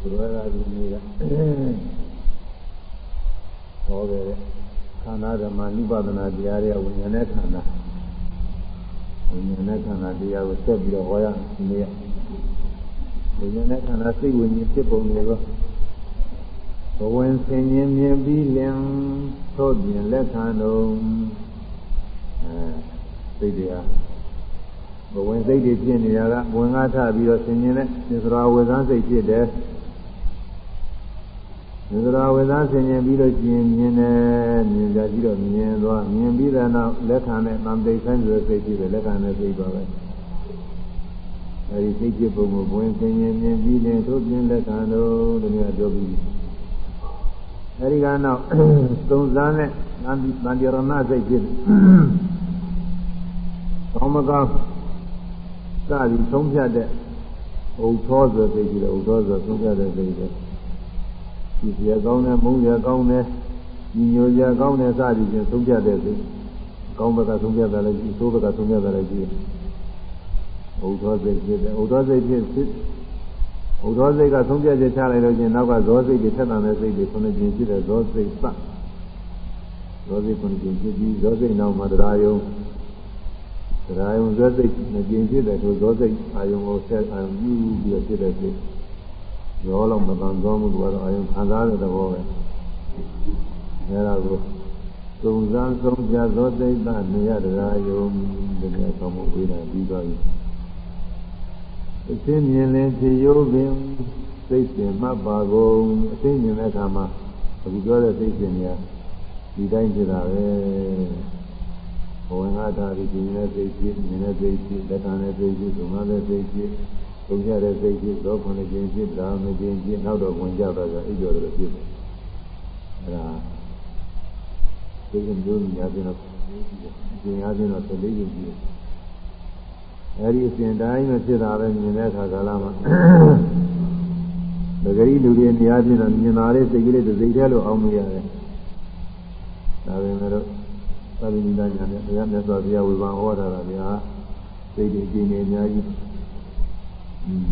ဘုရားကဒီနေ့ကဟောခဲ့တဲ့ခန္ဓာဓမ္မနိပဒနာတရားတွေဝိညာဉ်နဲ့ခန္ဓာဝိညာဉ်နဲ့ခန္ဓာတရားကိုဆက်ပြီးတော့ဟောရဒီနေ့ဝိညာဉ်နဲ့ခန္ဓာစိတ်ဝိညာဉ်ဖြစ်ပုံတွေကိုဘဝင်ဆင်ញင်မြင်ပြီးလင်သို့ပြင်လက်ခံတော်အဲစိတ်တရားဘဝင်စိတ်တွေဖြစ်နေတာကဘဝင်ကားထပြီးတော့ဆင်ញင်တဲ့သစ္စာဝေဒန်းစိတ်ဖြစ်တယ် သစ္စာဝေဒန်းဆင်ញင်ပြီးတော့ကျင်မြင်တယ်မြင်ကြပြီးတော့မြင်သွားမြင်ပြီးတဲ့နောက်လက်ခံတဲ့တန်တိတ်ဆိုင်ဆိုတဲ့စိတ်ဖြစ်တယ်လက်ခံတဲ့စိတ်ပါပဲအဲဒီစိတ်ဖြစ်ပုံကိုဘဝင်ဆင်ញင်မြင်ပြီးရင်သို့ပြင်လက်ခံတော်တည်းပြောပြီးအဲဒီကနောက်သုံးစားနဲ့သံသံရဏစိတ်ဖြစ်တယ်။ကောင်းမကောင်းစသည်သုံးဖြတ်တဲ့ဥသောဆိုသိကြည့်တယ်ဥသောဆိုသုံးဖြတ်တဲ့သိတယ် ဒီပြကောင်းတဲ့မုန်းရကောင်းတဲ့ညီညွတ်ရကောင်းတဲ့စသည်ချင်းသုံးဖြတ်တဲ့သိကောင်းဘက်ကသုံးဖြတ်တယ်လည်းရှိသိုးဘက်ကသုံးဖြတ်တယ်လည်းရှိဥသောစိတ်ဖြစ်တယ်ဥသောစိတ်ဖြစ်ဖြစ်ဥသောစိတ်ကသုံးဖြတ်ချက်ချလိုက်လို့ချင်းနောက်ကဇောစိတ်တွေထက်သန်တဲ့စိတ်တွေခုနှစ်ကျင်ဖြစ်တဲ့ဇောစိတ်ပတ်ဇောစိတ်ခုနှစ်ကျင်ဖြစ်ပြီးဇောစိတ်နောက်မှာတရားယုံတရားယုံဇောစိတ်နှစ်ကျင်ဖြစ်တဲ့ထိုဇောစိတ်အာယုံကိုဆက်အာယုံယူပြီးတော့ဖြစ်တဲ့စိတ် ရောလောက်မတန်သောမှုကတော့အာယုံခံစားတဲ့သဘောပဲအဲဒါကိုသုံးစားဆုံးကြသောသိတ္တနေရတရားယုံဒီနေ့ဆောင်းမှုပေးတာပြီးသွားပြီအသိမြင်လင်ဖြစ်ရိုးပင်စိတ်ရှင်မှတ်ပါကုန်အသိမြင်တဲ့အခါမှာအခုပြောတဲ့စိတ်ရှင်တွေကဒီတိုင်းဖြစ်တာပဲဘဝငါတာဒီကျင်တဲ့စိတ်ဖြစ်မြင်တဲ့စိတ်ဖြစ်လက်ခံတဲ့စိတ်ဖြစ်ဒုက္ခတဲ့စိတ်ဖြစ် သုံးရတဲ့စိတ်ဖြစ်သောခုနှစ်ကျင်ဖြစ်ဒါမကျင်ဖြစ်နောက်တော့ဝင်ကြတော့အိပ်ကျော်တယ်ဖြစ်တယ်အဲဒါဒီကမျိုးများပြန်တော့ကျင်ရခြင်းတော့14ကျင်ဖြစ်အဲဒီအစဉ်တိုင်းပဲဖြစ်တာပဲမြင်တဲ့အခါကာလမှာဒဂရီလူတွေနေရာချင်းတော့မြင်တာလေးစိတ်ကလေးတစ်စိတ်တည်းလို့အောင်းမရတယ်ဒါပေမဲ့တော့သာဝိနိဒညာနဲ့ဘုရားမြတ်စွာဘုရားဝေဘာဟောတာကဗျာစိတ်တွေကျင်းနေအများကြီး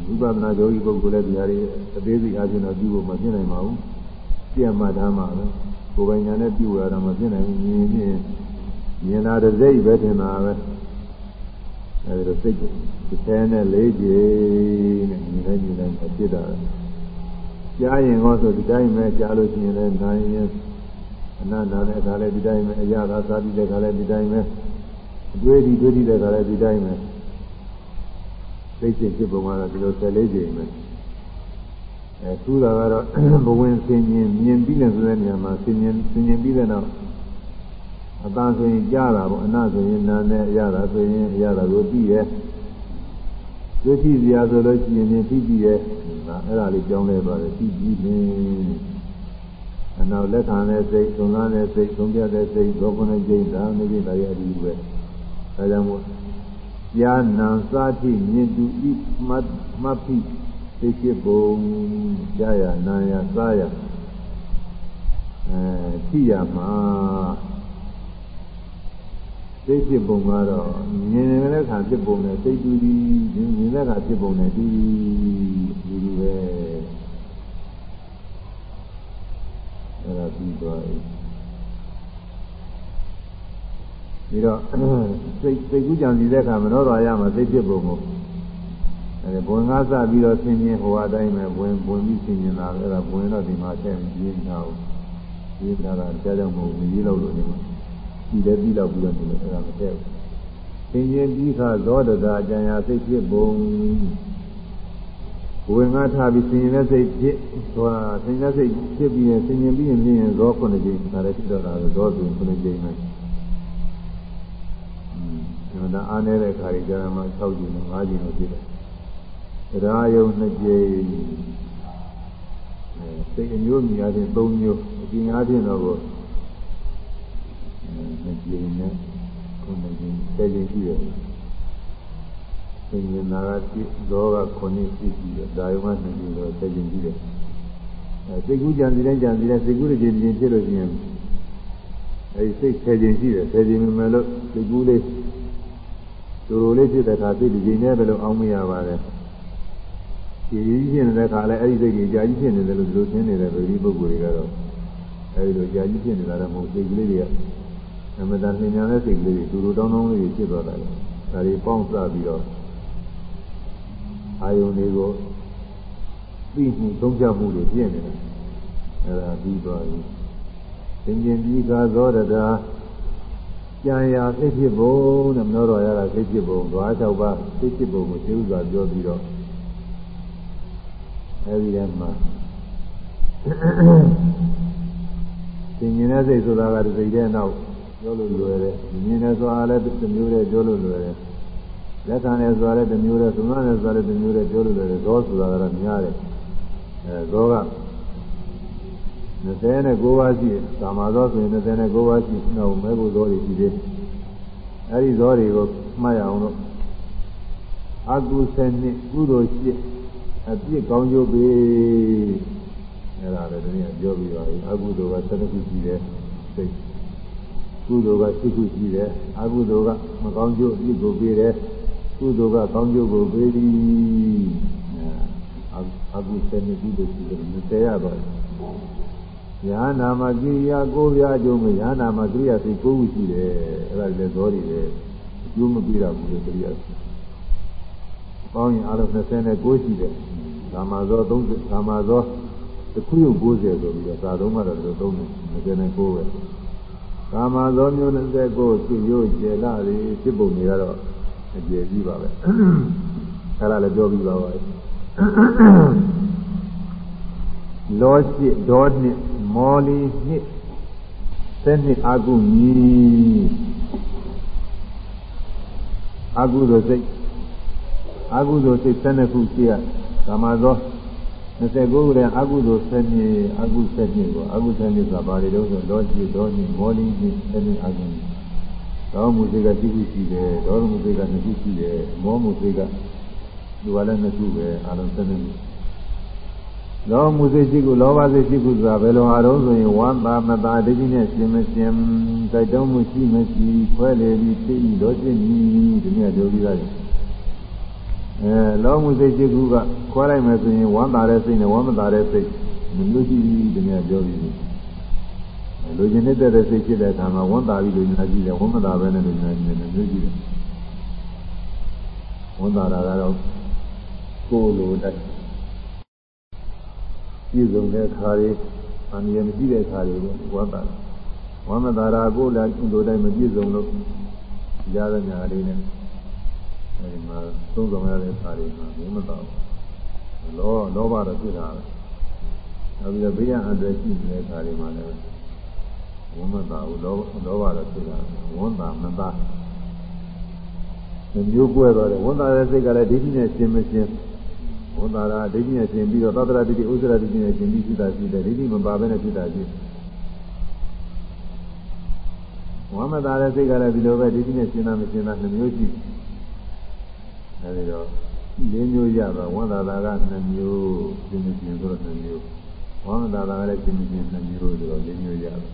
ဝိပဿနာယောဂီပုဂ္ဂိုလ်လည်းတရားတွေအသေးစိတ်အားဖြင့်တော့ပြုဖို့မဖြစ်နိုင်ပါဘူးပြတ်မှတ်ထားမှာပဲကိုယ်ပိုင်ညာနဲ့ပြုရတာမဖြစ်နိုင်ဘူးမြင်မြင်မြင်တာတစ်စိတ်ပဲထင်တာပဲအဲဒီတော့စိတ်တစ်ဆယ်နဲ့လေးကြိမ်နဲ့မြင်လိုက်မြင်လိုက်ဖြစ်တာကြားရင်ဟောဆိုဒီတိုင်းပဲကြားလို့ရှိရင်လည်းနိုင်ရင်အနန္တနဲ့အခါလည်းဒီတိုင်းပဲအရာသာသာပြီးတဲ့အခါလည်းဒီတိုင်းပဲအတွေ့အထိတွေ့ထိတဲ့အခါလည်းဒီတိုင်းပဲ သိချင်းဖြစ်ပုံကတော့ဒီလို14ကြိမ်ပဲအဲသူ့တာကတော့ဘဝင်ဆင်ញင်မြင်ပြီးတဲ့ဆိုတဲ့နေရာမှာဆင်ញင်ဆင်ញင်ပြီးတဲ့နောက်အတန်ဆိုရင်ကြားတာပေါ့အနဆိုရင်နာနဲ့အရသာဆိုရင်အရသာကိုသိရဲ့တွေ့ကြည့်စရာဆိုလို့ရှိရင်သိကြည့်ရဲ့အဲ့ဒါလေးကြောင်းလဲသွားတယ်သိကြည့်နေအနောက်လက်ခံတဲ့စိတ်သုံးသားတဲ့စိတ်သုံးပြတဲ့စိတ်သောခုနှစ်ကျိန်းဒါနေပြီဒါရအဒီပဲဒါကြောင့်မို့ ယာနံစာတိမြင့်တူဤမတ်မဖိသိရှိပုံကြာရနာရစားရအဲသိရမှာသိဖြစ်ပုံကတော့မြင်နေတဲ့အခါဖြစ်ပုံနဲ့သိတူသည်မြင်တဲ့အခါဖြစ်ပုံနဲ့တူသည်ဒီလိုပဲအဲ့ဒါပြီးသွားပြီ ပြီးတော့စိတ်စိတ်ကူးကြံစီတဲ့အခါမနောတော်ရမှာသိဖြစ်ပုံကိုအဲဘဝင်ကားစပြီးတော့ဆင်းခြင်းဟိုအတိုင်းပဲဝင်ဝင်ပြီးဆင်းခြင်းလာအဲ့ဒါဘဝင်တော့ဒီမှာဆက်ပြီးရင်းထားအောင်ရင်းထားတာကြားကြောင်မဟုတ်ဘူးရေးလို့လို့နေမှာဒီလည်းပြီးတော့ပြီးတော့နေလို့အဲ့ဒါမတည့်ဘူးဆင်းခြင်းပြီးခါသောတတာအကျဉ်းရာစိတ်ဖြစ်ပုံဝင်ငါထားပြီးဆင်ရင်တဲ့စိတ်ဖြစ်သွားဆင်ရင်တဲ့စိတ်ဖြစ်ပြီးရင်ဆင်ရင်ပြီးရင်ဖြစ်ရင်ဇောခုနှစ်ကြိမ်ဒါလည်းဖြစ်တော့တာဇောဆိုခုနှစ်ကြိမ်ပဲ အင်းဒါအားနေတဲ့ခါကြီးကြာမှ6ကြိမ်နဲ့5ကြိမ်လို့ဖြစ်တယ်တရားယုံနှစ်ကြိမ်အဲစိတ်အမျိုးမြည်အားဖြင့်3မျိုးအကျဉ်းအားဖြင့်တော့ကိုနှစ်ကြိမ်နဲ့ခုနှစ်ကြိမ်10ကြိမ်ရှိတယ်သင်္ကေနာကတိလောကခုနှစ်ရှိပြီးတော့ဒါယုံကနှစ်ကြိမ်တော့10ကြိမ်ရှိတယ်အဲစိတ်ကူးကြံစီတိုင်းကြံစီတိုင်းစိတ်ကူးတစ်ကြိမ်ကြိမ်ဖြစ်လို့ရှိရင်အဲဒီစိတ်10ကြိမ်ရှိတယ်10ကြိမ်မှလို့စိတ်ကူးလေး ဒူလိုလေးဖြစ်တဲ့အခါစိတ်ဒီကြိမ်နဲ့ပဲလို့အောင်းမရပါတယ်ဒီကြီးဖြစ်နေတဲ့ခါလဲအဲ့ဒီစိတ်ကြီးကြာကြီးဖြစ်နေတယ်လို့ဒီလိုသိနေတယ်ဗေဒီပုဂ္ဂိုလ်တွေကတော့အဲ့ဒီလိုကြာကြီးဖြစ်နေတာလည်းမဟုတ်စိတ်ကလေးတွေကအမှန်တန်သင်ညာတဲ့စိတ်ကလေးတွေတူတူတောင်းတောင်းလေးတွေဖြစ်သွားတာလေဒါတွေပေါင်းစပ်ပြီးတော့အာယုန်တွေကိုပြီးမှုသုံးချမှုတွေပြည့်နေတယ်အဲ့ဒါပြီးသွားပြီသင်္ကြန်ပြီးကာသောတတာ ကြံရာသိဖြစ်ပုံတဲ့မနောတော်ရတာသိဖြစ်ပုံသွား၆ပါးသိဖြစ်ပုံကိုသိဥစွာပြောပြီးတော့အဲဒီထဲမှာသင်္ကြန်တဲ့စိတ်ဆိုတာကဒီစိတ်တဲ့နောက်ပြောလို့လွယ်တယ်မြင်တယ်ဆိုတာလည်းတစ်မျိုးတည်းပြောလို့လွယ်တယ်လက်ခံတယ်ဆိုတာလည်းတစ်မျိုးတည်းသုံးတယ်ဆိုတာလည်းတစ်မျိုးတည်းပြောလို့လွယ်တယ်ဇောဆိုတာကတော့များတယ်အဲဇောက 29ပါးရှိကာမဇောဆိုရင်29ပါးရှိနောက်မဲဖို့ဇောတွေရှိသေးအဲဒီဇောတွေကိုမှတ်ရအောင်လို့အကုသနှစ်ကုသိုလ်ရှိအပြစ်ကောင်းကျိုးပေးအဲ့ဒါလည်းတကယ်ပြောပြီးပါပြီအကုသိုလ်က7ခုရှိတယ်စိတ်ကုသိုလ်က7ခုရှိတယ်အကုသိုလ်ကမကောင်းကျိုးအပြစ်ကိုပေးတယ်ကုသိုလ်ကကောင်းကျိုးကိုပေးသည်အကုသနှစ်ကုသိုလ်ရှိတယ်20ရတော့ယ ဟနာမကိရိယာကိုပြအကျိုးမယဟနာမကိရိယာစိတ်9ခုရှိတယ်အဲ့ဒါလည်းသောတွေပဲအကျိုးမပေးတာဘူးလေကိရိယာပေါင်းရင်အားလုံး29ရှိတယ်ကာမဇော30ကာမဇောတစ်ခုရုပ်90ဆိုပြီးတော့သာသုံးမှတော့ဒီလိုသုံးတယ်29ပဲကာမဇောမျိုး29စိရုပ်ကျေလာတွေဖြစ်ပုံတွေကတော့အကျေကြီးပါပဲအဲ့ဒါလည်းပြောပြီးပါပါလောရှိဒေါနှစ် မောလီနှစ်သက်နှစ်အာကုမီအာကုသိုလ်စိတ်အာကုသိုလ်စိတ်12ခုရှိရကာမသော29ခုတည်းအာကုသိုလ်7နှစ်အာကု7နှစ်ကိုအာကု7နှစ်ဆိုတာဘာတွေတော့ဆိုလောရှိဒေါနှစ်မောလီနှစ်သက်နှစ်အာကုမီသောမှုစိတ်က2ခုရှိတယ်ဒေါမှုစိတ်က2ခုရှိတယ်မောမှုစိတ်ကဒီကလည်း2ခုပဲအလုံး7နှစ် လောမှုစိတ်ရှိခုလောဘစိတ်ရှိခုဆိုတာဘယ်လိုအားလုံးဆိုရင်ဝမ်းသာမသာဒိဋ္ဌိနဲ့ရှင်မရှင်တိုက်တုံးမှုရှိမရှိခွဲလေပြီးသိပြီးတော့ရှင်းပြီးဒီနေ့ပြောပြီးသားတယ်အဲလောမှုစိတ်ရှိခုကခွဲလိုက်မယ်ဆိုရင်ဝမ်းသာတဲ့စိတ်နဲ့ဝမ်းမသာတဲ့စိတ်မျိုးရှိပြီးဒီနေ့ပြောပြီးလူကျင်နေတဲ့စိတ်ဖြစ်တဲ့အခါမှာဝမ်းသာပြီးလူကျင်တာရှိတယ်ဝမ်းမသာပဲနဲ့လူကျင်တာရှိတယ်မျိုးရှိတယ်ဝမ်းသာတာကတော့ကိုယ်လိုတိုက် ပြည့်စုံတဲ့ခါတွေအန္တရာယ်မရှိတဲ့ခါတွေကိုဝမ်းသာဝမ်းမသာတာကိုလည်းအလိုတိုင်းမပြည့်စုံလို့ရတဲ့ညာလေးနဲ့အဲဒီမှာသုံးဆောင်ရတဲ့ခါတွေမှာဝမ်းမသာဘူးလောလောဘတော့ဖြစ်တာပဲနောက်ပြီးတော့ဘေးရန်အန္တရာယ်ရှိနေတဲ့ခါတွေမှာလည်းဝမ်းမသာဘူးလောလောဘတော့ဖြစ်တာဝမ်းသာမသာမျိုးကွဲသွားတယ်ဝမ်းသာတဲ့စိတ်ကလည်းဒိဋ္ဌိနဲ့ရှင်းမရှင်း ဝန္တာရာဒိဋ္ဌိနဲ့ရှင်ပြီးတော့သတ္တရဒိဋ္ဌိဥစ္စရဒိဋ္ဌိနဲ့ရှင်ပြီးဖြစ်တာရှိတယ်ဒိဋ္ဌိမပါဘဲနဲ့ဖြစ်တာရှိဝမ်းမသာတဲ့စိတ်ကလည်းဒီလိုပဲဒိဋ္ဌိနဲ့ရှင်တာမရှင်တာနှမျိုးရှိအဲဒီတော့လေးမျိုးရတော့ဝန္တာရာကနှမျိုးရှင်မရှင်ဆိုတော့နှမျိုးဝမ်းမသာတာကလည်းရှင်မရှင်နှမျိုးဆိုတော့လေးမျိုးရတော့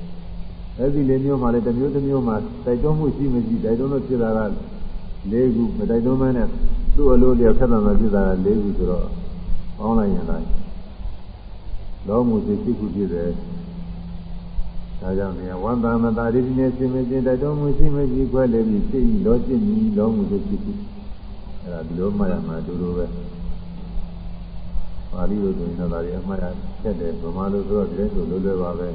အဲဒီလေးမျိုးမှလည်းတစ်မျိုးတစ်မျိုးမှတိုက်တွန်းမှုရှိမရှိတိုက်တွန်းလို့ဖြစ်တာကလေးခုမတိုက်တွန်းမဲနဲ့သူ့အလိုလျောက်ခက်တာမှဖြစ်တာ၄ခုဆိုတော့ ပေါင်းလိုက်ရင်လိုက်လောမှုစိတ်ရှိခုဖြစ်တယ်ဒါကြောင့်နေဝန္တာမတာရိတိနဲ့ရှင်မရှင်တတော်မူရှိမရှိခွဲလေပြီးစိတ်လောကျင်ပြီးလောမှုစိတ်ရှိခုအဲ့ဒါဒီလိုမှရမှာတူတူပဲပါဠိလိုဆိုရင်တော့ဒါတွေအမှတ်ရချက်တယ်ဗမာလိုဆိုတော့ဒီလိုဆိုလွယ်လွယ်ပါပဲ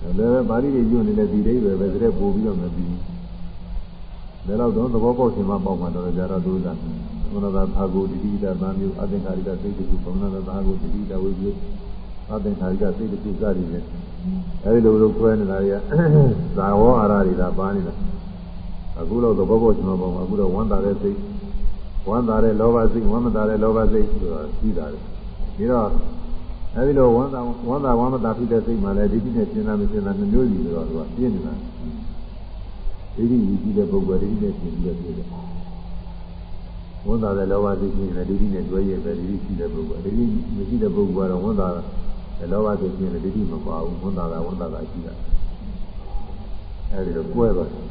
လွယ်လွယ်ပါဠိတွေညွှန်နေတဲ့ဒီလေးပဲပဲတည်းပို့ပြီးတော့မပြီးဘူးဒါတော့သဘောပေါက်ရှင်မှပေါက်မှတော့ကြတော့ဒုသာသ မဏသာသာကိုတိတိတာသံမျိုးအသင်္ခါရိကစိတ်တုသမဏသာသာကိုတိတိတာဝိပုအသင်္ခါရိကစိတ်တုစသည်ဖြင့်အဲဒီလိုလိုခွဲနေတာတွေကဇာဝအာရတွေဒါပါနေတာအခုတော့သဘောပေါက်ရှင်မှပေါက်မှအခုတော့ဝမ်းသာတဲ့စိတ်ဝမ်းသာတဲ့လောဘစိတ်ဝမ်းမသာတဲ့လောဘစိတ်ဆိုတာရှိတာလေဒီတော့အဲဒီလိုဝမ်းသာဝမ်းသာဝမ်းမသာဖြစ်တဲ့စိတ်မှလည်းဒီတိနဲ့ရှင်းတာမရှင်းတာနှမျိုးကြီးဆိုတော့သူကပြင်းနေတာဒိဋ္ဌိယူကြည့်တဲ့ပုဂ္ဂိုလ်ဒိဋ္ဌိနဲ့ရှင်ပြီးတော့ပြည့်တယ် ဝန်သာတဲ့လောဘသိခြင်းနဲ့ဒိဋ္ဌိနဲ့တွဲရပဲဒိဋ္ဌိရှိတဲ့ပုဂ္ဂိုလ်ဒိဋ္ဌိမရှိတဲ့ပုဂ္ဂိုလ်ကတော့ဝန်သာတဲ့လောဘသိခြင်းနဲ့ဒိဋ္ဌိမပါဘူးဝန်သာတာဝန်သာတာရှိတာအဲဒီတော့ကွဲသွားတယ်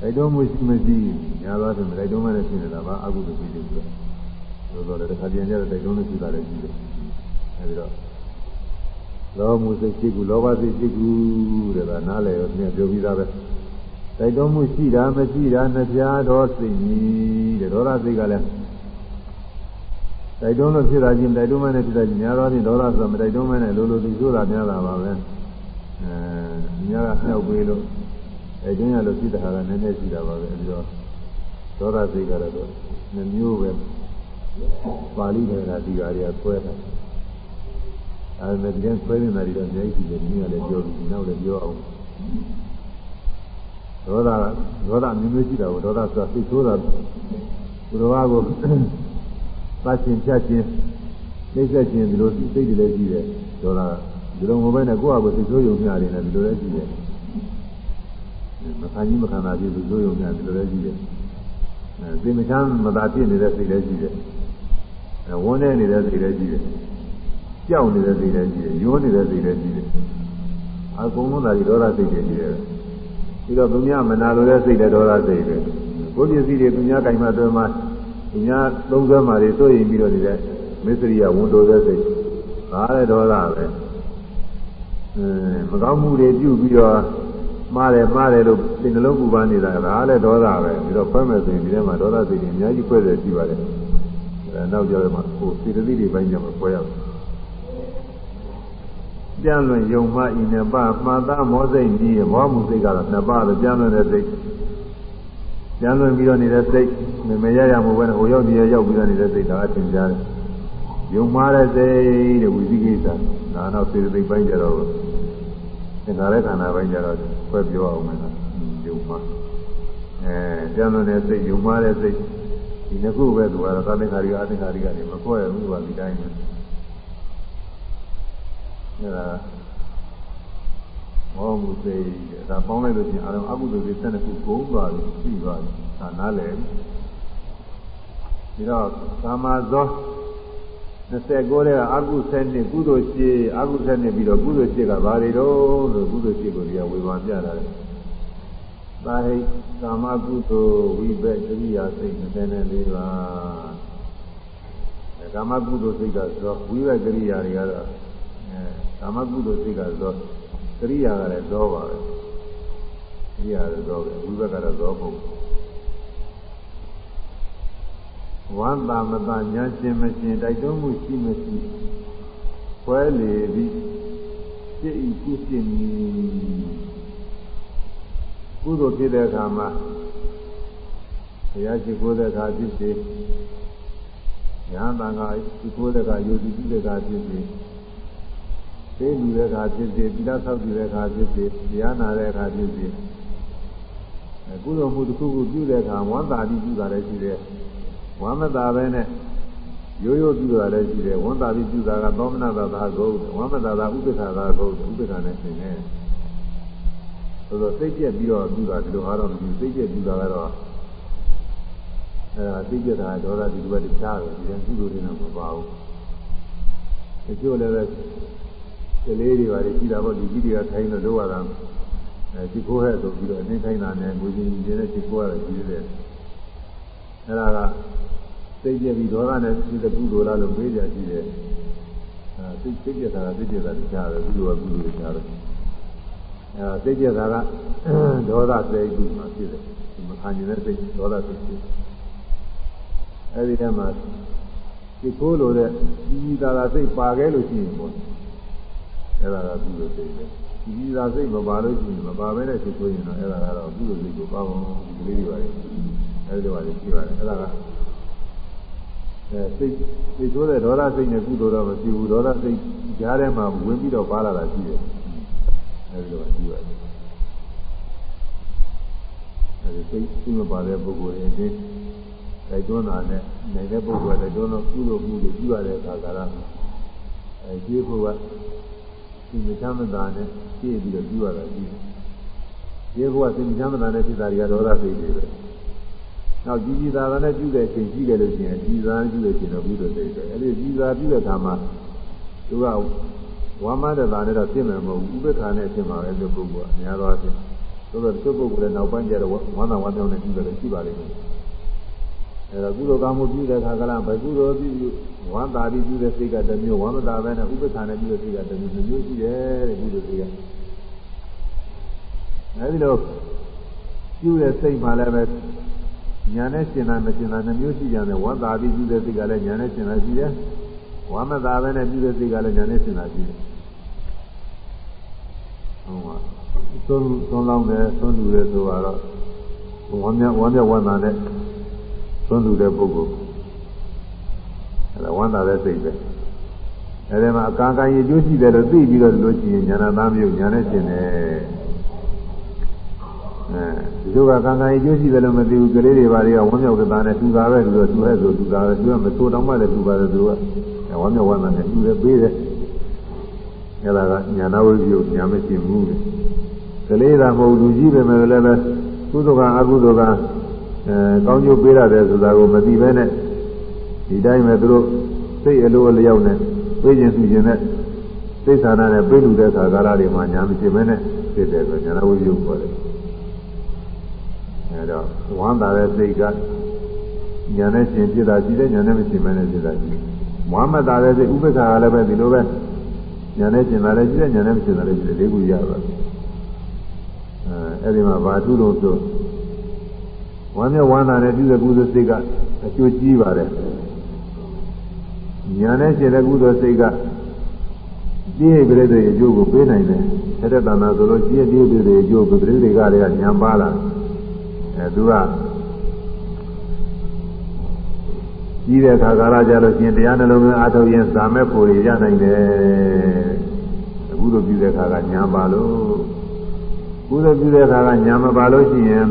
တိုက်တော်မှုရှိမရှိညာသွားတယ်တိုက်တော်မှလည်းဖြစ်နေတာပါအကုသိုလ်ဖြစ်တယ်ဆိုတော့လို့ဆိုတော့တစ်ခါပြန်ကြတဲ့တိုက်တွန်းလို့ရှိတာလည်းရှိတယ်အဲဒီတော့လောမှုစိတ်ရှိကူလောဘစိတ်ရှိကူတဲ့ကနားလည်ရောသင်ပြောပြီးသားပဲ တိုက်တွန်းမှုရှိတာမရှိတာနှစ်ပြားတော့စိတ်ကြီးတဲ့ဒေါသစိတ်ကလည်းတိုက်တွန်းလို့ဖြစ်တာချင်းတိုက်တွန်းမှနဲ့ဖြစ်တာချင်းများတော့ဖြင့်ဒေါသဆိုမတိုက်တွန်းမှနဲ့လိုလိုသူဆိုတာများတာပါပဲအဲများကနှောက်ပေးလို့အဲကျင်းရလို့ဖြစ်တာကနည်းနည်းရှိတာပါပဲအဲဒီတော့ဒေါသစိတ်ကတော့နှမျိုးပဲပါဠိတွေကဒီဟာတွေကဆွဲတာအဲဒါနဲ့ဒီကဆွဲနေတာတွေတော့အများကြီးရှိတယ်ဒီကလည်းပြောပြီးနောက်လည်းပြောအောင် ဒေါသဒေါသမျိုးမျိုးရှိတာကိုဒေါသဆိုတာသိဆိုးတာဘုရားကိုပတ်ခြင်းဖြတ်ခြင်းနှိမ့်ဆက်ခြင်းဒီလိုစိတ်တွေလည်းရှိတယ်ဒေါသဒီလိုမဟုတ်ဘဲနဲ့ကိုယ့်အကိုသိဆိုးယုံများနေတယ်ဒီလိုလည်းရှိတယ်မခံကြီးမခံတာပြည့်သိဆိုးယုံများဒီလိုလည်းရှိတယ်အဲသိမချမ်းမသာဖြစ်နေတဲ့စိတ်လည်းရှိတယ်အဲဝန်းနေနေတဲ့စိတ်လည်းရှိတယ်ကြောက်နေတဲ့စိတ်လည်းရှိတယ်ရိုးနေတဲ့စိတ်လည်းရှိတယ်အကုန်လုံးသာဒီဒေါသစိတ်တွေရှိတယ် ပြီးတော့သူများမနာလိုတဲ့စိတ်တဲ့ဒေါသစိတ်တွေကိုယ်ပစ္စည်းတွေသူများကင်မှတွဲမှသူများသုံးဆွဲမှတွေစိုးရင်ပြီးတော့နေတဲ့မစ္စရိယဝန်တိုတဲ့စိတ်ဒါလည်းဒေါသပဲအဲမကောင်းမှုတွေပြုပြီးတော့မှားတယ်မှားတယ်လို့စိတ်နှလုံးပူပန်နေတာဒါလည်းဒေါသပဲပြီးတော့ဖွင့်မယ်ဆိုရင်ဒီထဲမှာဒေါသစိတ်တွေအများကြီးဖွဲ့တယ်ရှိပါတယ်အဲနောက်ကြတော့မှကိုယ်စိတ္တိတွေပိုင်းကြမှာဖွဲ့ရမယ် ပြန်လွင်ယုံမှဤနှစ်ပါးမှန်သားမောစိတ်ကြီးဘောမှုစိတ်ကတော့နှစ်ပါးပဲပြန်လွင်တဲ့စိတ်ပြန်လွင်ပြီးတော့နေတဲ့စိတ်မမေရရမှုပဲဟိုရောက်ဒီရောက်ပြီးတော့နေတဲ့စိတ်ဒါအထင်ရှားတယ်ယုံမှားတဲ့စိတ်တဲ့ဝိသိကိစ္စဒါတော့စေတသိက်ပိုင်းကြတော့သင်္ခါရခန္ဓာပိုင်းကြတော့ခွဲပြောအောင်မယ်လားယုံမှားအဲပြန်လွင်တဲ့စိတ်ယုံမှားတဲ့စိတ်ဒီနှစ်ခုပဲသူကတော့သင်္ခါရိကအသင်္ခါရိကနေမခွဲဘူးကဒီတိုင်းပဲ အဲဒါမောမှုစိတ်ဒါပေါင်းလိုက်လို့ရှိရင်အရုံအကုသိုလ်စိတ်12ခုကုန်သွားပြီပြီးသွားပြီဒါနားလည်ပြီးတော့ကာမဇော29တဲ့ကအကုသိုလ်2ကုသိုလ်ရှိအကုသိုလ်2ပြီးတော့ကုသိုလ်ရှိကဘာတွေတော့ဆိုကုသိုလ်ရှိကိုဒီကဝေဘာပြတာလေသာဟိကာမကုသိုလ်ဝိဘက်တရိယာစိတ်24ပါးကာမကုသိုလ်စိတ်ကဆိုဝိဘက်ကရိယာတွေကတော့ ကာမကုသိုလ်စိတ်ကသောကရိယာကလည်းသောပါပဲကရိယာလည်းသောပဲဝိဘက်ကတော့သောမဟုတ်ဝမ်းသာမသာညာရှင်မရှင်တိုက်တွန်းမှုရှိမရှိခွဲလေပြီးစိတ်ဤကုသိုလ်မီကုသိုလ်ဖြစ်တဲ့အခါမှာဘုရားရှိခိုးတဲ့အခါဖြစ်စေညာတန်ခါရှိခိုးတဲ့အခါယုံကြည်တဲ့အခါဖြစ်စေ သိလူတဲ့အခါဖြစ်စေတိရဆောက်တည်တဲ့အခါဖြစ်စေတရားနာတဲ့အခါဖြစ်စေကုသိုလ်မှုတစ်ခုခုပြုတဲ့အခါဝမ်းသာပြီးပြုတာလည်းရှိတယ်ဝမ်းမသာပဲနဲ့ရိုးရိုးပြုတာလည်းရှိတယ်ဝမ်းသာပြီးပြုတာကသောမနသာသာကုတ်ဝမ်းမသာသာဥပ္ပခါသာကုတ်ဥပ္ပခါနဲ့ရှင်တယ်ဆိုတော့သိကျက်ပြီးတော့ပြုတာဒီလိုအားတော့မပြုသိကျက်ပြုတာကတော့အဲဒါသိကျက်တာဒေါသဒီလိုပဲတခြားတယ်ဒီရင်ကုသိုလ်တွေနဲ့မပါဘူးတချို့လည်းပဲ ကလေးတွေပါလေရှိတာပေါ့ဒီကြီးတွေကထိုင်းလို့လို့ရတာအဲဒီကိုဟဲ့ဆိုပြီးတော့အင်းထိုင်းတာနဲ့ငွေကြီးကြီးနဲ့ဒီကိုရတယ်ကြီးတယ်အဲဒါကသိကျပြီးဒေါသနဲ့ဒီတကုသိုလ်လားလို့မေးကြကြည့်တယ်အဲသိသိကျတာကသိကျတာကြားတယ်ကုသိုလ်ကကုသိုလ်တွေကြားတယ်အဲသိကျတာကဒေါသစိတ်ကူမှဖြစ်တယ်မခံနိုင်တဲ့စိတ်ဒေါသစိတ်ဖြစ်အဲဒီထဲမှာဒီကိုလိုတဲ့ကြီးသာသာစိတ်ပါခဲ့လို့ရှိရင်ပေါ့ အဲ့ဒါကကုသိုလ်စိတ်ပဲဒီကြီးသာစိတ်မပါလို့ရှိရင်မပါဘဲနဲ့ဖြစ်ဆိုရင်တော့အဲ့ဒါကတော့ကုသိုလ်စိတ်ကိုပါအောင်ဒီကလေးတွေပါလေအဲ့ဒီလိုပါလေရှိပါတယ်အဲ့ဒါကအဲစိတ်စိတ်ဆိုးတဲ့ဒေါသစိတ်နဲ့ကုသိုလ်တော့မရှိဘူးဒေါသစိတ်ကြားထဲမှာဝင်ပြီးတော့ပါလာတာရှိတယ်အဲ့ဒီလိုပါရှိပါတယ်အဲဒီစိတ်စိတ်မပါတဲ့ပုဂ္ဂိုလ်ရဲ့အင်းတိုက်တွန်းတာနဲ့နေတဲ့ပုဂ္ဂိုလ်တိုက်တွန်းတော့ကုသိုလ်မှုတွေပြုရတဲ့အခါကရအဲကျေးဖို့က စိတ်ချမ်းသာနဲ့ပြည့်ပြီးတော့ပြုရတာရှိတယ်။ဒီဘဝစိတ်ချမ်းသာနဲ့ဖြစ်တာတွေကဒေါသစိတ်တွေပဲ။နောက်ကြည်ကြည်သာသာနဲ့ပြုတဲ့အချိန်ရှိတယ်လို့ရှိရင်ကြည်သာပြုတဲ့အချိန်တော့ပြုလို့စိတ်ပဲ။အဲဒီကြည်သာပြုတဲ့အခါမှာသူကဝါမတတာနဲ့တော့ပြည့်မယ်မဟုတ်ဘူး။ဥပ္ပခါနဲ့ဖြစ်မှာပဲလို့ပုဂ္ဂိုလ်ကအများသောအားဖြင့်သို့သောသူပုဂ္ဂိုလ်လည်းနောက်ပိုင်းကျတော့ဝါနာဝါတောင်းနဲ့ပြုတယ်လို့ရှိပါလိမ့်မယ်။ အဲအဲတော့ကုသိုလ်ကောင်းမှုပြုတဲ့အခါကလည်းဘယ်ကုသိုလ်ပြုဝမ်းသာပြီးပြုတဲ့စိတ်ကတစ်မျိုးဝမ်းမသာပဲနဲ့ဥပ္ပခါနဲ့ပြုတဲ့စိတ်ကတစ်မျိုးမျိုးရှိတယ်တဲ့ကုသိုလ်စိတ်ကအဲဒီလိုပြုတဲ့စိတ်မှလည်းပဲညာနဲ့ရှင်းတာမရှင်းတာနှမျိုးရှိကြတယ်ဝမ်းသာပြီးပြုတဲ့စိတ်ကလည်းညာနဲ့ရှင်းတာရှိတယ်ဝမ်းမသာပဲနဲ့ပြုတဲ့စိတ်ကလည်းညာနဲ့ရှင်းတာရှိတယ်ဟုတ်ပါသုံးသုံးလောင်းတယ်သုံးလူတယ်ဆိုတော့ဝမ်းမြဝမ်းမြဝမ်းသာနဲ့ သုံးလူတဲ့ပုဂ္ဂိုလ်အဲဒါဝမ်းသာတဲ့စိတ်ပဲအဲဒီမှာအကာကံရည်ကျိုးရှိတယ်လို့သိပြီးတော့လို့ရှိရင်ညာနာသားမျိုးညာနဲ့ရှင်းတယ်အဲဒီလိုကကံကံကြီးကျိုးရှိတယ်လို့မသိဘူးကလေးတွေဘာတွေကဝမ်းမြောက်ကသားနဲ့တူတာပဲလို့ဆိုသူဟဲ့ဆိုတူတာပဲသူကမဆိုးတောင်းမှလည်းတူပါတယ်သူကဝမ်းမြောက်ဝမ်းသာနဲ့တူတယ်ပေးတယ်အဲဒါကညာနာဝိပ္ပယညာမရှိဘူးကလေးသာမဟုတ်လူကြီးပဲမယ်လည်းပဲကုသကအကုသကအဲ ကောင်းကျိုးပေးရတယ်ဆိုတာကိုမသိဘဲနဲ့ဒီတိုင်းပဲသူတို့စိတ်အလိုအလျောက်နဲ့ပေးခြင်းသူခြင်းနဲ့စိတ်ဆန္ဒနဲ့ပေးလူတဲ့ခါကာလတွေမှာညာမရှိဘဲနဲ့ဖြစ်တယ်ဆိုညာနာဝိပ္ပယခေါ်တယ်အဲတော့ဝမ်းသာတဲ့စိတ်ကညာနဲ့ရှင်ဖြစ်တာရှိတယ်ညာနဲ့မရှင်မနဲ့ဖြစ်တာရှိတယ်မွားမသာတဲ့စိတ်ဥပ္ပခါကလည်းပဲဒီလိုပဲညာနဲ့ရှင်တာလည်းရှိတယ်ညာနဲ့မရှင်တာလည်းရှိတယ်လေးခုရပါဘူးအဲအဲ့ဒီမှာဘာထုလို့ဆို ဝမ်းမြောက်ဝမ်းသာတဲ့ပြုတဲ့ကုသိုလ်စိတ်ကအကျိုးကြီးပါတယ်ညာနဲ့ရှင်တဲ့ကုသိုလ်စိတ်ကပြည့်ပြည့်တဲ့အကျိုးကိုပေးနိုင်တယ်ဆက်တဲ့တဏ္ဍာဆိုလို့ပြည့်ပြည့်တဲ့အကျိုးကိုပြည့်တွေကလည်းညာပါလာတယ်အဲသူကကြီးတဲ့ခါကာလကြလို့ရှင်တရားနှလုံးသွင်းအားထုတ်ရင်ဇာမဲ့ဖို့ရနိုင်တယ်အခုလိုပြုတဲ့ခါကညာပါလို့ကုသိုလ်ပြုတဲ့ခါကညာမပါလို့ရှိရင်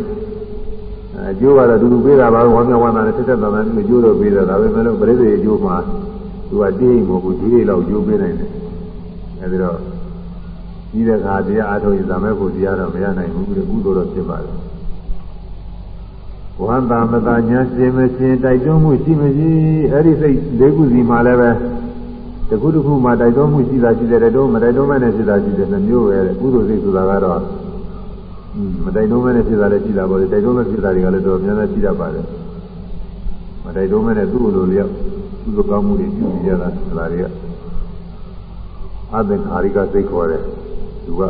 အကျိုးကတော့တူတူပေးတာပါဝမ်းမြောက်ဝမ်းသာနဲ့ဆက်သက်သာသာနဲ့ကျိုးတော့ပေးတာဒါပဲမဲ့လို့ပြိဿရဲ့အကျိုးမှာသူကတေးရင်မဟုတ်ဘူးဒီလေးလောက်ကျိုးပေးနိုင်တယ်အဲဒီတော့ကြီးတဲ့ခါတရားအားထုတ်ရင်ဇာမဲ့ဖို့တရားတော့မရနိုင်ဘူးကုသိုလ်တော့ဖြစ်ပါတယ်ဝန္တာမတာညာရှင်မရှင်တိုက်တွန်းမှုရှိမရှိအဲ့ဒီစိတ်လေးခုစီမှာလည်းပဲတခုတစ်ခုမှာတိုက်တွန်းမှုရှိတာရှိတယ်တော့မတိုက်တွန်းမဲ့နဲ့ဖြစ်တာရှိတယ်နှမျိုးပဲကုသိုလ်စိတ်ဆိုတာကတော့ မတိုက်တွန်းမဲ့နဲ့ဖြစ်တာလည်းရှိတာပေါ့လေတိုက်တွန်းမဲ့ဖြစ်တာတွေကလည်းတော့များများရှိတတ်ပါတယ်မတိုက်တွန်းမဲ့နဲ့သူ့လိုလျောက်ကုသိုလ်ကောင်းမှုတွေပြုကြတာဒါတွေကအသင်္ခါရိကစိတ်ခေါ်တယ်သူက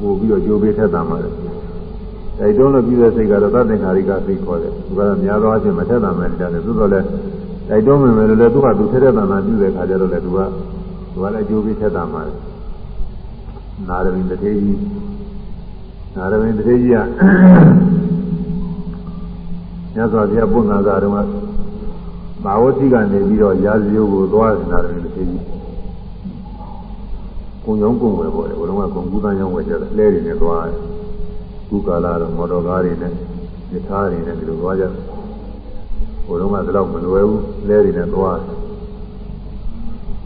ပို့ပြီးတော့ကြိုးပေးထက်တာမှာတယ်တိုက်တွန်းလို့ပြုတဲ့စိတ်ကတော့သတ္တင်္ခါရိကစိတ်ခေါ်တယ်သူကများသောအားဖြင့်မထက်တာမဲ့တယ်သို့တော်လည်းတိုက်တွန်းမယ်မယ်လည်းသူကသူထက်တဲ့တန်တာပြုတဲ့ခါကျတော့လည်းသူကသူကလည်းအကျိုးပေးထက်တာမှာနာရမင်းတထေကြီး နာရမင်းတထေကြီးကညဇောပြပုဏ္ဏသာတုန်းကဘာဝတိကနေပြီးတော့ရာဇယိုးကိုသွားနာရမင်းတထေကြီးကုံရောင်းကုံဝယ်ပေါ်တယ်ဘုရားကကုံကူးတန်းရောင်းဝယ်ကြတယ်လဲတွေနဲ့သွားတယ်ခုကာလာတော့မော်တော်ကားတွေနဲ့ယထာတွေနဲ့ဒီလိုသွားကြတယ်ဟိုတုန်းကဒီလောက်မလွယ်ဘူးလဲတွေနဲ့သွား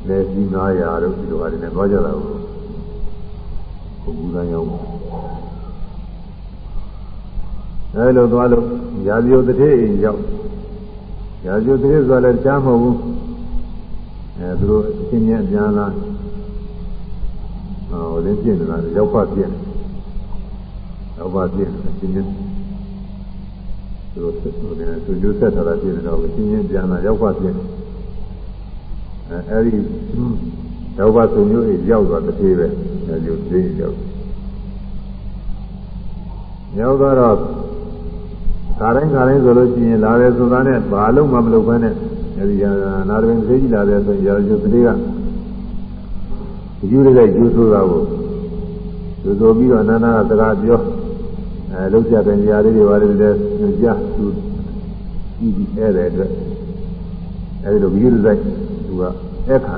လဲစီ900တို့ဒီလိုဟာတွေနဲ့သွားကြတာကိုကိုဘူးသားရောက် အဲလိုသွားလို့ရာဇယုတထေအိမ်ရောက်ရာဇယုတထေဆိုလည်းကြားမဟုတ်ဘူးအဲသူတို့အချင်းချင်းပြန်လာဟိုလင်းပြင်းနေတာရောက်ပါပြင်းတော့ပါပြည့်တယ်ရှင်းရှင်းသူတို့သူတို့ဆက်ထားတာပြည့်တယ်တော့ရှင်းရှင်းပြန်လာရောက်ပါပြည့်အဲအဲဒီတော့ပါစုံမျိုးကြီးရောက်သွားတစ်သေးပဲအဲဒီသေးရောက်ရောက်တော့ ခါတိုင်းခါတိုင်းဆိုလို့ရှိရင်လာတယ်ဆိုတာနဲ့ဘာလို့မှမလုပ်ဘဲနဲ့အဲဒီနာရဝင်သေးကြီးလာတယ်ဆိုရင်ရာဇုသေးကယူရတဲ့ယူဆိုတာကိုသူဆိုပြီးတော့နာနာကစကားပြောအဲလုံးကြတဲ့နေရာလေးတွေပါလေလည်းကြားသူကြည့်ပြီးအဲ့တဲ့အတွက်အဲဒီလိုဗီဒီယိုဆိုင်သူကအဲ့ခံ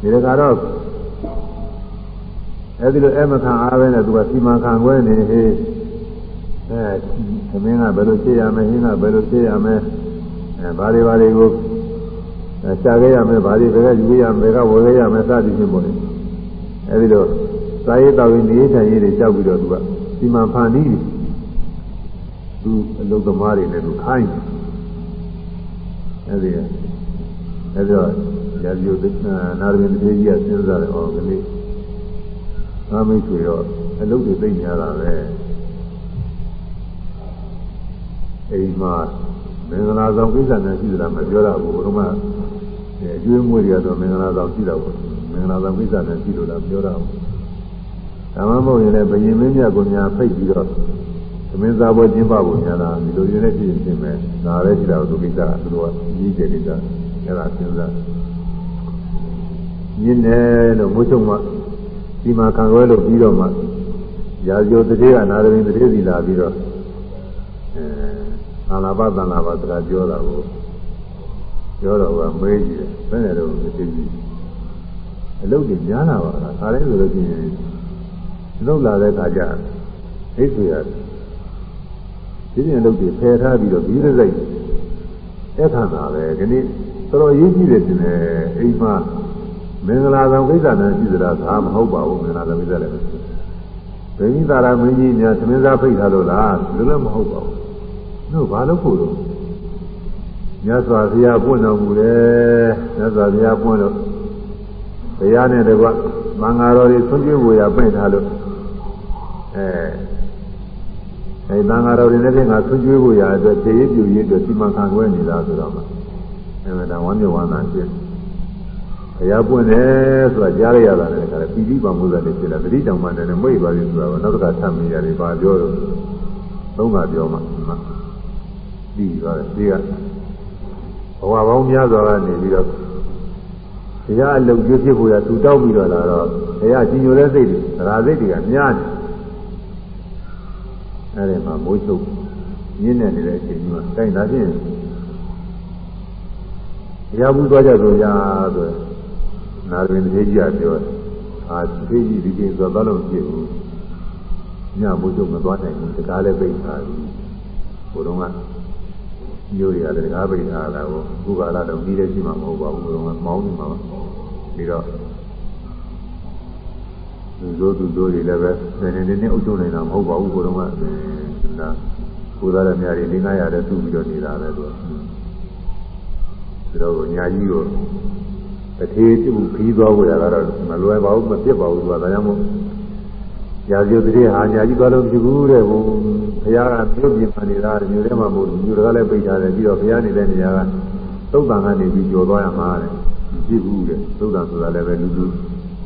ဒီတခါတော့အဲဒီလိုအဲ့မခံအားပဲနဲ့သူကစီမံခံခွဲနေဟေး အဲသမင်းကဘယ်လိုရှင်းရမလဲဟင်းကဘယ်လိုရှင်းရမလဲအဲဘာတွေဘာတွေကိုရှာခဲ့ရမယ်ဘာတွေဘယ်ကယူရမယ်ဘယ်ကဝယ်ခဲ့ရမယ်စသည်ဖြင့်ပေါ့လေအဲဒီလိုစာရေးတော်ရင်နေထိုင်ရေးတွေကြောက်ပြီးတော့သူကဒီမှာဖန်ပြီးသူအလုသမားတွေနဲ့သူခိုင်းအဲဒီအဲဒီတော့ရာဇီယုနာရမင်းတည်းကြီးကစဉ်းစားတယ်ဟောကလေးသာမိတ်ဆွေရောအလုတွေသိများတာပဲ အိမ်မှာမင်္ဂလာဆောင်ကိစ္စနဲ့ရှိသလားမပြောရဘူးဘုရားမအကျွေးမွေးတွေကတော့မင်္ဂလာဆောင်ရှိတော့ဘူးမင်္ဂလာဆောင်ကိစ္စနဲ့ရှိလို့လားပြောရဘူးဒါမှမဟုတ်ရင်လည်းဘယင်မင်းမြတ်ကိုများဖိတ်ပြီးတော့သမင်းသားပွဲကျင်းပဖို့များတာဒီလိုရင်းနဲ့ဖြစ်ရင်ဖြစ်မယ်ဒါလည်းရှိတာသူကိစ္စကသူတို့ကကြီးကျယ်ကိစ္စအဲ့ဒါစဉ်းစားညင်းတယ်လို့မိုးချုံမှဒီမှာခံခွဲလို့ပြီးတော့မှရာဇိုတတိကနာရဝင်းတတိစီလာပြီးတော့အဲ သံလာပသံလာပစကားပြောတာကိုပြောတော့ကမေးကြည့်တယ်ဘယ်နဲ့တော့မသိဘူးအလုပ်တွေများလာပါလားဒါလည်းဆိုလို့ရှိရင်လုပ်လာတဲ့အခါကျအိတ်ဆွေရတယ်ဒီပြင်လုပ်တွေဖယ်ထားပြီးတော့ပြီးရစိတ်အဲ့ခါတာပဲဒီနေ့တော်တော်ရေးကြည့်တယ်တင်တယ်အိမ်မှာမင်္ဂလာဆောင်ကိစ္စနဲ့ရှိသလားဒါမဟုတ်ပါဘူးမင်္ဂလာဆောင်ကိစ္စလည်းမရှိဘူးဘယ်ကြီးသာရမင်းကြီးများသမင်းသားဖိတ်ထားလို့လားလူလည်းမဟုတ်ပါဘူး တို့ဘာလို့ဖို့လို့မြတ်စွာဘုရားပွင့်တော်မူတယ်မြတ်စွာဘုရားပွင့်လို့ဘုရားနဲ့တကွမင်္ဂလာတော်တွေဆွံ့ကျွေးဝေရပြင့်ထားလို့အဲအဲသံဃာတော်တွေနဲ့ပြင်ကဆွံ့ကျွေးဝေရအတွက်ခြေရည်ပြူရည်အတွက်စီမံခံခွဲနေတာဆိုတော့မှအဲဒါဝမ်းမြောက်ဝမ်းသာဖြစ်ဘုရားပွင့်တယ်ဆိုတာကြားရရတာလည်းခါတယ်ပီတိပါမှုသာလည်းဖြစ်လာတတိတောင်မှလည်းမိတ်ပါရင်ဆိုတာကနောက်တစ်ခါဆက်မိရတယ်ဘာပြောတော့သုံးခါပြောမှ ပြီးသွားတယ်ဒီကဘဝပေါင်းများစွာကနေပြီးတော့ဘုရားအလုပ်ကျွေးဖြစ်ဖို့ရသူတောက်ပြီးတော့လာတော့ဘုရားကြီးညိုတဲ့စိတ်တွေသရာစိတ်တွေကများတယ်အဲဒီမှာမိုးချုပ်ညင်းနေနေတဲ့အချိန်မှာတိုင်တာဖြင့်ဘုရားဘူးသွားကြဆိုရဆိုနာရင်တည်းကြီးကပြောတယ်အာဒီကြီးဒီကြီးဆိုတော့လည်းဖြစ်ဘူးညမိုးချုပ်မသွားနိုင်ဘူးတကားလည်းပိတ်ထားပြီဘုရုံက မျိုးတွေကလည်းတကားပိတ်ထားတာကိုခုကလာတော့ပြီးတဲ့ရှိမှမဟုတ်ပါဘူးဘုရုံကမောင်းနေမှာပါပြီးတော့သူတို့သူတို့တွေလည်းပဲနည်းနည်းနည်းအုပ်ချုပ်နေတာမဟုတ်ပါဘူးဘုရုံကဒါကိုသားတဲ့များတွေလင်းကားရတဲ့သူ့ပြီးတော့နေတာပဲသူကဒါတော့ညာကြီးကိုတထေးသူ့ခီးသွားဖို့ရတာတော့မလွယ်ပါဘူးမပြစ်ပါဘူးသူကဒါကြောင့်မို့ ရာဇိုတည်းဟာညာကြီးသွားလို့ဖြစ်ဘူးတဲ့ဘုဘုရားကပြုတ်ပြင်ပါနေတာမြို့ထဲမှာမဟုတ်ဘူးမြို့တကားလည်းပိတ်ထားတယ်ပြီးတော့ဘုရားနေတဲ့နေရာကသုတ်တန်ကနေပြီးကြော်သွားရမှာတဲ့ဖြစ်ဘူးတဲ့သုတ်တန်ဆိုတာလည်းပဲလူလူ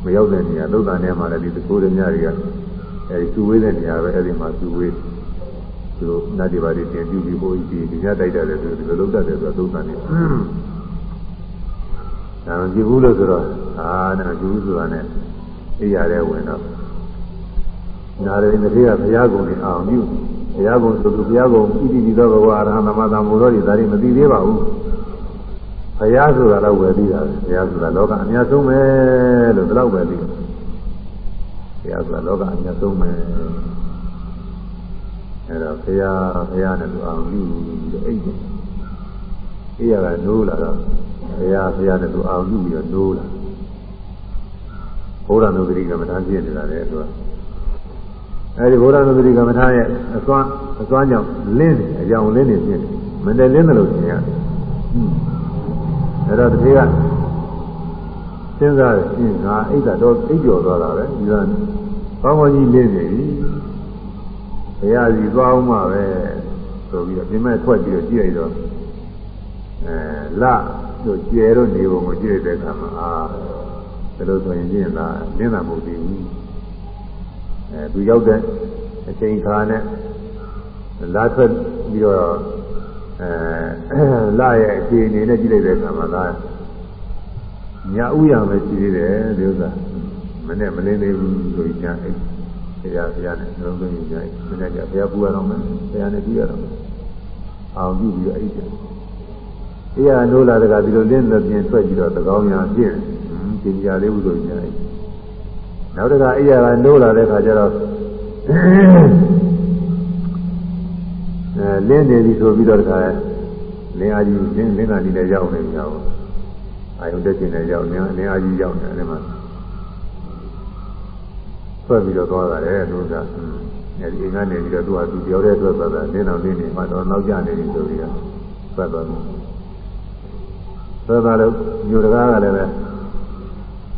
မရောက်တဲ့နေရာသုတ်တန်ထဲမှာလည်းဒီသကိုးတွေများတွေကအဲဒီသူဝေးတဲ့နေရာပဲအဲဒီမှာသူဝေးသူတို့နတ်တွေပါတွေတင်ပြပြီးဟိုဒီဒီညတိုက်တယ်ဆိုဒီလိုလုပ်တတ်တယ်ဆိုတော့သုတ်တန်နေဒါမကြည့်ဘူးလို့ဆိုတော့အာနဲ့ကြည့်ဘူးဆိုတာနဲ့အိရတဲ့ဝင်တော့ နာရီတစ်ခေတ်ကဘုရားကုံနဲ့အောင်ပြုဘုရားကုံဆိုသူဘုရားကုံဣတိတိသောဘဂဝါအရဟံသမသမုရောဒီဒါတွေမသိသေးပါဘူးဘုရားဆိုတာတော့ဝယ်ပြီးတာပဲဘုရားဆိုတာလောကအများဆုံးပဲလို့ဒီလောက်ပဲသိဘုရားဆိုတာလောကအများဆုံးပဲအဲတော့ဘုရားဘုရားနဲ့သူအောင်ပြုပြီးအိတ်တယ်အိရကနိုးလာတော့ဘုရားဘုရားနဲ့သူအောင်ပြုပြီးတော့နိုးလာဘုရားနုပတိကမ္မထာပြည့်နေတာလေသူက အဲဒီဘုရားနုပတိကမ္မထာရဲ့အစွမ်းအစွမ်းကြောင့်လင်းတယ်အကြောင်းလင်းနေပြည့်တယ်မနဲ့လင်းတယ်လို့ထင်ရတယ်အဲတော့တတိကစဉ်းစားတယ်အင်းငါအိတ်ကတော့အိတ်ကျော်သွားတာပဲဒီကကောင်းကောင်းကြီးလင်းနေပြီဘုရားစီသွားအောင်မှာပဲဆိုပြီးတော့ပြင်မဲ့ထွက်ပြီးတော့ကြည့်လိုက်တော့အဲလတို့ကျဲတော့နေပုံကိုကြည့်တဲ့အခါမှာအာဒါလို့ဆိုရင်ပြင်းလာနင်းတာမဟုတ်သေးဘူး အဲသူရောက်တဲ့အချိန်ခါနဲ့လာထွက်ပြီးတော့အဲလာရဲ့အခြေအနေနဲ့ကြည့်လိုက်တဲ့အခါမှာလာညာဥရမယ်ရှိသေးတယ်ဒီဥစ္စာမနဲ့မလင်းသေးဘူးဆိုရင်ညာအိတ်ဘုရားဘုရားနဲ့လုံးလုံးညာအိတ်မနဲ့ကြဘုရားပူရတော့မယ်ဘုရားနဲ့ပြီးရတော့မယ်အောင်ပြုပြီးတော့အိတ်တယ်အေးရနိုးလာတကဒီလိုလင်းလို့ပြင်ထွက်ပြီးတော့သကောင်းညာပြည့်တယ်ကျင်ကြလေးဘူးဆိုညာအိတ် နောက်တကအေးရကနိုးလာတဲ့ခါကျတော့အဲလင်းနေပြီဆိုပြီးတော့တခါလင်းအားကြီးလင်းလင်းကဒီလည်းရောက်နေကြအောင်အာယုတက်ခြင်းနဲ့ရောက်နေလင်းအားကြီးရောက်နေတယ်မှာဆွဲပြီးတော့သွားတာလေသူကအဲဒီအိမ်ကနေပြီးတော့သူကသူပြောတဲ့အတွက်သွားတာလင်းတော်လင်းနေမှတော့နောက်ကျနေပြီဆိုပြီးတော့ဆွဲသွားတယ်ဆွဲသွားလို့မြို့တကားကလည်းပဲ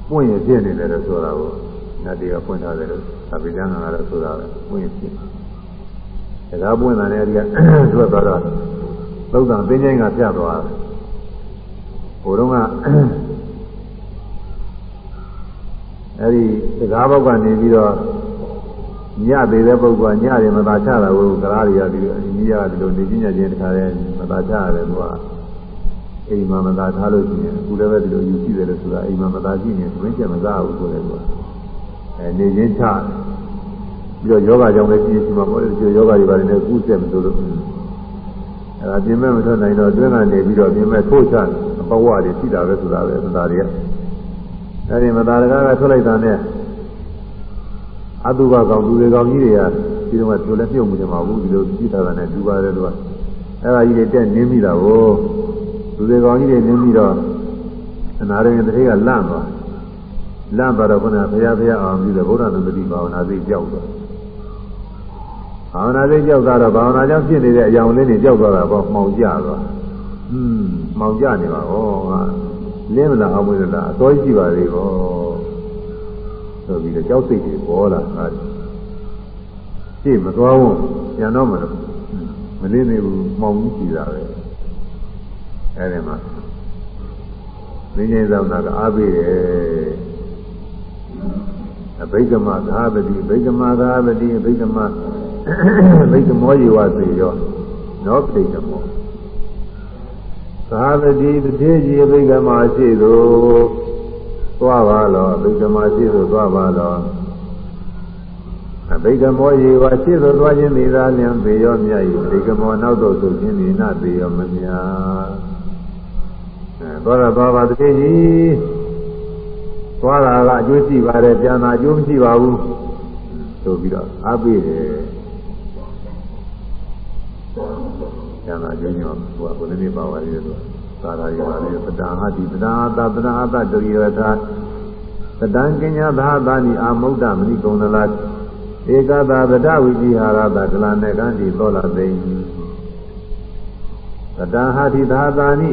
ပွင့်ရင်ပြည့်နေတယ်လို့ဆိုတာကို နတ်တွေကပွင့်ထားတယ်လို့သဗ္ဗေကျမ်းကတော့ဆိုတာပဲပွင့်ရင်ပြည့်တယ်ဒါကပွင့်တာနဲ့အဲဒီကထွက်သွားတော့သုဒ္ဓံသိဉ္ဇိုင်းကပြသွားတယ်ဟိုတုန်းကအဲ့ဒီစကားဘောက်ကနေပြီးတော့ညသေးတဲ့ပုဂ္ဂိုလ်ကညတယ်မသာချတာကိုကလားတွေကဒီလိုအင်းကြီးကဒီလိုနေချင်းညချင်းတခါတည်းမသာချရတယ်သူကအိမ်မှာမသာထားလို့ရှိရင်အခုလည်းပဲဒီလိုယူရှိတယ်လို့ဆိုတာအိမ်မှာမသာရှိရင်ဝင်းချက်မသာဘူးဆိုတယ်ကွာ အဲနေချင်းချပြီးတော့ယောဂကြောင့်လည်းပြင်းရှိမှာပေါ့လေဒီယောဂတွေပါတယ်လည်းကုဆက်မလို့လို့အဲဒါပြင်မဲ့မထွက်နိုင်တော့အတွင်းကနေပြီးတော့ပြင်မဲ့ထိုးချအပဝါတွေရှိတာပဲဆိုတာပဲသတာတွေကအဲဒီမသာတကားကထွက်လိုက်တာနဲ့အတုဘကောင်သူတွေကောင်ကြီးတွေကဒီတော့ကသူလည်းပြုတ်မှုကြမှာဘူးဒီလိုကြည့်တာနဲ့ဒူပါတယ်သူကအဲ့ဒါကြီးတွေတက်နင်းမိတာကိုသူတွေကောင်ကြီးတွေနင်းပြီးတော့အနာရင်တတိကလန့်သွား လန့်သွားတော့ခုနကဘုရားဘုရားအောင်ပြီးတော့ဗုဒ္ဓသမတိဘာဝနာသိကြောက်သွားဘာဝနာသိကြောက်သွားတော့ဘာဝနာကြောင့်ဖြစ်နေတဲ့အကြောင်းလေးတွေကြောက်သွားတာပေါ့မှောင်ကျသွားอืมမှောင်ကျနေပါဩငါလင်းမလားအောင်မလားအတော်ရှိပါသေးဘောဆိုပြီးတော့ကြောက်စိတ်တွေပေါ်လာတာရှေ့မသွားဘူးပြန်တော့မလို့မလေးနေဘူးမှောင်ကြီးကြည့်တာပဲအဲဒီမှာမင်းကြီးသောနာကအားပေးတယ် အဘိဓမ္မာသာပတိဘိဓမ္မာသာပတိဘိဓမ္မာဘိဓမ္မောယေဝသေရောနောဘိဓမ္မောသာပတိတတိကြီးဘိဓမ္မာရှိသောသွားပါလောအဘိဓမ္မာရှိသို့သွားပါလောအဘိဓမ္မောယေဝရှိသို့သွားခြင်းမိသားလျံပေရောမြတ်၏အဘိဓမ္မောနောက်သို့ဆိုခြင်းမိနပေရောမမြတ်အဲသွားတော့သွားပါတကယ်ကြီး သွားတာကအကျိုးရှိပါတယ်ပြန်တာအကျိုးမရှိပါဘူးဆိုပြီးတော့အားပေးတယ်ပြန်တာအကျိုးညောဟိုကဘယ်နည်းပါပါလဲဆိုတော့သာရာယောလေပဒာဟတိပဒာသပဒာသတရိယသာပဒံကညာသာသာနိအာမုဒ္ဒမဏိကုံနလာဧကသာဗဒဝိတိဟာရတကလနဲ့ကံဒီသောလာသိပဒာဟတိသာသာနိ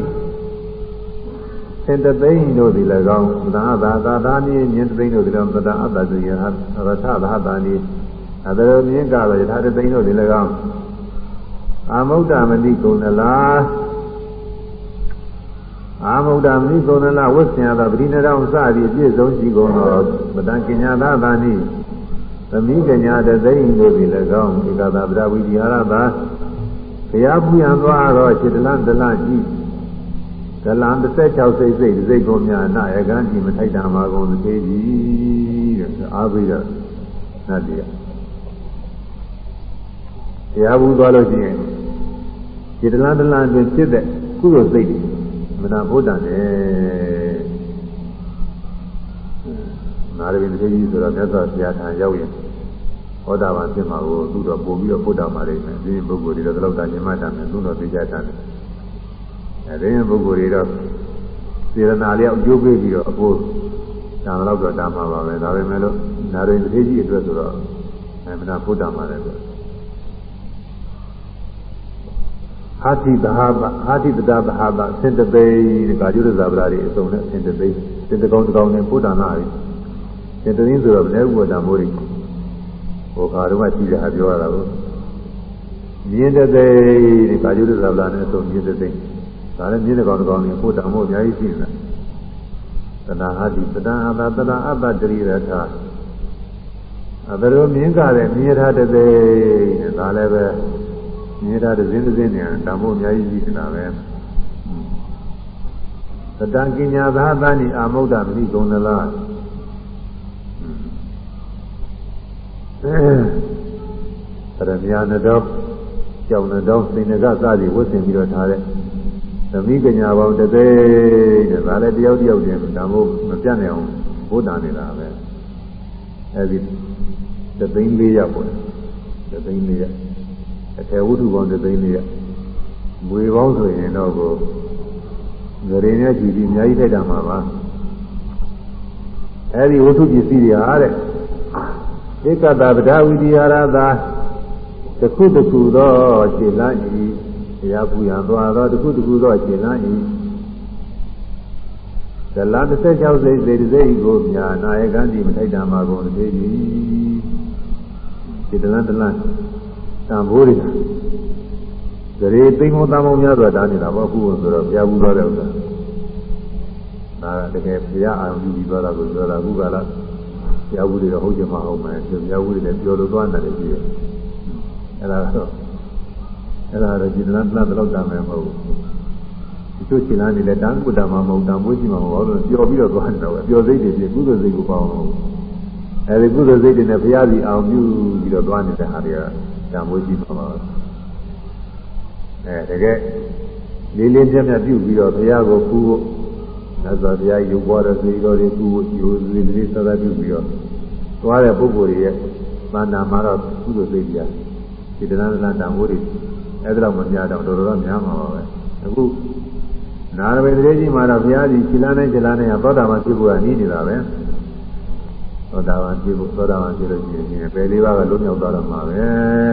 သင်တသိန်းတို့သည်၎င်းပဒာသာသာသာနိမြင်တသိန်းတို့သည်၎င်းပဒာအတ္တဇိယဟရထသာသာနိအတရမြင်ကပဲယထာတသိန်းတို့သည်၎င်းအာမုဒ္ဒမဏိကုံနလာအာမုဒ္ဒမိကုဏလဝိသင်ယသောပရိနတောင်စသည်ပြည့်စုံရှိကုန်သောပဒံကညာသာသာနိသမီးကညာတသိန်းတို့သည်၎င်းဧကသာဗဒဝိဒီဟာရသာဘုရားပူရန်သွားတော့ခြေတလန်းတလန်းကြည့် ကလံ16စိတ်စိတ်စိတ်ကိုများနာယကံကြည့်မထိုက်တာမှာကုန်သေးကြီးတဲ့အားပြီးတော့နတ်တွေကဘုရားပူသွားလို့ရှိရင်ခြေတလန်းတလန်းတွင်ဖြစ်တဲ့ကုသိုလ်စိတ်တွေမနာဘုဒ္ဓနဲ့နာရဝိတ္တိကြီးဆိုတော့မြတ်စွာဘုရားထံရောက်ရင်ဟောတာပါဖြစ်မှာကိုသူတော့ပို့ပြီးတော့ဘုဒ္ဓမှာလိမ့်မယ်ဒီပုဂ္ဂိုလ်တွေတော့ဒီလောက်တာညမတာမယ်သူတော့သိကြတာတယ် အဲဒီပုဂ္ဂိုလ်တွေတော့စေရနာလေးအကျိုးပေးပြီးတော့အဖို့ဒါတော့တော့တာမှာပါပဲဒါပေမဲ့လို့နာရဝိတ္တိကြီးအတွက်ဆိုတော့အမှန်တရားဘုဒ္ဓမှာလည်းဟာတိသဟာပဟာတိတတသဟာပစင်တသိတဲ့ကာယုရဇာပရာတွေအစုံနဲ့စင်တသိစင်တကောင်တကောင်နဲ့ဘုဒ္ဓနာရီစင်တသိဆိုတော့ဘယ်ဥပဒါမိုးတွေဟိုခါတော့ရှိတဲ့ဟာပြောရတာကိုမြင်းတသိတဲ့ကာယုရဇာပရာနဲ့အစုံမြင်းတသိ ဒါလည်းမြင်းတကောင်တကောင်နဲ့ဘုဒ္ဓမိုးအများကြီးရှိနေတာတဏဟာတိတဏအတတဏအတ္တတရိရထာအဲဒါလိုမြင်ကြတဲ့မြင်ထားတဲ့သိတဲ့ဒါလည်းပဲမြင်တာတစ်စင်းတစ်စင်းနဲ့တမို့အများကြီးရှိနေတာပဲသတံကညာသာသနိအာမုဒ္ဒမဏိကုံနလားအဲရမြာနတော်ကြောင်နတော်သိဏကစသည်ဝတ်ဆင်ပြီးတော့ထားတဲ့ သမီးကညာပေါင်းတသိတဲ့ဒါလည်းတယောက်တယောက်ချင်းဒါမို့မပြတ်နိုင်အောင်ဘုဒ္ဓနေတာပဲအဲဒီတသိန်းလေးရပေါ့တသိန်းလေးရအထေဝုဒ္ဓပေါင်းတစ်သိန်းလေးငွေပေါင်းဆိုရင်တော့ကိုငရေနဲ့ကြည့်ပြီးအများကြီးထိုက်တာမှာပါအဲဒီဝတ္ထုပစ္စည်းတွေဟာတဲ့ဧကတဗဒဝိဒီဟာရသာတခုတခုသောခြေလန်းဤ တရားပူရန်သွားသောတခုတခုသောခြေလန်းဤဇလ16စိတ်စိတ်စိတ်ကိုမြာနာယကံဒီမထိုက်တာမှာကုန်သေးပြီဒီတလန်းတလန်းတန်ဖိုးတွေကဂရေသိမ်းမောတမ်းမောများစွာတားနေတာပေါ့အခုဆိုတော့ပြဘူးသွားတဲ့ဥစ္စာဒါတကယ်ဘုရားအာရုံပြုပြီးသွားတာကိုပြောတာအခုကလာပြဘူးတွေတော့ဟုတ်ချင်မှဟုတ်မယ်ပြဘူးတွေလည်းပြောလို့သွားတယ်ကြည့်ရအဲ့ဒါတော့ အဲ့ဒါတော့ဒီလမ်းလမ်းတော့တာမယ်မဟုတ်ဘူးသူချင်းလားနေလဲတန်ကုတ္တမမဟုတ်တန်မွေးကြီးမှာမဟုတ်လို့ပျော်ပြီးတော့သွားနေတာပဲပျော်စိတ်တွေပြကုသိုလ်စိတ်ကိုပေါအောင်အဲဒီကုသိုလ်စိတ်တွေနဲ့ဘုရားစီအောင်ပြုပြီးတော့သွားနေတဲ့ဟာတွေကတန်မွေးကြီးမှာပါအဲတကယ်လေးလေးပြတ်ပြတ်ပြုပြီးတော့ဘုရားကိုကူဖို့သစ္စာဘုရားရုပ်ပွားတဲ့စေတော်တွေကူဖို့ယူလေးလေးစသပြုပြီးတော့သွားတဲ့ပုဂ္ဂိုလ်တွေရဲ့သန္တာမှာတော့ကုသိုလ်စိတ်ကြီးဒီတဏှာတဏ္ဍာမိုးတွေ အဲ့ဒါတော့မများတော့တော်တော်များမှာပါပဲအခုနာရမေတရေကြီးမှာတော့ဘုရားကြီးခြေလမ်းနဲ့ခြေလမ်းနဲ့သောတာပန်ဖြစ်ဖို့ကနီးနေတာပဲသောတာပန်ဖြစ်ဖို့သောတာပန်ဖြစ်လို့ရှိရင်ဘယ်လေးပါးကလုံးမြောက်သွားတော့မှာပဲ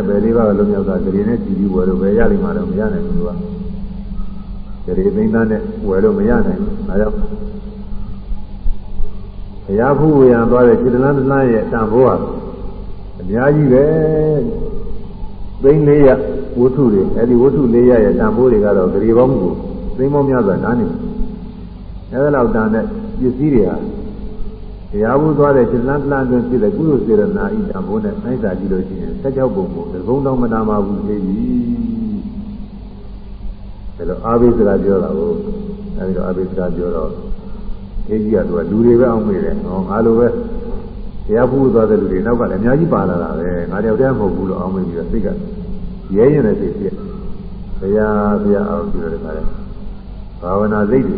ဘယ်လေးပါးကလုံးမြောက်သွားကြရင်နဲ့ကြည်ပြီးဝယ်လို့ဘယ်ရလိမ့်မှာတော့မရနိုင်ဘူးကကြည်သိန်းသားနဲ့ဝယ်လို့မရနိုင်ဘူးဒါကြောင့်ဘုရားဖူးဝေယံသွားတဲ့ခြေလမ်းတစ်လမ်းရဲ့တန်ဖိုးဟာအများကြီးပဲသိန်းလေးရ ဝတ္ထုတွေအဲဒီဝတ္ထုလေးရရဲ့တန်ဖိုးတွေကတော့ဂရေပေါင်းကိုသိန်းပေါင်းများစွာနားနေအဲဒီလောက်တန်တဲ့ပစ္စည်းတွေဟာတရားဘူးသွားတဲ့စိတ္တလန်းတွင်ဖြစ်တဲ့ကုသိုလ်စေရနာဤတံဘုန်းနဲ့နိုင်စာကြည့်လို့ရှိရင်ဆက်ကြောက်ပုံကိုသဘုံတော်မနာမှာဘူးသေးပြီဒါလိုအာဘိစရာပြောတာကိုအဲဒီတော့အာဘိစရာပြောတော့အေးကြီးကသူကလူတွေပဲအောင်မေးတယ်ဟောငါလိုပဲတရားဘူးသွားတဲ့လူတွေနောက်ကလည်းအများကြီးပါလာတာပဲငါတယောက်တည်းမဟုတ်ဘူးလို့အောင်မေးပြီးတော့စိတ်က ရဲရင်လည်းစိတ်ဖြစ်ဘုရားဘုရားအောင်ပြီးတော့တခါလဲဘာဝနာစိတ်တွေ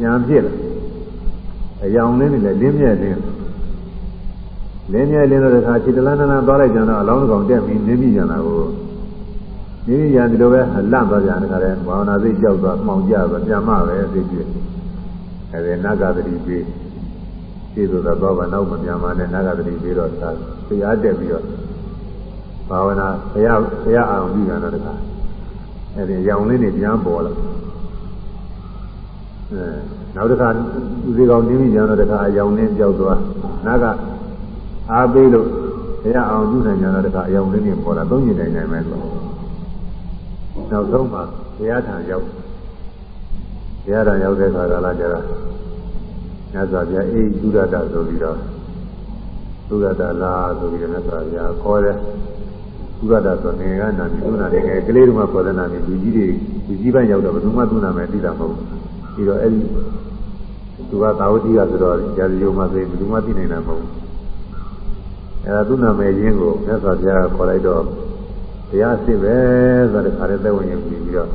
ညာဖြစ်လာအယောင်လေးတွေလည်းလင်းမြဲလင်းလင်းမြဲလင်းတော့တခါခြေတလန်းတလန်းသွားလိုက်ကြတော့အလောင်းကောင်တက်ပြီးနင်းမိကြတာကိုနင်းမိကြဒီလိုပဲလန့်သွားကြတခါလဲဘာဝနာစိတ်ကြောက်သွားမှောင်ကြသွားပြန်မပဲသိကြည့်အဲဒီနဂတတိပေးခြေဆိုတာတော့ဘာနောက်မပြန်မနဲ့နဂတတိပေးတော့သာတရားတက်ပြီးတော့ ဘာဝနာဘုရားဘုရားအောင်ပြီးကြတော့တခါအဲဒီရောင်လေးတွေပြန်ပေါ်လာအဲနောက်တစ်ခါဥစီကောင်တင်းပြီးကြတော့တခါအယောင်နဲ့ကြောက်သွားနာကအားပေးလို့ဘုရားအောင်ပြုနိုင်ကြတော့တခါအယောင်လေးနဲ့ပေါ်လာသုံးညင်နိုင်နိုင်မယ်လို့နောက်ဆုံးမှာဘုရားထံရောက်ဘုရားထံရောက်တဲ့အခါကလာကြတာညဇာပြအေးသုရတဆိုပြီးတော့သုရတလာဆိုပြီးတော့ညဇာပြခေါ်တယ် သုရတဆိုနေကနာမည်သူနာနေကလေးတို့မှခေါ်တဲ့နာမည်လူကြီးတွေလူကြီးပိုင်းရောက်တော့ဘယ်သူမှသူနာမည်သိတာမဟုတ်ဘူးပြီးတော့အဲ့ဒီသူကသာဝတိကဆိုတော့ဇာတိယုံမှာဆိုရင်ဘယ်သူမှသိနိုင်တာမဟုတ်ဘူးအဲ့ဒါသူ့နာမည်ရင်းကိုမြတ်စွာဘုရားခေါ်လိုက်တော့တရားအစ်စ်ပဲဆိုတဲ့ခါရဲသက်ဝင်ရင်ပြီးပြီးတော့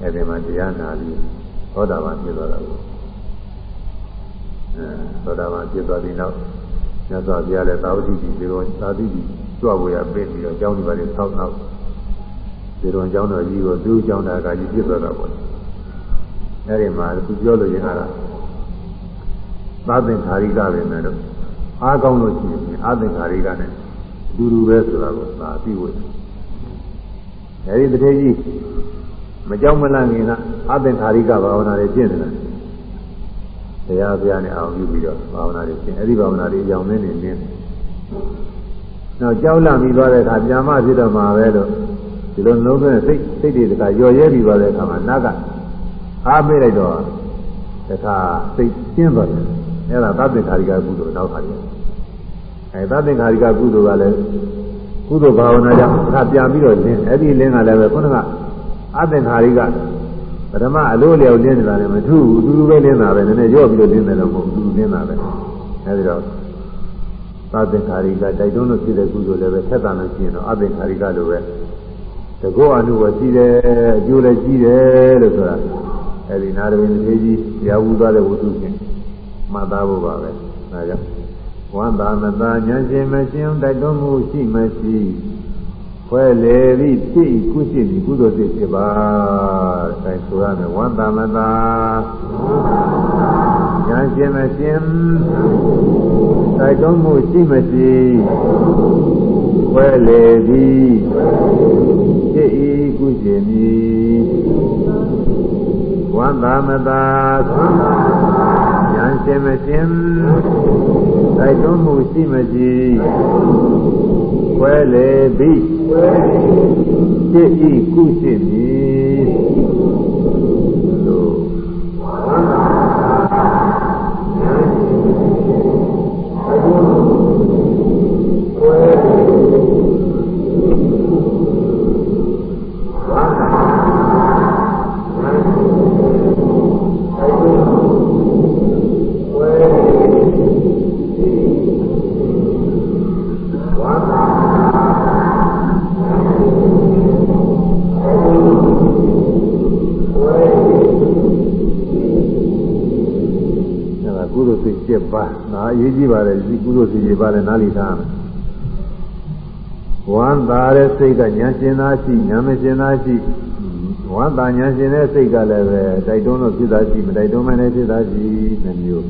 အဲ့ဒီမှာတရားနာပြီးသောတာပန်ဖြစ်သွားတာကိုအဲသောတာပန်ဖြစ်သွားပြီးနောက်မြတ်စွာဘုရားလည်းသာဝတိကြီးဒီလိုသာတိကြီး ကြွဝေရပြင်ပြီးတော့ကျောင်းဒီပါလေးဆောက်နောက်ဒီလိုကျောင်းတော်ကြီးကိုသူ့ကျောင်းသားကကြီးပြစ်သွားတာပေါ့အဲဒီမှာသူပြောလို့ရင်ကတော့သာသင်္ခါရိကပဲမယ်တော့အားကောင်းလို့ရှိရင်အာသင်္ခါရိကနဲ့အတူတူပဲဆိုတာကိုသာသိဝေအဲဒီတထေကြီးမကြောက်မလန့်ခင်ကအသင်္ခါရိကဘာဝနာတွေကျင့်နေတာတရားပြနဲ့အောင်ပြုပြီးတော့ဘာဝနာတွေကျင့်အဲဒီဘာဝနာတွေအကြောင်းနဲ့နေနေ နောက်ကြောက်လန့်ပြီးသွားတဲ့အခါပြန်မဖြစ်တော့မှာပဲလို့ဒီလိုလုံးသွင်းစိတ်စိတ်တွေတခါရော်ရဲပြီးသွားတဲ့အခါမှာနတ်ကအားပေးလိုက်တော့တခါစိတ်ကျင်းသွားတယ်အဲ့ဒါသတ္တခါရိကကုသိုလ်နောက်ခါရီအဲသတ္တခါရိကကုသိုလ်ကလည်းကုသိုလ်ဘာဝနာကြောင့်အခါပြန်ပြီးတော့လင်းအဲ့ဒီလင်းကလည်းပဲခုနကအတ္တခါရိကပထမအလိုလျောက်လင်းနေတာလည်းမထူးဘူးအတူတူပဲလင်းတာပဲနည်းနည်းရော့ပြီးတော့လင်းတယ်လို့မဟုတ်ဘူးအတူတူလင်းတာပဲအဲဒီတော့ သတ္တခါရိကတိုက်တွန်းလို့ဖြစ်တဲ့ကုသိုလ်လည်းပဲထက်တာလို့ရှိရင်တော့အတ္တခါရိကလိုပဲတကောအနုဝရှိတယ်အကျိုးလည်းရှိတယ်လို့ဆိုတာအဲဒီနာရဝင်းသေးကြီးရာဝူသွားတဲ့ဝတ္ထုချင်းမှတ်သားဖို့ပါပဲဒါကြောင့်ဝန္တာမသာဉာဏ်ရှင်မရှင်တိုက်တွန်းမှုရှိမရှိခွဲလေပြီးဖြစ်ကုရှိပြီးကုသိုလ်စိတ်ဖြစ်ပါတဲ့ဆိုရမယ်ဝန္တာမသာ ဉာဏ်ရှင်မရှင်တိုက်တွန်းမှုရှိမရှိခွဲလေပြီးဖြစ်ဤကုရှိမည်ဝန္တာမသာဉာဏ်ရှင်မရှင်တိုက်တွန်းမှုရှိမရှိခွဲလေပြီးဖြစ်ဤကုရှိမ ကုသိုလ်စိတ်7ပါး။ဒါအရေးကြီးပါတယ်ဒီကုသိုလ်စိတ်7ပါးလည်းနားလည်ထားရမယ်။ ဝမ်းသာတဲ့စိတ်ကဉာဏ်ရှင်သားရှိဉာဏ်မရှင်သားရှိဝမ်းသာဉာဏ်ရှင်တဲ့စိတ်ကလည်းပဲတိုက်တွန်းလို့ဖြစ်တာရှိမတိုက်တွန်းမနဲ့ဖြစ်တာရှိနှမျိုး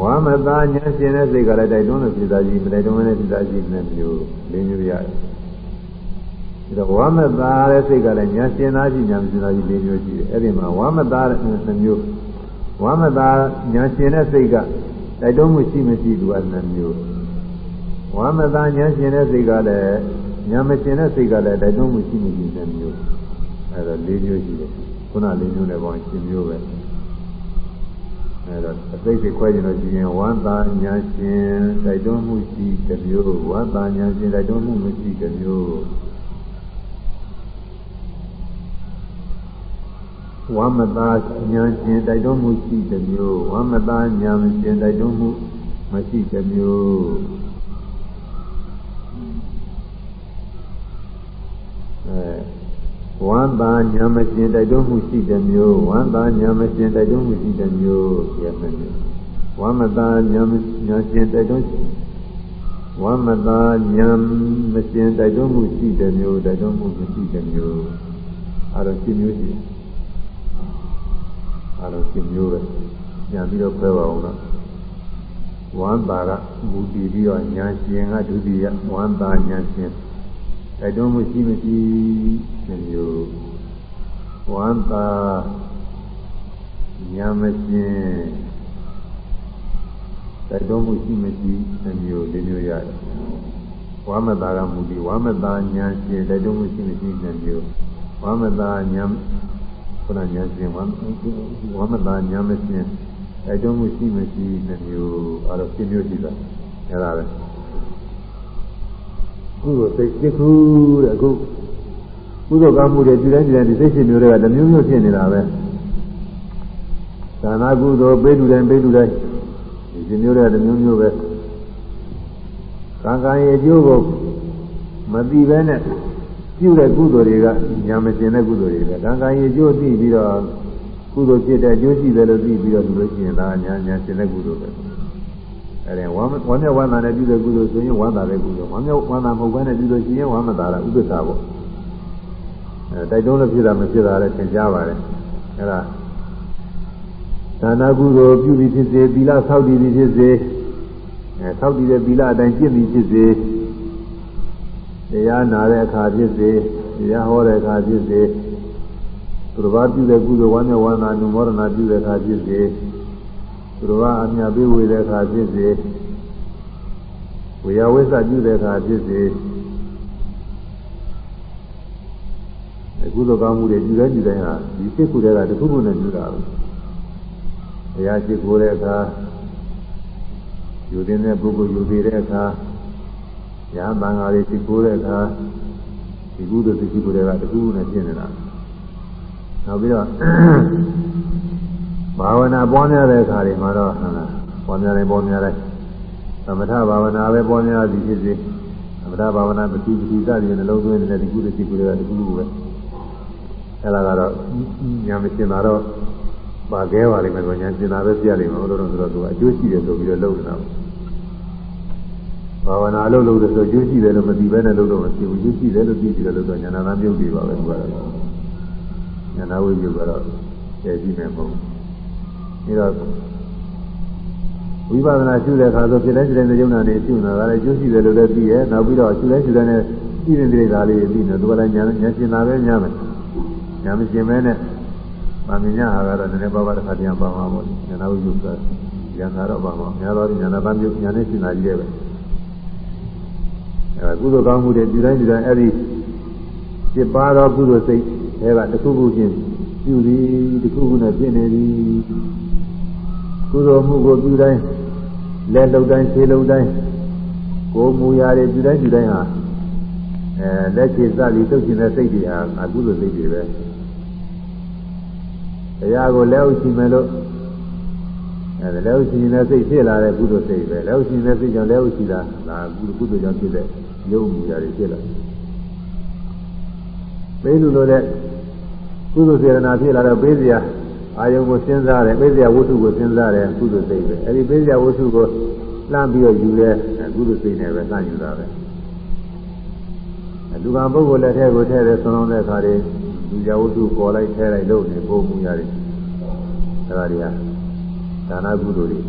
ဝမ်းမသာဉာဏ်ရှင်တဲ့စိတ်ကလည်းတိုက်တွန်းလို့ဖြစ်တာရှိမတိုက်တွန်းမနဲ့ဖြစ်တာရှိနှမျိုးလေးမျိုးရတယ်ဒါဝမ်းမသာတဲ့စိတ်ကလည်းဉာဏ်ရှင်သားရှိဉာဏ်မရှင်သားရှိလေးမျိုးရှိတယ်အဲ့ဒီမှာဝမ်းမသာတဲ့နှမျိုးဝမ်းမသာဉာဏ်ရှင်တဲ့စိတ်ကတိုက်တွန်းမှုရှိမရှိသူကနှမျိုး ဝမ်းမသာဉာဏ်ရှင်တဲ့စိတ်ကလည်းဉာဏ်မရှင်တဲ့စိတ်ကလည်းတိုက်တွန်းမှုရှိမရှိနှမျိုးအဲဒါ၄မျိုးရှိတယ်ခုန၄မျိုးနဲ့ပေါင်းရှင်မျိုးပဲအဲဒါအသိစိတ်ခွဲကျင်လို့ရှိရင်ဝမ်းသာဉာဏ်ရှင်တိုက်တွန်းမှုရှိတစ်မျိုးဝမ်းသာဉာဏ်ရှင်တိုက်တွန်းမှုမရှိတစ်မျိုးဝမ်းမသာဉာဏ်ရှင်တိုက်တွန်းမှုရှိတစ်မျိုးဝမ်းမသာဉာဏ်ရှင်တိုက်တွန်းမှုမရှိတစ်မျိုး ဝမ်းသာညာမရှင်တိုက်တွန်းမှုရှိတဲ့မျိုးဝမ်းသာညာမရှင်တိုက်တွန်းမှုရှိတဲ့မျိုးရမယ်ဝမ်းမသာညာမညာရှင်တိုက်တွန်းဝမ်းမသာညာမရှင်တိုက်တွန်းမှုရှိတဲ့မျိုးတိုက်တွန်းမှုမရှိတဲ့မျိုးအဲဒါရှင်းမျိုးရှိအဲဒါရှင်းမျိုးပဲညာပြီးတော့ပြောပါအောင်တော့ဝမ်းသာကမူတည်ပြီးတော့ညာရှင်ကဒုတိယဝမ်းသာညာရှင် တိုက်တွန်းမှုရှိမရှိမျိုးဝမ်းသာညာမရှင်တိုက်တွန်းမှုရှိမရှိမျိုးလေးမျိုးရတယ်ဝမ်းမသာကမူပြီးဝမ်းမသာညာရှင်တိုက်တွန်းမှုရှိမရှိမျိုးဝမ်းမသာညာခုနညာရှင်ဝမ်းဝမ်းမသာညာမရှင်တိုက်တွန်းမှုရှိမရှိမျိုးအဲ့တော့ရှင်းမျိုးရှိတာအဲ့ဒါပဲ ကုသိုလ်စိတ်တစ်ခုတဲ့အခုကုသိုလ်ကောင်းမှုတွေပြုတိုင်းပြုတိုင်းဒီစိတ်ရှင်မျိုးတွေကတစ်မျိုးမျိုးဖြစ်နေတာပဲသာနာကုသိုလ်ပေးလူတိုင်းပေးလူတိုင်းဒီရှင်မျိုးတွေကတစ်မျိုးမျိုးပဲကံကံရဲ့အကျိုးကိုမသိဘဲနဲ့ပြုတဲ့ကုသိုလ်တွေကညာမကျင်တဲ့ကုသိုလ်တွေပဲကံကံရဲ့အကျိုးသိပြီးတော့ကုသိုလ်ဖြစ်တဲ့အကျိုးရှိတယ်လို့သိပြီးတော့ဒီလိုရှိရင်ဒါညာညာကျင်တဲ့ကုသိုလ်ပဲ အဲဒီဝမ်းဝမ်းမြောက်ဝမ်းသာနဲ့ပြုတဲ့ကုသိုလ်ဆိုရင်ဝမ်းသာတဲ့ကုသိုလ်ဝမ်းမြောက်ဝမ်းသာမဟုတ်ဘဲနဲ့ပြုလို့ရှိရင်ဝမ်းမသာတာဥပ္ပစ္စာပေါ့အဲတိုက်တွန်းလို့ဖြစ်တာမဖြစ်တာလည်းသင်ကြားပါတယ်အဲဒါဒါနာကုသိုလ်ပြုပြီးဖြစ်စေသီလဆောက်တည်ပြီးဖြစ်စေအဲဆောက်တည်တဲ့သီလအတိုင်းကျင့်ပြီးဖြစ်စေတရားနာတဲ့အခါဖြစ်စေတရားဟောတဲ့အခါဖြစ်စေသူတော်ဘာပြုတဲ့ကုသိုလ်ဝမ်းမြောက်ဝမ်းသာနုမောဒနာပြုတဲ့အခါဖြစ်စေ သူတော်ဘာအမြတ်ပေးဝေတဲ့အခါဖြစ်စေဝေယဝိသပြုတဲ့အခါဖြစ်စေကုသိုလ်ကောင်းမှုတွေယူတဲ့ယူတဲ့ဟာဒီစိတ်ကူတဲ့ကတခုခုနဲ့ယူတာပဲ။တရားရှိခိုးတဲ့အခါယူတဲ့ပုဂ္ဂိုလ်ယူသေးတဲ့အခါညာတန်ဃာတွေရှိခိုးတဲ့အခါဒီကုသိုလ်သိရှိခိုးတဲ့ကတခုခုနဲ့ရှင်းနေတာ။နောက်ပြီးတော့ ဘာဝနာပွားများတဲ့အခါတွေမှာတော့ဟုတ်လားပွားများတယ်ပွားများတယ်သမထဘာဝနာပဲပွားများသည်ဖြစ်စေသမထဘာဝနာပတိပတိစသည်နှလုံးသွင်းနေတဲ့ဒီကုသိုလ်ရှိခိုးတဲ့ကတခုခုပဲ။အဲ့ဒါကတော့ညာမရှင်းတာတော့ပါခဲပါလိမ့်မယ်ဆိုညာရှင်းတာပဲပြရလိမ့်မယ်ဘယ်လိုလဲဆိုတော့သူကအကျိုးရှိတယ်ဆိုပြီးတော့လုပ်နေတာဘာဝနာလုပ်လို့ဆိုအကျိုးရှိတယ်လို့မသိဘဲနဲ့လုပ်တော့မရှိဘူးအကျိုးရှိတယ်လို့သိပြီးတော့လုပ်တော့ညာနာသားပြုတ်ပြီးပါပဲသူကတော့ညာနာဝိပြုကတော့ကျေကြည့်မယ်မဟုတ်ဘူး ဒါတော့ဝိပဿနာရှုတဲ့အခါဆိုဖြစ်တဲ့စိတ်တဲ့ယုံနာနေရှုနေတာလည်းကျိုးရှိတယ်လို့လည်းသိရဲ့နောက်ပြီးတော့ရှုတဲ့ရှုတဲ့နဲ့ရှိတဲ့တိရစ္ဆာန်လေးသိနေသူကလည်းညာညာရှင်းတာပဲညာမယ်ညာမကျင်မဲနဲ့ဗာမညာဟာကတော့နည်းနည်းပါးပါးတစ်ခါတည်းပါမှာပေါ့ညာနာဝိယုကညာနာတော့ပါမှာများတော့ညာနာပန်းပြုညာနဲ့ရှင်းတာကြီးရဲ့ပဲအဲကုသိုလ်ကောင်းမှုတွေပြုတိုင်းပြုတိုင်းအဲ့ဒီจิตပါတော့ကုသိုလ်စိတ်အဲကတစ်ခုခုချင်းပြုသည်တစ်ခုခုနဲ့ပြည့်နေသည် ကုသိုလ်မှုကိုပြုတိုင်းလက်လုံတိုင်းခြေလုံတိုင်းကိုယ်မူရာတွေပြုတိုင်းပြုတိုင်းဟာအဲလက်ခြေစသည်တုတ်ချင်တဲ့စိတ်တွေဟာအကုသိုလ်စိတ်တွေပဲတရားကိုလက်ဥရှိမယ်လို့အဲလက်ဥရှိနေတဲ့စိတ်ဖြစ်လာတဲ့ကုသိုလ်စိတ်ပဲလက်ဥရှိနေတဲ့စိတ်ကြောင့်လက်ဥရှိတာဒါကုသိုလ်ကြောင့်ဖြစ်တဲ့ရုပ်မူရာတွေဖြစ်လာပေးလူလိုတဲ့ကုသိုလ်စေရနာဖြစ်လာတော့ပေးစရာ အာယုံကိုစဉ်းစားတယ်ပိစယဝတ္ထုကိုစဉ်းစားတယ်ကုသိုလ်စိတ်ပဲအဲဒီပိစယဝတ္ထုကိုလှမ်းပြီးတော့ယူတဲ့ကုသိုလ်စိတ်နဲ့ပဲလှမ်းယူတာပဲလူကံပုဂ္ဂိုလ်လက်ထဲကိုထည့်တဲ့ဆွလုံးတဲ့အခါတွေလူကြဝတ္ထုပေါ်လိုက်ထဲလိုက်လို့နေပုံမှုရတယ်အဲဒါတွေကဒါနကုသိုလ်တွေ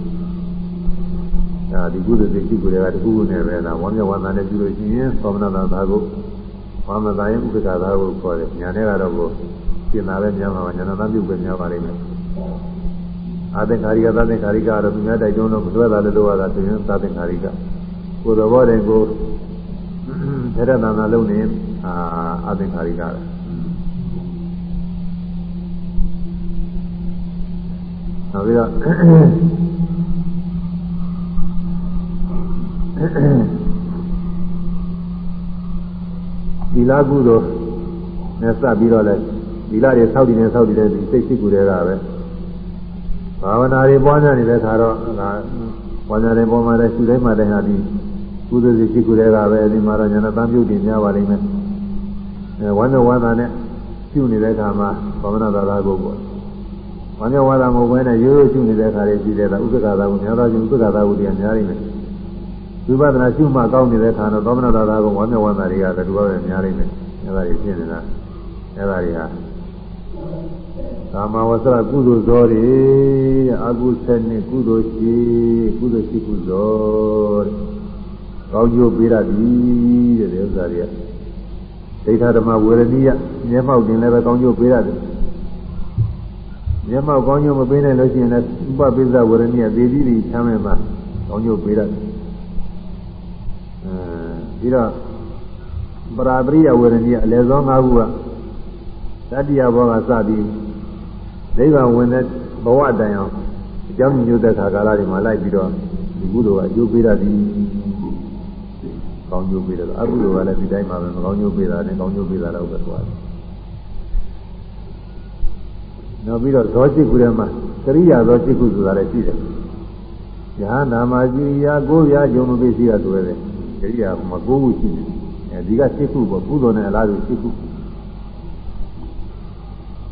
ဒါဒီကုသိုလ်စိတ်ရှိကိုယ်တွေကတခုခုနဲ့ပဲလားဝမ်းမြောက်ဝမ်းသာနဲ့ပြုလို့ရှိရင်သောမနာသာသာကိုဝမ်းမသာရင်ဥပ္ပခါသာကိုခေါ်တယ်ညာနဲ့ကတော့ ကိုပြင်လာပဲများမှာညာနာသပြုတ်ပဲများပါလိမ့်မယ်အာသင်္ခါရိကသသင်္ခါရိကကတော့သူများတိုက်တွန်းလို့မတွဲတာလည်းလို့ရတာဆိုရင်သသင်္ခါရိကကိုယ်တော်ဘောတဲ့ကိုထေရနာနာလုံးနေအာအာသင်္ခါရိကပဲနောက်ပြီးတော့ဒီလာကုသိုလ်နဲ့စပ်ပြီးတော့လဲ ဒီလာတွေဆောက်တည်နေဆောက်တည်တဲ့ဒီစိတ်ရှိကူတွေကပဲဘာဝနာတွေပွားများနေတဲ့ခါတော့ဒါပွားများတဲ့ပုံမှန်တဲ့ရှုတိုင်းမှတိုင်းဟာဒီကုသိုလ်စိတ်ရှိကူတွေကပဲဒီမှာတော့ညာနာတမ်းပြုတ်တင်များပါလိမ့်မယ်အဲဝမ်းမြောက်ဝမ်းသာနဲ့ရှုနေတဲ့ခါမှာဘာဝနာသာသာကိုပေါ့ဝမ်းမြောက်ဝမ်းသာမဟုတ်ဘဲနဲ့ရိုးရိုးရှုနေတဲ့ခါတွေရှိတယ်လားဥပ္ပခါသာကိုများသောချင်းဥပ္ပခါသာကိုတရားများနေတယ်ဝိပဿနာရှုမှကောင်းနေတဲ့ခါတော့သောမနာသာသာကိုဝမ်းမြောက်ဝမ်းသာတွေကတူပါပဲများနေတယ်အဲဒါတွေဖြစ်နေတာအဲဒါတွေဟာ ကာမဝဆရကုသိုလ်ဇောတွေအကုသနဲ့ကုသိုလ်ရှိကုသိုလ်ရှိကုသိုလ်တဲ့ကောင်းကျိုးပေးရသည်တဲ့ဥစ္စာတွေကဒိဋ္ဌဓမ္မဝေရဏိယမျက်မှောက်တင်လည်းပဲကောင်းကျိုးပေးရတယ်မျက်မှောက်ကောင်းကျိုးမပေးနိုင်လို့ရှိရင်လည်းဥပပိစ္ဆဝေရဏိယသေပြီးပြီးချမ်းမဲ့မှာကောင်းကျိုးပေးရတယ်အဲပြီးတော့ပရာပရိယဝေရဏိယအလယ်ဆုံး၅ခုက တတိယဘောကစပြီးနိဗ္ဗာန်ဝင်တဲ့ဘဝတိုင်အောင်အကြောင်းညွှန်တဲ့ခါကာလတွေမှာလိုက်ပြီးတော့ဒီကုသိုလ်ကအကျိုးပေးတတ်သည်ကောင်းကျိုးပေးတယ်အကုသိုလ်ကလည်းဒီတိုင်းမှာပဲမကောင်းကျိုးပေးတာနဲ့ကောင်းကျိုးပေးတာတော့ပဲသွားတယ်နောက်ပြီးတော့ဇောจิตကုထဲမှာကရိယာဇောจิตကုဆိုတာလည်းရှိတယ်ယဟနာမကြီးရာကိုရာဂျုံမပေးစီရဆိုရဲကရိယာမှာကိုးခုရှိတယ်အဲဒီကစိတ်ခုပေါ့ကုသိုလ်နဲ့အလားတူစိတ်ခု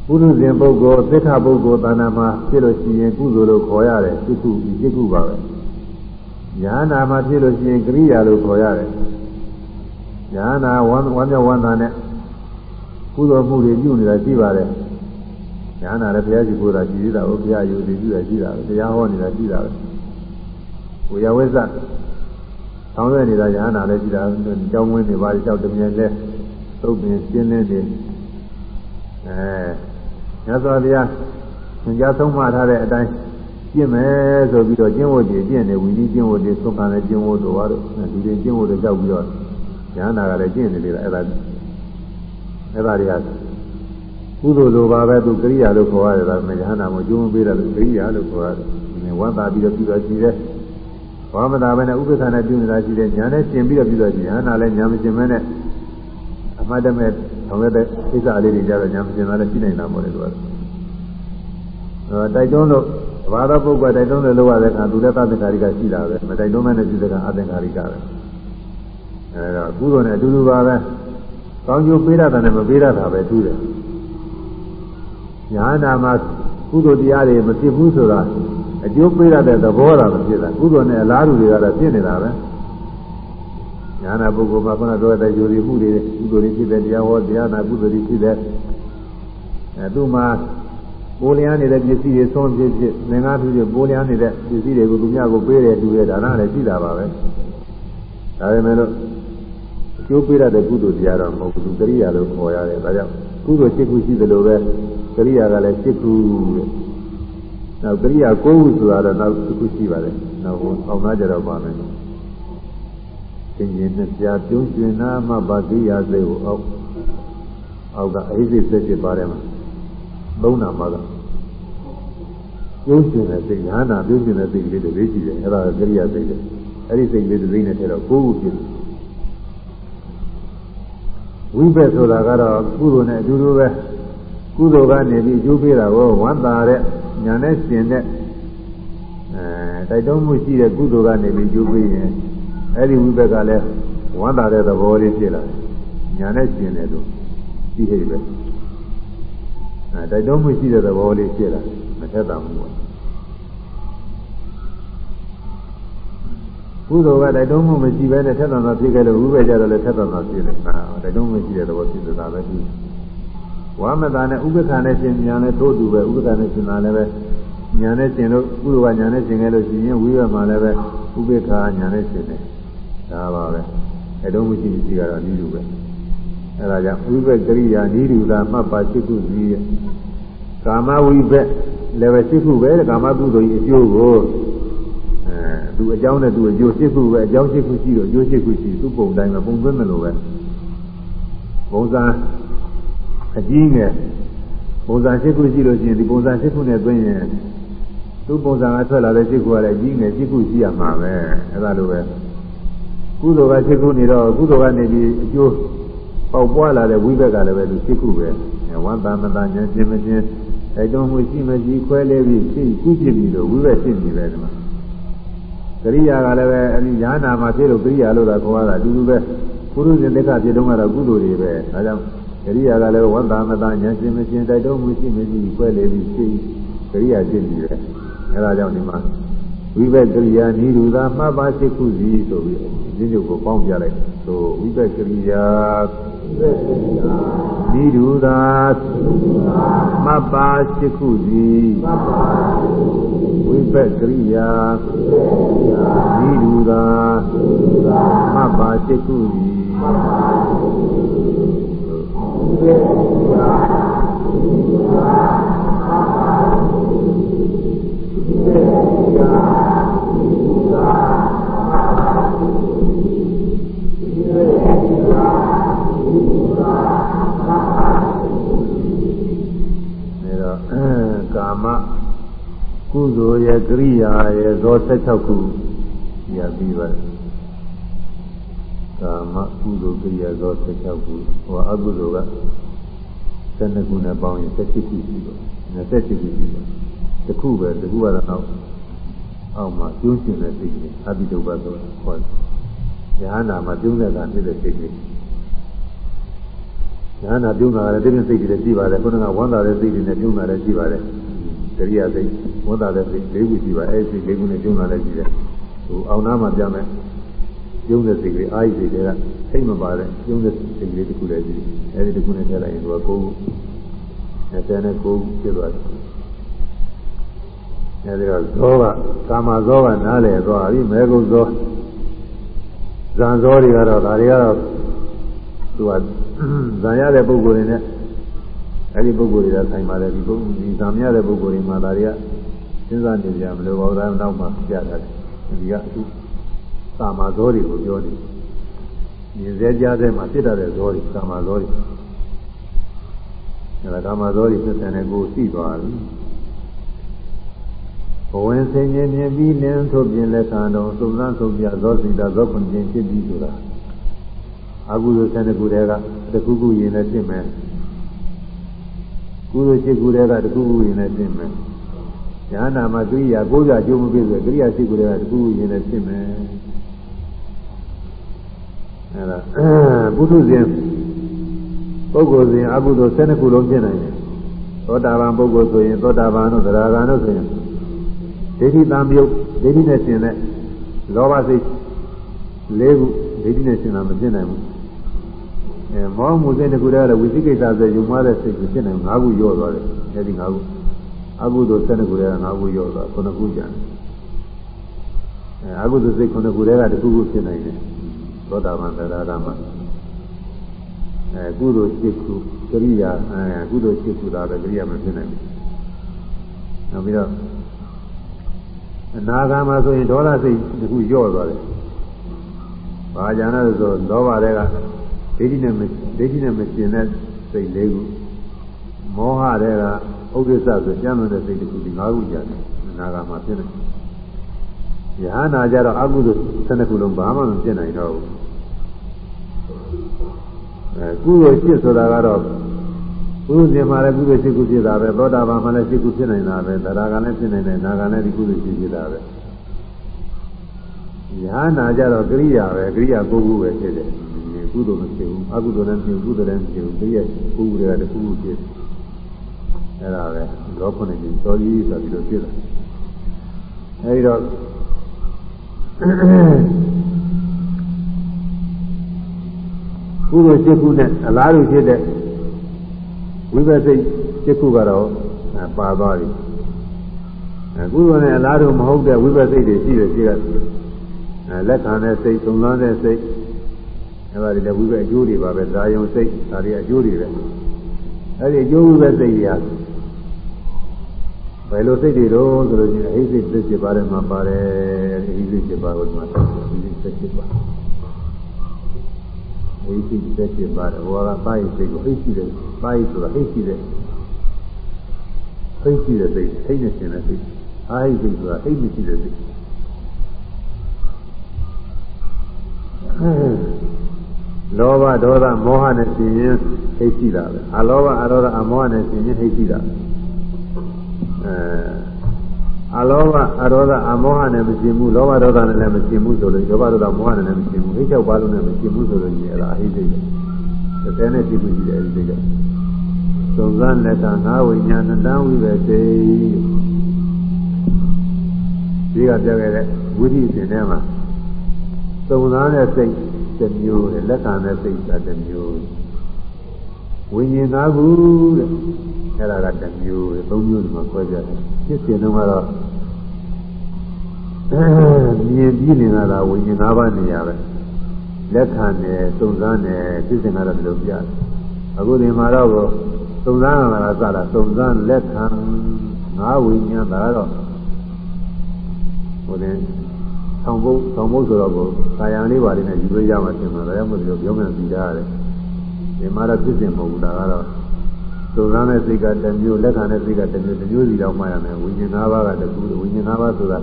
ပုရုဇဉ်ပုဂ္ဂိုလ်သစ္စာပုဂ္ဂိုလ်တဏ္ဍာမှာဖြစ်လို့ရှိရင်ကုသိုလ်လို့ခေါ်ရတယ်စိတ်ခုစိတ်ခုပါပဲညာနာမှာဖြစ်လို့ရှိရင်ကရိယာလို့ခေါ်ရတယ်ညာနာဝမ်းဝမ်းမြောက်ဝမ်းသာနဲ့ကုသိုလ်မှုတွေပြုနေတာရှိပါတယ်ညာနာလည်းဘုရားရှိခိုးတာရှိသေးတာဘုရားယုံကြည်ပြုတာရှိတာပဲတရားဟောနေတာရှိတာပဲဝေယဝိဇ္ဇဆောင်းရနေတာရဟနာလည်းရှိတာကြောင်းဝင်းတွေပါကြောက်တမြဲလဲသုတ်ပင်ရှင်းနေတယ်အဲ မြတ်စွာဘုရားသင်ကြားဆုံးမထားတဲ့အတိုင်းကျင့်မယ်ဆိုပြီးတော့ကျင့်ဝတ်တွေကျင့်နေဝီနည်းကျင့်ဝတ်တွေသုံးခံတဲ့ကျင့်ဝတ်တို့ဘာလို့ဒီတွေကျင့်ဝတ်တွေကြောက်ပြီးတော့ရဟနာကလည်းကျင့်နေလေအဲ့ဒါအဲ့ဒါတွေကကုသိုလ်လိုပါပဲသူကရိယာလို့ခေါ်ရတယ်ဒါပေမဲ့ရဟနာမကျုံးပေးတယ်လို့ကရိယာလို့ခေါ်ရတယ်ဝမ်းသာပြီးတော့ပြီးတော့ရှိတယ်ဘာမသာပဲနဲ့ဥပ္ပခါနဲ့ပြုနေတာရှိတယ်ညာနဲ့ရှင်ပြီးတော့ပြုတော့ရှိတယ်ဟာနာလည်းညာမရှင်မဲနဲ့အမှတ်တမဲ့ ဆောင်ရတဲ့ကိစ္စလေးတွေကြတော့ညာမရှင်သားလည်းရှိနေတာပေါ့လေသူကအဲတိုက်တွန်းလို့ဘာသာပုဂ္ဂိုလ်တိုက်တွန်းလို့လုပ်ရတဲ့အခါသူလည်းသတ္တကာရိကရှိတာပဲမတိုက်တွန်းမဲနဲ့ပြုတဲ့ကအသင်္ကာရိကပဲအဲတော့ကုသိုလ်နဲ့အတူတူပါပဲကောင်းကျိုးပေးရတာနဲ့မပေးရတာပဲတူးတယ်ညာနာမှာကုသိုလ်တရားတွေမဖြစ်ဘူးဆိုတာအကျိုးပေးရတဲ့သဘောတာမဖြစ်တာကုသိုလ်နဲ့အလားတူတွေကတော့ဖြစ်နေတာပဲ ညာနာပုဂ္ဂိုလ်မှာခုနပြောတဲ့ယူရီမှုတွေကုသိုလ်တွေဖြစ်တဲ့တရားဟောတရားနာကုသိုလ်တွေဖြစ်တဲ့အဲသူ့မှာပိုးလျားနေတဲ့ပစ္စည်းတွေဆုံးဖြစ်ဖြစ်ငင်္ဂါဖြစ်ဖြစ်ပိုးလျားနေတဲ့ပစ္စည်းတွေကိုသူများကိုပေးတယ်တူတဲ့ဒါနလည်းရှိတာပါပဲဒါပေမဲ့လို့အကျိုးပေးရတဲ့ကုသိုလ်တရားတော့မဟုတ်ဘူးကရိယာလို့ခေါ်ရတယ်ဒါကြောင့်ကုသိုလ်ရှိခုရှိသလိုပဲကရိယာကလည်းရှိခုတဲ့နောက်ကရိယာ၉ခုဆိုတာတော့နောက်တစ်ခုရှိပါတယ်နောက်ဟိုအောင်သားကြတော့ပါမယ် သင်ခြင်းနဲ့ကြာပြုံးကျွင်နာမှဗကိယာစိတ်ကိုအောက်အောက်ကအဟိစိတ်စိတ်ဖြစ်ပါတယ်မှာသုံးနာမှာကပြုံးကျွင်တဲ့စိတ်ညာနာပြုံးကျွင်တဲ့စိတ်ကလေးတွေလေးရှိတယ်အဲ့ဒါကရိယာစိတ်တွေအဲ့ဒီစိတ်လေးတွေနဲ့ထည့်တော့၉ခုဖြစ်တယ်ဝိဘက်ဆိုတာကတော့ကုသိုလ်နဲ့အတူတူပဲကုသိုလ်ကနေပြီးအကျိုးပေးတာကိုဝမ်းသာတဲ့ညာနဲ့ရှင်တဲ့အဲတိုက်တွန်းမှုရှိတဲ့ကုသိုလ်ကနေပြီးကျိုးပေးရင် အဲ့ဒီဝိဘက်ကလည်းဝမ်းသာတဲ့သဘောလေးဖြစ်လာတယ်ညာနဲ့ရှင်တယ်လို့သိဟိပဲအဲတိုက်တွန်းမှုရှိတဲ့သဘောလေးဖြစ်လာတယ်ထက်တာမှုပါကုသိုလ်ကတိုက်တွန်းမှုမရှိဘဲနဲ့ထက်သန်သာဖြစ်ခဲ့လို့ဥပ္ပေကြတော့လည်းထက်သန်သာဖြစ်တယ်ဟာတိုက်တွန်းမှုရှိတဲ့သဘောဖြစ်တာပဲဒီဝါမတာနဲ့ဥပ္ပခါနဲ့ရှင်ညာနဲ့ထို့တူပဲဥပ္ပခါနဲ့ရှင်တာလည်းပဲညာနဲ့ရှင်လို့ကုသိုလ်ကညာနဲ့ရှင်ခဲ့လို့ရှင်ရင်ဝိရမှာလည်းပဲဥပ္ပခါညာနဲ့ရှင်တယ် ဒါပါပဲတိုက်တွန်းမှုရှိရှိကတော့ဒီလိုပဲအဲဒါကြောင့်ဝိဘက်ကရိယာနိရုဒမှတ်ပါရှိခုစီကာမဝိဘက်လည်းပဲရှိခုပဲကာမကုသိုလ်ကြီးအကျိုးကိုသူအကြောင်းနဲ့သူအကျိုးရှိခုပဲအကြောင်းရှိခုရှိတော့အကျိုးရှိခုရှိသူ့ပုံတိုင်းပဲပုံသွင်းတယ်လို့ပဲပုံစံအကြီးငယ်ပုံစံရှိခုရှိလို့ရှိရင်ဒီပုံစံရှိခုနဲ့သွင်းရင်သူ့ပုံစံကထွက်လာတဲ့ရှိခုကလည်းအကြီးငယ်ရှိခုရှိရမှာပဲအဲဒါလိုပဲ ကုသိုလ်ကရှိခုနေတော့ကုသိုလ်ကနေပြီးအကျိုးပေါက်ပွားလာတဲ့ဝိဘက်ကလည်းပဲသူရှိခုပဲဝန္တာမတဉာဏ်ချင်းမချင်းအဲတုံးမှုရှိမရှိခွဲလဲပြီးရှိခုဖြစ်ပြီးတော့ဝိဘက်ရှိနေပဲဒီမှာကရိယာကလည်းပဲအဲဒီညာနာမှာဖြစ်လို့ကရိယာလို့သာခေါ်ရတာအတူတူပဲပုရုဇဉ်တက်ခဖြစ်တော့ကတော့ကုသိုလ်တွေပဲဒါကြောင့်ကရိယာကလည်းဝန္တာမတဉာဏ်ချင်းမချင်းတိုက်တော့မှုရှိမရှိခွဲလဲပြီးရှိကရိယာဖြစ်နေတယ်အဲဒါကြောင့်ဒီမှာ ဝိဘက်ကရိယာနိရူသာမှတ်ပါရှိခုစီဆိုပြီးဒီညုတ်ကိုပေါင်းပြလိုက်ဆိုဝိဘက်ကရိယာနိရူသာမှတ်ပါရှိခုစီဝိဘက်ကရိယာနိရူသာမှတ်ပါရှိခုစီဝိဘက်ကရိယာနိရူသာမှတ်ပါရှိခုစီကာ ကုသိုလ်ရဲ့ကရိယာရဲ့ဇော16ခုရပြီးပါတယ်ကာမကုသိုလ်ကရိယာဇော16ခုဟောအကုသိုလ်က12ခုနဲ့ပေါင်းရင်17ခုရှိတယ်27ခုရှိတယ်တခုပဲတခုကတော့အောက်မှာကျိုးရှင်တဲ့စိတ်ကြီးအဘိဓုပ္ပဆိုခေါ်တယ်ဉာဏ်နာမှာကျုံးတဲ့ကဖြစ်တဲ့စိတ်ကြီးဉာဏ်နာပြုံးတာလည်းတိတိစိတ်ကြီးလည်းရှိပါတယ်ခုနကဝမ်းသာတဲ့စိတ်တွေနဲ့ပြုံးတာလည်းရှိပါတယ် တရိယာစိတ်ဝမ်းသာတဲ့စိတ်၄ခုရှိပါအဲ့ဒီစိတ်၄ခုနဲ့ပြုံးတာလည်းရှိတယ်ဟိုအောင်နာမှာပြမယ်ပြုံးတဲ့စိတ်ကလေးအာရိစိတ်တွေကစိတ်မပါတဲ့ပြုံးတဲ့စိတ်ကလေးတစ်ခုလည်းရှိတယ်အဲ့ဒီတစ်ခုနဲ့ထည့်လိုက်ရင်သူကကိုယ်နဲ့တဲ့နဲ့ကိုယ်ဖြစ်သွားတယ်အဲဒီတော့ဇောကကာမဇောကနားလေသွားပြီမဲကုဇောဇံဇောတွေကတော့ဒါတွေကတော့သူကဇံရတဲ့ပုဂ္ဂိုလ်တွေနဲ့ အဲဒီပုဂ္ဂိုလ်တွေကဆိုင်ပါတယ်ဒီပုဂ္ဂိုလ်ဒီဇံရတဲ့ပုဂ္ဂိုလ်တွေမှာဒါတွေကစဉ်းစားနေကြမလို့ဘာလို့နောက်မှပြတာလဲဒီကအခုကာမဇောတွေကိုပြောနေမြင်စေကြားတဲ့မှာဖြစ်တတ်တဲ့ဇောတွေကာမဇောတွေအဲဒါကာမဇောတွေဖြစ်တဲ့ကိုသိသွားပြီဘဝင်စင်ခြင်းမြင်ပြီးလင်းထုတ်ပြင်လက်ခံတော်သုသံသုပြဇောစိတာဇောခွန်ခြင်းဖြစ်ပြီးဆိုတာအကုသိုလ်ဆန္ဒကုတွေကတခုခုရင်နဲ့ဖြစ်မယ် ကုသိုလ်ရှိခုတွေကတခုခုရင်နဲ့ဖြစ်မယ်ဉာဏ်နာမှာကိရိယာကိုးပြအကျိုးမပြည့်ဆိုကိရိယာရှိခုတွေကတခုခုရင်နဲ့ဖြစ်မယ်အဲဒါပုထုဇဉ်ပုဂ္ဂိုလ်စဉ်အကုသိုလ်12ခုလုံးဖြစ်နိုင်တယ်သောတာပန်ပုဂ္ဂိုလ်ဆိုရင်သောတာပန်တို့သရဂံတို့ဆိုရင်ဒိဋ္ဌိတံပြုတ်ဒိဋ္ဌိနဲ့ရှင်တဲ့လောဘစိတ်၄ခုဒိဋ္ဌိနဲ့ရှင်တာမဖြစ်နိုင်ဘူး အဲမောမှုစိတ်တစ်ခုတည်းကတော့ဝိသိကိစ္စဆိုယုံမှားတဲ့စိတ်ကိုဖြစ်နိုင်၅ခုရော့သွားတယ်အဲဒီ၅ခုအကုသိုလ်၁၂ခုတည်းက၅ခုရော့သွားခုနှစ်ခုကျန်တယ်အဲအကုသိုလ်စိတ်ခုနှစ်ခုတည်းကတစ်ခုခုဖြစ်နိုင်တယ်သောတာပန်သရဂမအဲကုသိုလ်၈ခုကရိယာအဲကုသိုလ်၈ခုသာပဲကရိယာမဖြစ်နိုင်ဘူးနောက်ပြီးတော့အနာဂါမှာဆိုရင်ဒေါသစိတ်တစ်ခုညော့သွားတယ်။ဘာကြံလဲဆိုလောဘတွေက ဒိဋ္ဌိနဲ့ဒိဋ္ဌိနဲ့မရှင်တဲ့စိတ်လေးခုမောဟတွေကဥဒိစ္စဆိုကြမ်းတဲ့စိတ်တစ်ခုဒီ၅ခုကြတယ်အနာဂါမှာဖြစ်နေ။ယဟနာကြတော့အကုသိုလ်၁၂ခုလုံးဘာမှမဖြစ်နိုင်တော့ဘူး။အဲကုသိုလ်ဖြစ်ဆိုတာကတော့ကုသိုလ်ရှင်မှာလည်းကုသိုလ်ရှိခုဖြစ်တာပဲသောတာပန်မှာလည်းရှိခုဖြစ်နိုင်တာပဲသရဂံလည်းဖြစ်နိုင်တယ်နာဂံလည်းဒီကုသိုလ်ရှိဖြစ်တာပဲယဟနာကြတော့ကရိယာပဲကရိယာကိုယ်ခုပဲဖြစ်တယ် ကုသိုလ်မဖြစ်ဘူးအကုသိုလ်လည်းမဖြစ်ဘူးကုသိုလ်လည်းမဖြစ်ဘူးကရိယာကိုယ်ခုတွေကတခုခုဖြစ်အဲ့ဒါပဲလောခုနှစ်ကြီးစောကြီးဆိုပြီးတော့ဖြစ်တယ်အဲဒီတော့ကုသိုလ်ရှိခုနဲ့အလားတူဖြစ်တဲ့ဝိပဿစိတ်ရှိခုကတော့ပါသွားပြီအဲကုသိုလ်နဲ့အလားတူမဟုတ်တဲ့ဝိပဿစိတ်တွေရှိတယ်ရှိကအဲလက်ခံတဲ့စိတ်သုံးသတဲ့စိတ် အဲဒါတွေလည်းဝိပဿအကျိုးတွေပါပဲဇာယုံစိတ်ဒါတွေအကျိုးတွေပဲအဲဒီအကျိုးဝိပဿစိတ်တွေကဘယ်လိုစိတ်တွေတော့ဆိုလို့ရှိရင်အိစိတ်စိတ်ဖြစ်ပါတယ်မှာပါတယ်အိစိတ်ဖြစ်ပါလို့ဒီမှာအိစိတ်စိတ်ဖြစ်ပါအိစိတ်စိတ်ဖြစ်ပါတယ်ဟောကပါရိစိတ်ကိုအိရှိတယ်ပါရိဆိုတာအိရှိတယ်အိရှိတဲ့စိတ်အိနဲ့ရှင်တဲ့စိတ်အာဟိစိတ်ဆိုတာအိမရှိတဲ့စိတ် လောဘဒေါသမောဟနဲ့ရှင်ရင်ဟိတ်ရှိတာပဲအလောဘအရောဓအမောဟနဲ့ရှင်ရင်ဟိတ်ရှိတာအဲအလောဘအရောဓအမောဟနဲ့မရှင်ဘူးလောဘဒေါသနဲ့လည်းမရှင်ဘူးဆိုလို့လောဘဒေါသမောဟနဲ့လည်းမရှင်ဘူးဟိတ်၆ပါးလုံးနဲ့မရှင်ဘူးဆိုလို့ရှိရင်အဲ့ဒါအဟိစိတ်ပဲတစ်နဲ့ရှိဘူးရှိတယ်အဲဒီစိတ်ကသုံးသန်းလက်ကငါးဝိညာဏတံဝိပဲစေဒီကပြောခဲ့တဲ့ဝိသိရှင်ထဲမှာသုံးသန်းတဲ့စိတ် တစ်မျိုးတဲ့လက်ခံတဲ့စိတ်ကတစ်မျိုးဝိညာဉ်၅ခုတဲ့အဲ့ဒါကတစ်မျိုးတဲ့သုံးမျိုးဒီမှာခွဲကြတယ်ဖြစ်စဉ်တုန်းကတော့မြင်ပြီးနေတာကဝိညာဉ်၅ပါးနေရပဲလက်ခံတယ်သုံးသန်းတယ်ဖြစ်စဉ်ကတော့ဒီလိုပြတယ်အခုဒီမှာတော့သုံးသန်းလာတာစတာသုံးသန်းလက်ခံငါးဝိညာဉ်ဒါတော့ဟိုတဲ့ ဆောင်ဖို့ဆောင်ဖို့ဆိုတော့ကိုကာယံလေးပါလေးနဲ့ယူလို့ရမှပြင်မှာဒါကြောင့်မို့လို့ပြောမြန်ပြီးသားရတယ်ဒီမှာတော့ဖြစ်စဉ်မဟုတ်ဘူးဒါကတော့သုံးသန်းတဲ့စိတ်ကတစ်မျိုးလက်ခံတဲ့စိတ်ကတစ်မျိုးတစ်မျိုးစီတော့မှရမယ်ဝိညာဉ်၅ပါးကတကူဝိညာဉ်၅ပါးဆိုတာ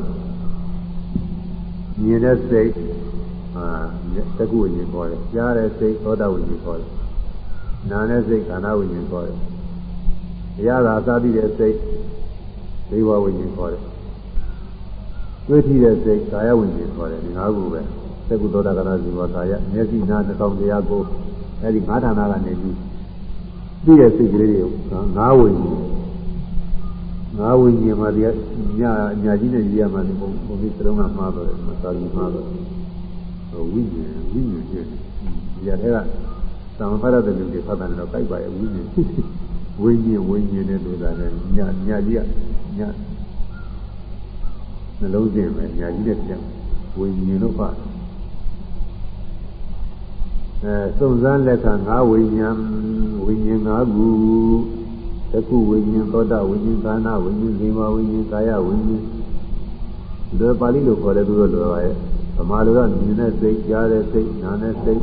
မြင်တဲ့စိတ်အာတကူဝိညာဉ်ခေါ်တယ်ကြားတဲ့စိတ်သောတာဝိညာဉ်ခေါ်တယ်နာတဲ့စိတ်ခန္ဓာဝိညာဉ်ခေါ်တယ်။ရတာသာပြီးတဲ့စိတ်ဒိဝဝိညာဉ်ခေါ်တယ်။ တွေ့ထိတဲ့စိတ်ကာယဝိညာဉ်ခေါ်တယ်ဒီငါးခုပဲ။သက္ကုသောတာကနာဇီဝကာယမျက်စိနာနှာခေါင်းတရားကိုအဲဒီငါးဌာနကနေပြီးပြီးတဲ့စိတ်ကလေးတွေငါးဝိညာဉ်ငါးဝိညာဉ်မှာဒီညညာကြီးနဲ့ကြီးရမှာဒီဘုံဘုံဒီစလုံးကမှားတော့တယ်မှာသာပြီးမှားတော့ဝိညာဉ်ဝိညာဉ်ကျဒီရတဲ့ကသံဖရတဲ့လူတွေဖတ်တယ်တော့ကြိုက်ပါရဲ့ဝိညာဉ်ဝိညာဉ်ဝိညာဉ်နဲ့ဆိုတာလည်းညညကြီးကည နှလုံးသွင်းမယ်ညကြီးနဲ့ပြန်ဝိညာဉ်လို့ဖတ်အဲစုံစမ်းလက်ခံငါဝိညာဉ်ဝိညာဉ်ငါခုတခုဝိညာဉ်သောတာဝိညာဉ်ကာနာဝိညာဉ်ဇေမဝိညာဉ်ကာယဝိညာဉ်ဒီပါဠိလိုခေါ်တဲ့သူတို့လိုပါရဲ့ဗမာလိုကမြင်တဲ့စိတ်ကြားတဲ့စိတ်နားတဲ့စိတ်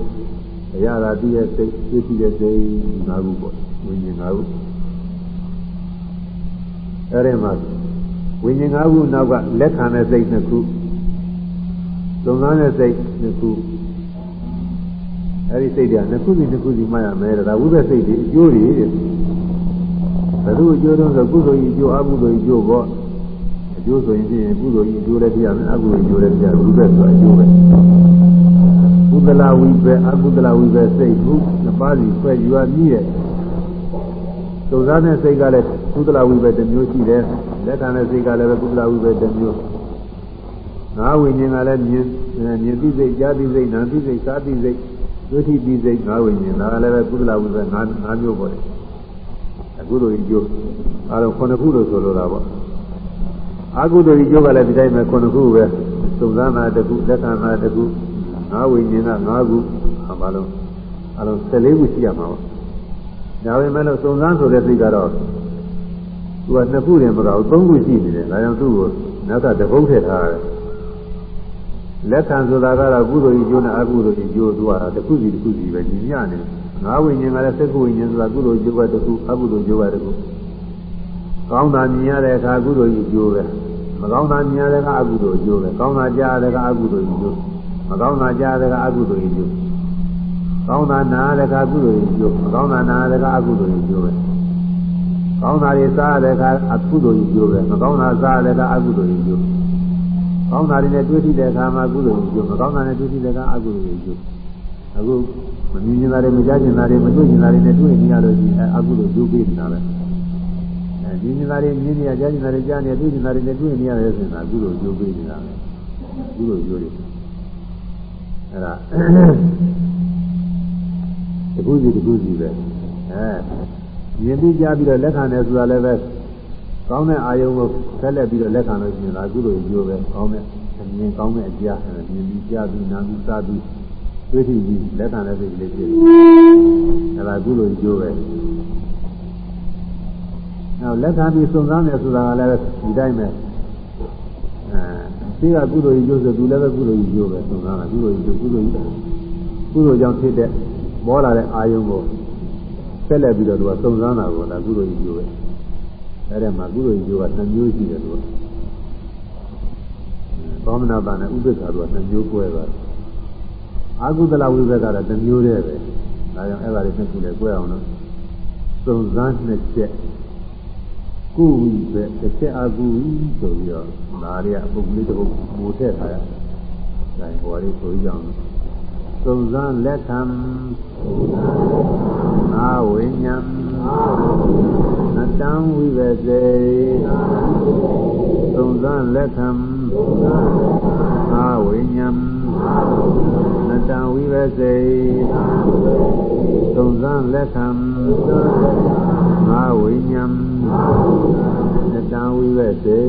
အရာသာတည်းရဲ့စိတ်သိသိတဲ့စိတ်ငါးခုပေါ့ဝိညာဉ်ငါးခုအဲဒီမှာ ဝိညာဉ်ငါးခုနောက်ကလက်ခံတဲ့စိတ်နှစ်ခုသုံးသန်းတဲ့စိတ်နှစ်ခုအဲဒီစိတ်တွေကနှစ်ခုစီနှစ်ခုစီမှရမယ်ဒါဝိပ္ပစိတ်တွေအကျိုးတွေတဲ့ဘယ်လိုအကျိုးတော့ဆိုကုသိုလ်ကြီးအကျိုးအကုသိုလ်ကြီးအကျိုးပေါ့အကျိုးဆိုရင်ပြင်ကုသိုလ်ကြီးအကျိုးလည်းပြရမယ်အကုသိုလ်ကြီးအကျိုးလည်းပြရဝိပ္ပဆိုအကျိုးပဲကုသလဝိပဲအကုသလဝိပဲစိတ်ခုနှစ်ပါးစီဖွဲ့ယူရမြည်ရဲ့သုဇာတဲ့စိတ်ကလည်း ကုသလဝိပဲတစ်မျိုးရှိတယ်လက်ခံတဲ့စိတ်ကလည်းပဲကုသလဝိပဲတစ်မျိုးငါဝိညာဉ်ကလည်းမြင်မြင်သိစိတ်ကြားသိစိတ်နာသိစိတ်စားသိစိတ်ဒုတိသိစိတ်ငါဝိညာဉ်ဒါကလည်းပဲကုသလဝိပဲငါငါမျိုးပေါ်တယ်အခုလိုကြီးကျိုးအဲတော့ခုနှစ်ခုလို့ဆိုလိုတာပေါ့အကုသိုလ်ကြီးကျိုးကလည်းဒီတိုင်းပဲခုနှစ်ခုပဲသုဇာနာတစ်ခုလက်ခံနာတစ်ခုငါးဝိညာဉ်က၅ခုအပါလုံးအလုံး14ခုရှိရမှာပါဒါပေမဲ့လို့စုံစမ်းဆိုတဲ့စိတ်ကတော့ သူကနှစ်ခုတည်းမကတော့သုံးခုရှိနေတယ်ဒါကြောင့်သူ့ကိုနောက်ကတပုတ်ထည့်ထားတယ်လက်ခံဆိုတာကတော့ကုသိုလ်ကြီးကျိုးနဲ့အကုသိုလ်ကြီးကျိုးသူကတစ်ခုစီတစ်ခုစီပဲညီမျှနေငါးဝိညာဉ်ကလည်းစက္ခုဝိညာဉ်ဆိုတာကုသိုလ်ကျိုးကတစ်ခုအကုသိုလ်ကျိုးကတစ်ခုကောင်းတာမြင်ရတဲ့အခါကုသိုလ်ကြီးကျိုးပဲမကောင်းတာမြင်ရတဲ့အခါအကုသိုလ်ကျိုးပဲကောင်းတာကြားရတဲ့အခါအကုသိုလ်ကြီးကျိုးမကောင်းတာကြားတဲ့ကအကုသိုလ်ကြီးကျိုးကောင်းတာနာတဲ့ကကုသိုလ်ကြီးကျိုးမကောင်းတာနာတဲ့ကအကုသိုလ်ကြီးကျိုးပဲ ကောင်းတာတွေစားတဲ့ကအကုသိုလ်ကြီးကျိုးပဲမကောင်းတာစားတဲ့ကအကုသိုလ်ကြီးကျိုးကောင်းတာတွေနဲ့တွေ့ထိတဲ့အခါမှာကုသိုလ်ကြီးကျိုးမကောင်းတာနဲ့တွေ့ထိတဲ့ကအကုသိုလ်ကြီးကျိုးအခုမမြင်ကျင်တာတွေမကြားကျင်တာတွေမတွေ့ကျင်တာတွေနဲ့တွေ့နေရလို့ရှိရင်အကုသိုလ်ကျိုးပေးနေတာပဲအဲအဲဒီမြင်တာတွေမြင်နေရကြားမြင်တာတွေကြားနေတွေ့မြင်တာတွေနဲ့တွေ့နေရတယ်ဆိုရင်ဒါကုသိုလ်ကျိုးပေးနေတာပဲကုသိုလ်ကျိုးတွေအဲ့ဒါတကူစီတကူစီပဲအဲ မြင်ပြီးကြားပြီးတော့လက်ခံတယ်ဆိုတာလည်းပဲကောင်းတဲ့အာယုံကိုဆက်လက်ပြီးတော့လက်ခံလို့ရှိရင်ဒါကုသိုလ်ကျိုးပဲကောင်းတဲ့အမြင်ကောင်းတဲ့အကြားမြင်ပြီးကြားပြီးနားပြီးစားပြီးတွေ့ထိပြီးလက်ခံတဲ့စိတ်ကလေးဖြစ်တယ်အဲ့ဒါကုသိုလ်ကျိုးပဲနောက်လက်ခံပြီးစုံစမ်းတယ်ဆိုတာကလည်းဒီတိုင်းပဲအဲဒီကကုသိုလ်ကြီးကျိုးဆိုသူလည်းပဲကုသိုလ်ကြီးကျိုးပဲစုံစမ်းတာကုသိုလ်ကြီးကျိုးကုသိုလ်ကြီးကုသိုလ်ကြောင့်ဖြစ်တဲ့မောလာတဲ့အာယုံကို ဆက်လက်ပြီးတော့သူကစုံစမ်းတာကိုဒါကုသိုလ်ကြီးကျိုးပဲအဲ့ဒါမှာကုသိုလ်ကြီးကျိုးကနှမျိုးရှိတယ်လို့သောမနာပါနဲ့ဥပ္ပခါတို့ကနှမျိုး꿰သွားတယ်အာကုသလဝိဘက်ကတော့တစ်မျိုးတည်းပဲဒါကြောင့်အဲ့ဒါတွေနှစ်ခုလည်း꿰အောင်လို့စုံစမ်းနှစ်ချက်ကုဝိပဲတစ်ချက်အကုဝိဆိုပြီးတော့ဒါရီကအပုဂ္ဂလိတစ်ပုဒ်မိုးထည့်ထားရ။ဒါဟောလေးဆိုကြအောင်။ သုံးစမ်းလက်ခံအာဝိညာဉ်နတံဝိပဲစေသုံးစမ်းလက်ခံအာဝိညာဉ်နတံဝိပဲစေသုံးစမ်းလက်ခံအာဝိညာဉ်နတံဝိပဲစေ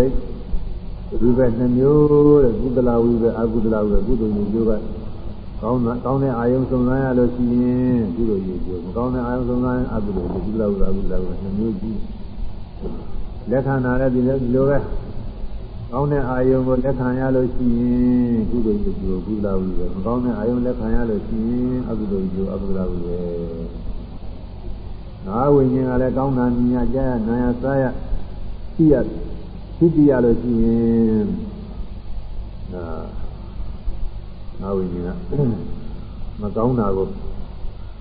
စိတ်ဝိဘက်နှမျိုးတဲ့ကုသလဝိဘက်အကုသလဝိဘက်ကုသိုလ်ကြီးကျိုးကကောင်းတာကောင်းတဲ့အာယုံစုံစမ်းရလို့ရှိရင်ကုသိုလ်ကြီးကျိုးမကောင်းတဲ့အာယုံစုံစမ်းအကုသိုလ်ကြီးကုသလဝိဘက်အကုသလဝိဘက်နှမျိုးကြီးလက်ခံတာလည်းဒီလိုဒီလိုပဲကောင်းတဲ့အာယုံကိုလက်ခံရလို့ရှိရင်ကုသိုလ်ကြီးကျိုးကုသလဝိဘက်မကောင်းတဲ့အာယုံလက်ခံရလို့ရှိရင်အကုသိုလ်ကြီးကျိုးအကုသလဝိဘက်နာဝိညာဉ်ကလည်းကောင်းတာမြင်ရကြားရနာရစားရသိရ ဖြစ်ပြရလို့ရှိရင်အာငါဝိညာဉ်ကမကောင်းတာကို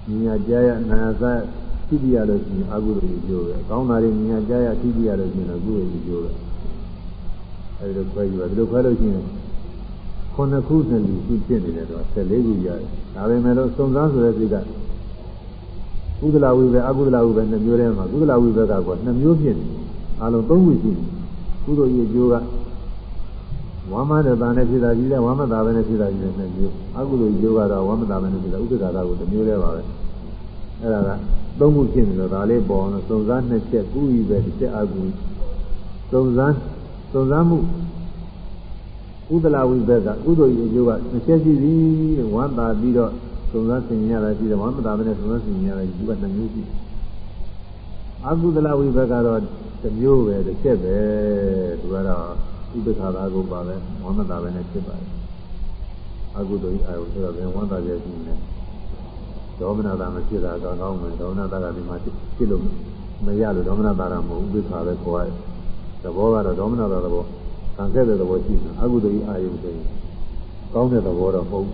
မြင်ရကြားရနာစားဖြစ်ပြရလို့ရှိရင်အကုသိုလ်ကြီးကျိုးပဲကောင်းတာတွေမြင်ရကြားရဖြစ်ပြရလို့ရှိရင်အကုသိုလ်ကြီးကျိုးပဲအဲဒီလိုခွဲယူပါဒီလိုခွဲလို့ရှိရင်ခုနှစ်ခုနှစ်လူရှိဖြစ်နေတယ်တော့14ခုရတယ်ဒါပေမဲ့လို့စုံစမ်းဆိုတဲ့စိတ်ကကုသလဝိပဲအကုသလဝိပဲနှစ်မျိုးတည်းမှာကုသလဝိပဲကတော့နှစ်မျိုးဖြစ်နေတယ်အလုံးသုံးခုရှိတယ် ကုသိုလ်ရဲ့ကျိုးကဝမ်းမတဲ့တာနဲ့ဖြစ်တာကြီးတယ်ဝမ်းမတာပဲနဲ့ဖြစ်တာကြီးတယ်နှစ်မျိုးအကုသိုလ်ကျိုးကတော့ဝမ်းမတာပဲနဲ့ဖြစ်တာဥပ္ပဒါကိုတစ်မျိုးတည်းပါပဲအဲ့ဒါကသုံးခုဖြစ်နေတော့ဒါလေးပေါ်အောင်စုံစမ်းနှစ်ချက်ကုဤပဲတစ်ချက်အကုစုံစမ်းစုံစမ်းမှုဥဒလာဝိဘက်ကကုသိုလ်ရဲ့ကျိုးကတစ်ချက်ရှိသည်ဝမ်းသာပြီးတော့စုံစမ်းဆင်ရတာရှိတယ်ဝမ်းမတာပဲနဲ့စုံစမ်းဆင်ရတာဒီကနှစ်မျိုးရှိအကုသလဝိဘက်ကတော့ တစ်မျိုးပဲတစ်ချက်ပဲသူကတော့ဥပ္ပခါသာကိုပါပဲဝမ်းမသာပဲနဲ့ဖြစ်ပါတယ်အကုသိုလ်အာယုဆိုတော့ဘယ်ဝမ်းသာရဲ့ရှိနေဒေါမနတာမဖြစ်တာကောင်းကောင်းမယ်ဒေါမနတာကဒီမှာဖြစ်လို့မရလို့ဒေါမနတာကမဟုတ်ဥပ္ပခါပဲခေါ်ရတယ်သဘောကတော့ဒေါမနတာသဘောကံခဲ့တဲ့သဘောရှိတယ်အကုသိုလ်အာယုဆိုရင်ကောင်းတဲ့သဘောတော့မဟုတ်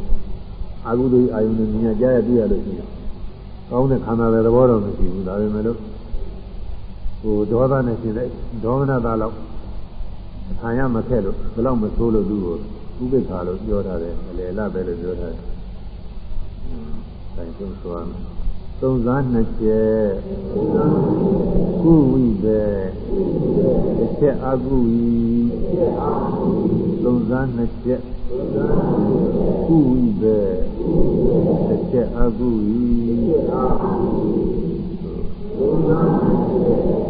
အကုသိုလ်အာယုနဲ့မြင်ကြရပြရလို့ရှိရင်ကောင်းတဲ့ခန္ဓာတဲ့သဘောတော့မရှိဘူးဒါပေမဲ့လို့ ဟိုဒေါသနဲ့ရှင်တဲ့ဒေါမနတာလောက်ခံရမခဲ့လို့ဘယ်တော့မဆိုးလို့သူ့ကိုဥပိ္ပခာလို့ပြောထားတယ်အလယ်လပဲလို့ပြောထားတယ်။အဲဒါဆိုဆိုသုံးစားနှစ်ချက်ကုဝိပဲတစ်ချက်အကုဝိသုံးစားနှစ်ချက်ကုဝိပဲတစ်ချက်အကုဝိသုံးစားနှစ်ချက်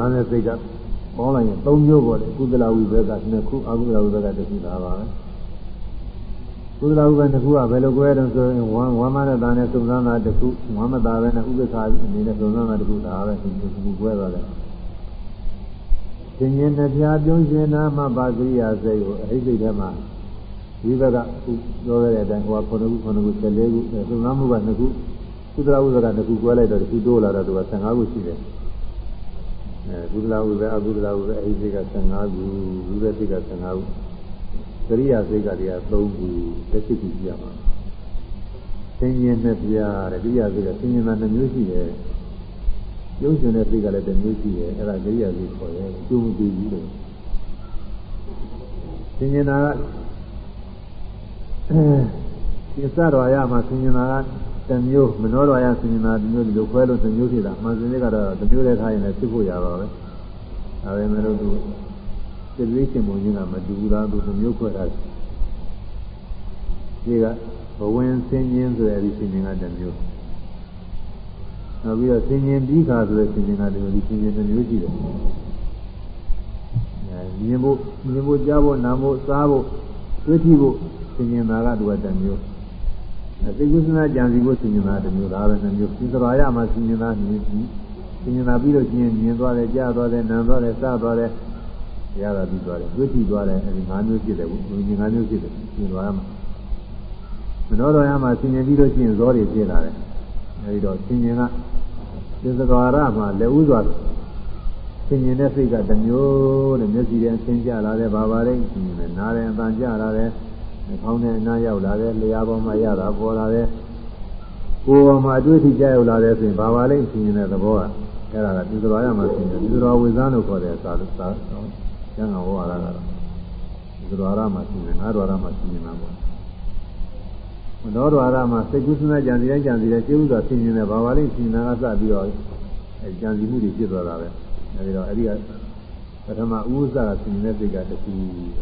နားနဲ့စိတ်ကပေါင်းလိုက်ရင်၃မျိုးပေါ်တယ်ကုသလဝိဘက်ကနှစ်ခုအကုသလဝိဘက်ကတစ်ခုသာပါပဲကုသလဝိဘက်နှစ်ခုကဘယ်လိုကွဲတယ်ဆိုရင်ဝမ်းဝမ်းမနဲ့တာနဲ့စုံစမ်းတာတစ်ခုဝမ်းမတာပဲနဲ့ဥပ္ပခါအနေနဲ့စုံစမ်းတာတစ်ခုဒါပဲဒီခုကွဲသွားတယ် ရှင်ရင်တရားပြုံးရှင်နာမပါကိရိယာစိတ်ကိုအဟိစိတ်ထဲမှာဒီဘက်ကပြောရတဲ့အတိုင်းဟိုက9ခု9ခု14ခုသုဏမှုက2ခုကုသလဥဇက2ခုကျွဲလိုက်တော့ဒီတိုးလာတော့သူက15ခုရှိတယ်အဲကုသလဥဇအကုသလဥဇအဟိစိတ်က15ခုဝိဘစိတ်က15ခုကရိယာစိတ်ကတည်းက3ခုလက်ရှိကြည့်ရမှာရှင်ရင်နှစ်ပြားတဲ့ကိရိယာစိတ်ကရှင်ရင်နှစ်မျိုးရှိတယ် ယုံရှင်တဲ့စိတ်ကလည်းတစ်မျိုးရှိတယ်အဲ့ဒါကိရိယာလေးခေါ်တယ်ကျုံမသိဘူးလို့သင်္ကြန်တာကိစ္စတော်ရမှာသင်္ကြန်တာကတစ်မျိုးမနောတော်ရသင်္ကြန်တာတစ်မျိုးဒီလိုခွဲလို့တစ်မျိုးဖြစ်တာမှန်စင်လေးကတော့တစ်မျိုးတည်းထားရင်လည်းဖြစ်ဖို့ရပါပဲဒါပေမဲ့လို့သူစိတ်ဝိရှင်ပုံကြီးကမတူဘူးလားသူတစ်မျိုးခွဲတာဒီကဘဝင်စင်ခြင်းဆိုတဲ့ဒီစင်ခြင်းကတစ်မျိုး နောက်ပြီးတော့စင်ញင်ပြီးခါဆိုတဲ့စင်ញင်ကတည်းကဒီစင်ញင်တစ်မျိုးရှိတယ်။အဲမြင်ဖို့မြင်ဖို့ကြားဖို့နားဖို့စားဖို့တွေ့ထိဖို့စင်ញင်တာကတူတဲ့မျိုး။အဲသိကုသနာကြံစီဖို့စင်ញင်တာတစ်မျိုးဒါပဲနှမျိုး။သစ္စာရမှာစင်ញင်တာမြင်ပြီးစင်ញင်တာပြီးတော့ကျင်မြင်သွားတယ်ကြားသွားတယ်နားသွားတယ်စားသွားတယ်ရတာပြီးသွားတယ်တွေ့ထိသွားတယ်အဲဒီ၅မျိုးဖြစ်တယ်ဘုရင်၅မျိုးဖြစ်တယ်ကျင်သွားရမှာမနောတော်ရမှာစင်ញင်ပြီးတော့ကျင်ဇောတွေဖြစ်လာတယ်အဲဒီတော့စင်ញင်က သစ္စာရမှာလက်ဥစွာဆင်ញင်တဲ့စိတ်ကတစ်မျိုးတဲ့မျက်စိနဲ့ဆင်းကြလာတယ်ဘာပါလဲဆင်ញင်တယ်နားတယ်အပန်းကြလာတယ်ခေါင်းနဲ့အနားရောက်လာတယ်လျှာပေါ်မှာရတာပေါ်လာတယ်ကိုယ်ပေါ်မှာအတွေ့အထိကြရောက်လာတယ်ဆိုရင်ဘာပါလဲဆင်ញင်တဲ့သဘောကအဲ့ဒါကသစ္စာရမှာဆင်ញင်သစ္စာဝိဇ္ဇာလို့ခေါ်တဲ့သာသာကျမ်းဂန်ဝါရကတော့သစ္စာရမှာဆင်ញင်ငါးတော်ရမှာဆင်ញင်တာပေါ့ မနောဒွါရမှာစိတ်ကူးစဉ်းစားကြံစီတိုင်းကြံစီတိုင်းရှင်းဥစွာဆင်ခြင်တဲ့ဘာပါလိမ့်ရှင်နာကစပြီးတော့အဲကြံစီမှုတွေဖြစ်သွားတာပဲအဲဒီတော့အဲဒီကပထမဥစ္စာကဆင်ခြင်တဲ့စိတ်ကတစ်ခု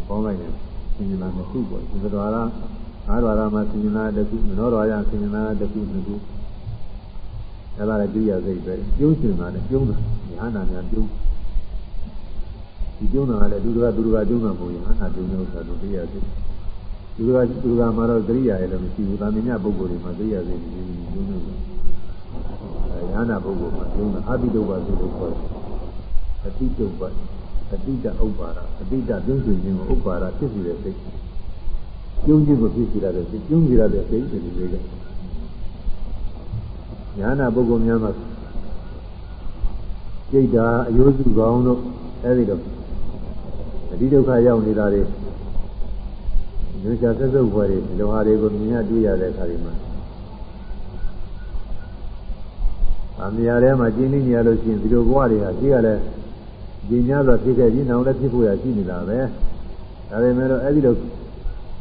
ပေါင်းလိုက်တယ်ဆင်ခြင်လာနှစ်ခုပေါ့ဒီဒွါရအာဒွါရမှာဆင်ခြင်လာတစ်ခုမနောဒွါရဆင်ခြင်လာတစ်ခုနှစ်ခုအဲ့ဒါလည်းကြည့်ရစိတ်ပဲကျုံးရှင်တာလည်းကျုံးတာညာနာများကျုံးဒီကျုံးတာလည်းဒုဒကဒုဒကကျုံးတာမဟုတ်ရဟန္တာကျုံးတဲ့ဥစ္စာတို့ကြည့်ရစိတ် သူကသူကမှာတော့သတိရရလည်းမရှိဘူး။သာမညပုဂ္ဂိုလ်တွေမှာသတိရစိတ်ကြီးကြီးကျုံးနေတယ်။အဲညာနာပုဂ္ဂိုလ်မှာကျုံးတာအတိတုပ္ပါဆိုလို့ခေါ်တယ်။အတိတုပ္ပါအတိတဥပ္ပါဒအတိတပြုံးဆွေခြင်းကိုဥပ္ပါဒဖြစ်စီတဲ့စိတ်။ကျုံးခြင်းကိုဖြစ်စီရတဲ့စိတ်ကျုံးစီရတဲ့စိတ်ဒီလိုလေးကညာနာပုဂ္ဂိုလ်များမှာစိတ်ဓာအယိုးစုကောင်းတို့အဲဒီတော့အတိဒုက္ခရောက်နေတာတွေ လူချဆက်စုပ်ဖွယ်တွေဒီလိုဟာတွေကိုမြင်ရတွေ့ရတဲ့အခါဒီမှာအမြာထဲမှာကျင်းနေနေရလို့ရှိရင်ဒီလိုဘဝတွေဟာရှိရလဲကျင်ညာဆိုဖြစ်ခဲ့ပြီးနောက်လည်းဖြစ်ဖို့ရရှိနေတာပဲဒါပေမဲ့တော့အဲ့ဒီလို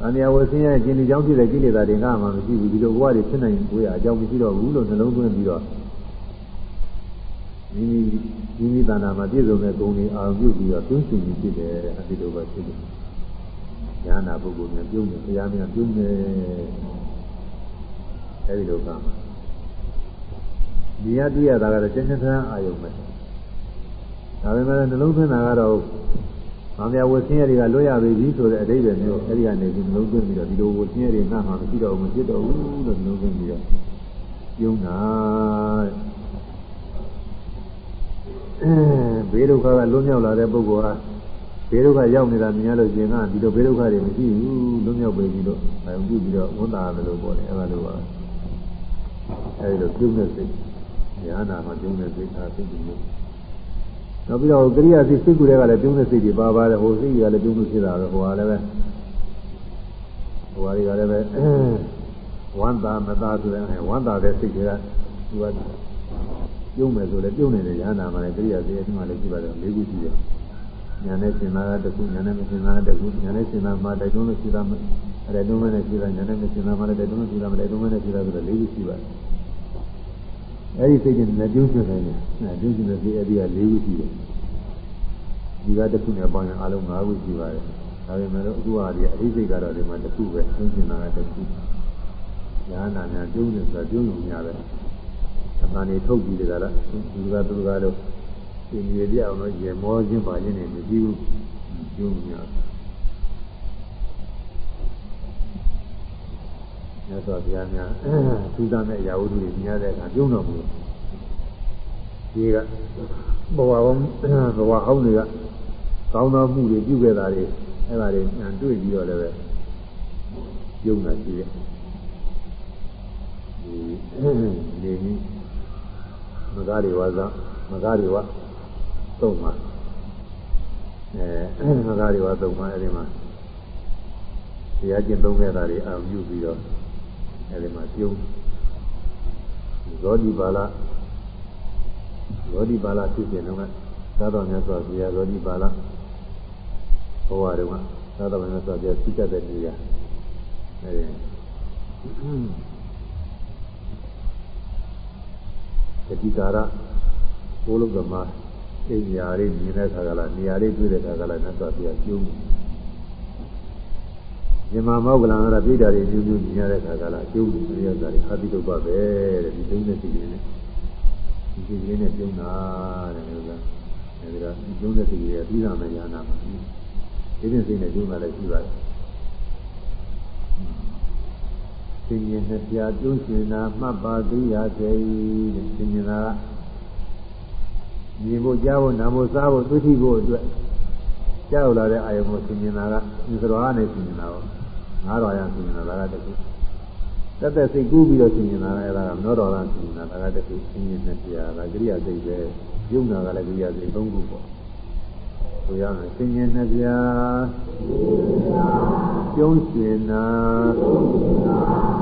အမြာဝဆင်းရဲကျင်ဒီကြောင့်ဖြစ်တဲ့ကိလေသာတွေကမှမရှိဘူးဒီလိုဘဝတွေဖြစ်နိုင်ကိုရအကြောင်းမရှိတော့ဘူးလို့နှလုံးသွင်းပြီးတော့မိမိမိမိတဏ္ဍာမှာပြည့်စုံတဲ့ဂုဏ်တွေအာရုံပြုပြီးတော့တွင်းဆင်ပြီးဖြစ်တယ်အဒီလိုပဲဖြစ်တယ် ဉာဏပုဂ္ဂိုလ်များပြုံးတယ်ဘုရားများပြုံးတယ်အဲဒီလိုကမှာဒီရတွေ့ရတာကတော့ကျဉ်းကျဉ်းဆန်းအာယုံပဲဒါပေမဲ့နှလုံးသွင်းတာကတော့ဗာမယဝဆင်းရဲတွေကလွတ်ရပြီဆိုတဲ့အဓိပ္ပာယ်မျိုးအဲဒီကနေဒီနှလုံးသွင်းပြီးတော့ဒီလိုဝဆင်းရဲတွေငါ့မှာမရှိတော့ဘူးမဖြစ်တော့ဘူးလို့နှလုံးသွင်းပြီးတော့ပြုံးတာအဲဘေးဒုက္ခကလွတ်မြောက်လာတဲ့ပုဂ္ဂိုလ်ဟာ ဘေးဒုက္ခရောက်နေတာမြင်ရလို့ရှင်ကဒီလိုဘေးဒုက္ခတွေမရှိဘူးလွတ်မြောက်ပြီပြီးတော့အဲပြုပြီးတော့ဝန်တာတယ်လို့ပြောတယ်အဲလိုပါအဲဒီလိုပြုတဲ့စိတ်ဉာဏ်နာမှာပြုတဲ့စိတ်အားစိတ်ကြီးလို့နောက်ပြီးတော့ကရိယာစိတ်စိတ်ကူတွေကလည်းပြုတဲ့စိတ်တွေပါပါတယ်ဟိုစိတ်တွေကလည်းပြုလို့ဖြစ်တာပဲဟိုဟာလည်းပဲဟိုဟာတွေကလည်းပဲဝန္တာမသာဆိုတဲ့ဝန္တာတဲ့စိတ်တွေကသူကပြုံးမယ်ဆိုလည်းပြုံးနေတဲ့ဉာဏ်နာမှာလည်းကရိယာစိတ်အမှလည်းရှိပါတယ်၄ခုရှိတယ် ညာနဲ့ရှင်းတာတခုညာနဲ့မရှင်းတာတခုညာနဲ့ရှင်းတာမှတိုက်တွန်းလို့ရှိတာမအဲ့ဒါတွန်းမဲ့နဲ့ရှိတာညာနဲ့မရှင်းတာမှလည်းတိုက်တွန်းလို့ရှိတာမတိုက်တွန်းမဲ့နဲ့ရှိတာဆိုတော့လေးခုရှိပါတယ်အဲ့ဒီစိတ်နဲ့လည်းကျုံးဆွနေတယ်အဲကျုံးဆွနေတဲ့အဲ့ဒီကလေးခုရှိတယ်ဒီကတခုနဲ့ပေါင်းရင်အလုံး၅ခုရှိပါတယ်ဒါပေမဲ့အခုဟာဒီအဓိစိတ်ကတော့ဒီမှာတခုပဲကျုံးဆွနေတာတခုညာနာညာကျုံးနေဆိုတော့ကျုံးလို့များတယ်အမှန်နေထုတ်ပြီးကြလားဒီကသူက တို့ဒီမြေပြအောင်လို့ရေမောခြင်းပါခြင်းနဲ့မရှိဘူးကျုံများမြတ်စွာဘုရားများသုဒ္ဓမဲ့ရာဝတ္ထုတွေမြင်ရတဲ့အခါကျုံတော်မူဒီကဘဝဘုံဘဝဟောင်းတွေကကောင်းသောမှုတွေပြုခဲ့တာတွေအဲ့ဒါတွေညာတွေ့ပြီးတော့လည်းပဲပြုံးတာရှိတယ်ဒီနေကြီးမကားတွေဝါစားမကားတွေဝါ သုံးမှာအဲမကားတွေဝါသုံးမှာအဲဒီမှာတရားကျင့်သုံးခဲ့တာတွေအာရုံပြုပြီးတော့အဲဒီမှာပြုံးဇောတိပါဠဇောတိပါဠဖြစ်ခြင်းတော့သာတော်မြတ်စွာဘုရားဇောတိပါဠဘဝတုန်းကသာတော်မြတ်စွာဘုရားသိတတ်တဲ့နေရာအဲဒီတတိကာရဘိုးလုံးကမှာ အိညာလေးမြင်တဲ့ခါကလာနေရာလေးတွေ့တဲ့ခါကလာမြတ်စွာဘုရားကျုံးမြမမောကလံရပြိတ္တာတွေမျိုးမျိုးမြင်ရတဲ့ခါကလာကျုံးနေရတာတွေဟာတိတုပ္ပပဲတဲ့ဒီသုံးတဲ့စိတ်ကလေးနဲ့ဒီစိတ်ကလေးနဲ့ကျုံးတာတဲ့လို့ကအဲဒီတော့ဒီကျုံးတဲ့စိတ်ကလေးကပြီးတာမယ်ညာနာမှာဒီတဲ့စိတ်နဲ့ကျုံးတာလည်းရှိပါတယ်သင်ញင်နှစ်ပြာကျုံးရှင်နာမှတ်ပါသိရစေတဲ့သင်ញင်နာက မြင်ဖို့ကြားဖို့နားဖို့စားဖို့သိသိဖို့အတွက်ကြောက်လာတဲ့အာယုံကိုသင်မြင်တာကဒီစရောကနေသင်မြင်တာပေါ့ငါးတော်ရသင်မြင်တာကတခုတက်တက်စိတ်ကူးပြီးတော့သင်မြင်တာလည်းဒါကမနောတော်ရသင်မြင်တာကတခုသင်မြင်တဲ့တရားကကြိယာစိတ်ပဲယုံနာကလည်းကြိယာစိတ်သုံးခုပေါ့ဆိုရမယ်သင်မြင်တဲ့တရားကျုံးရှင်နာ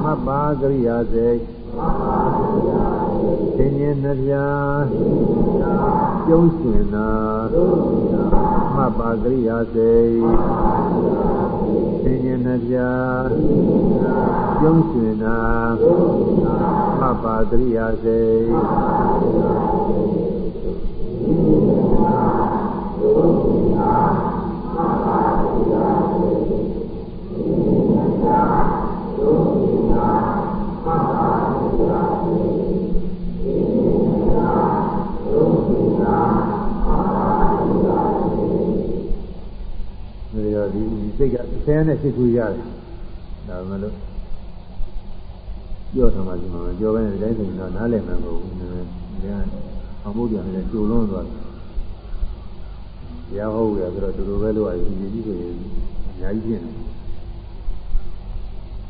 မဘာကြိယာစိတ်သင်မြင်တဲ့တရား ကျုံးရှင်နာမှတ်ပါကြရိယာစိတ်သင်ញင်နှပြကျုံးရှင်နာမှတ်ပါကြရိယာစိတ် ဒီစိတ်ကဆဲနဲ့စိတ်ကူရတယ်ဒါမှမလို့ပြောထားမှဒီမှာပြောပဲဒီတိုင်းဆိုရင်တော့နားလည်မှာမဟုတ်ဘူးနည်းနည်းဒါအမှုပြန်လည်းကြိုလွန်းသွားတယ်တရားဟုတ်ရဆိုတော့ဒီလိုပဲလို့အရင်ကြီးဆိုရင်အများကြီးဖြစ်နေ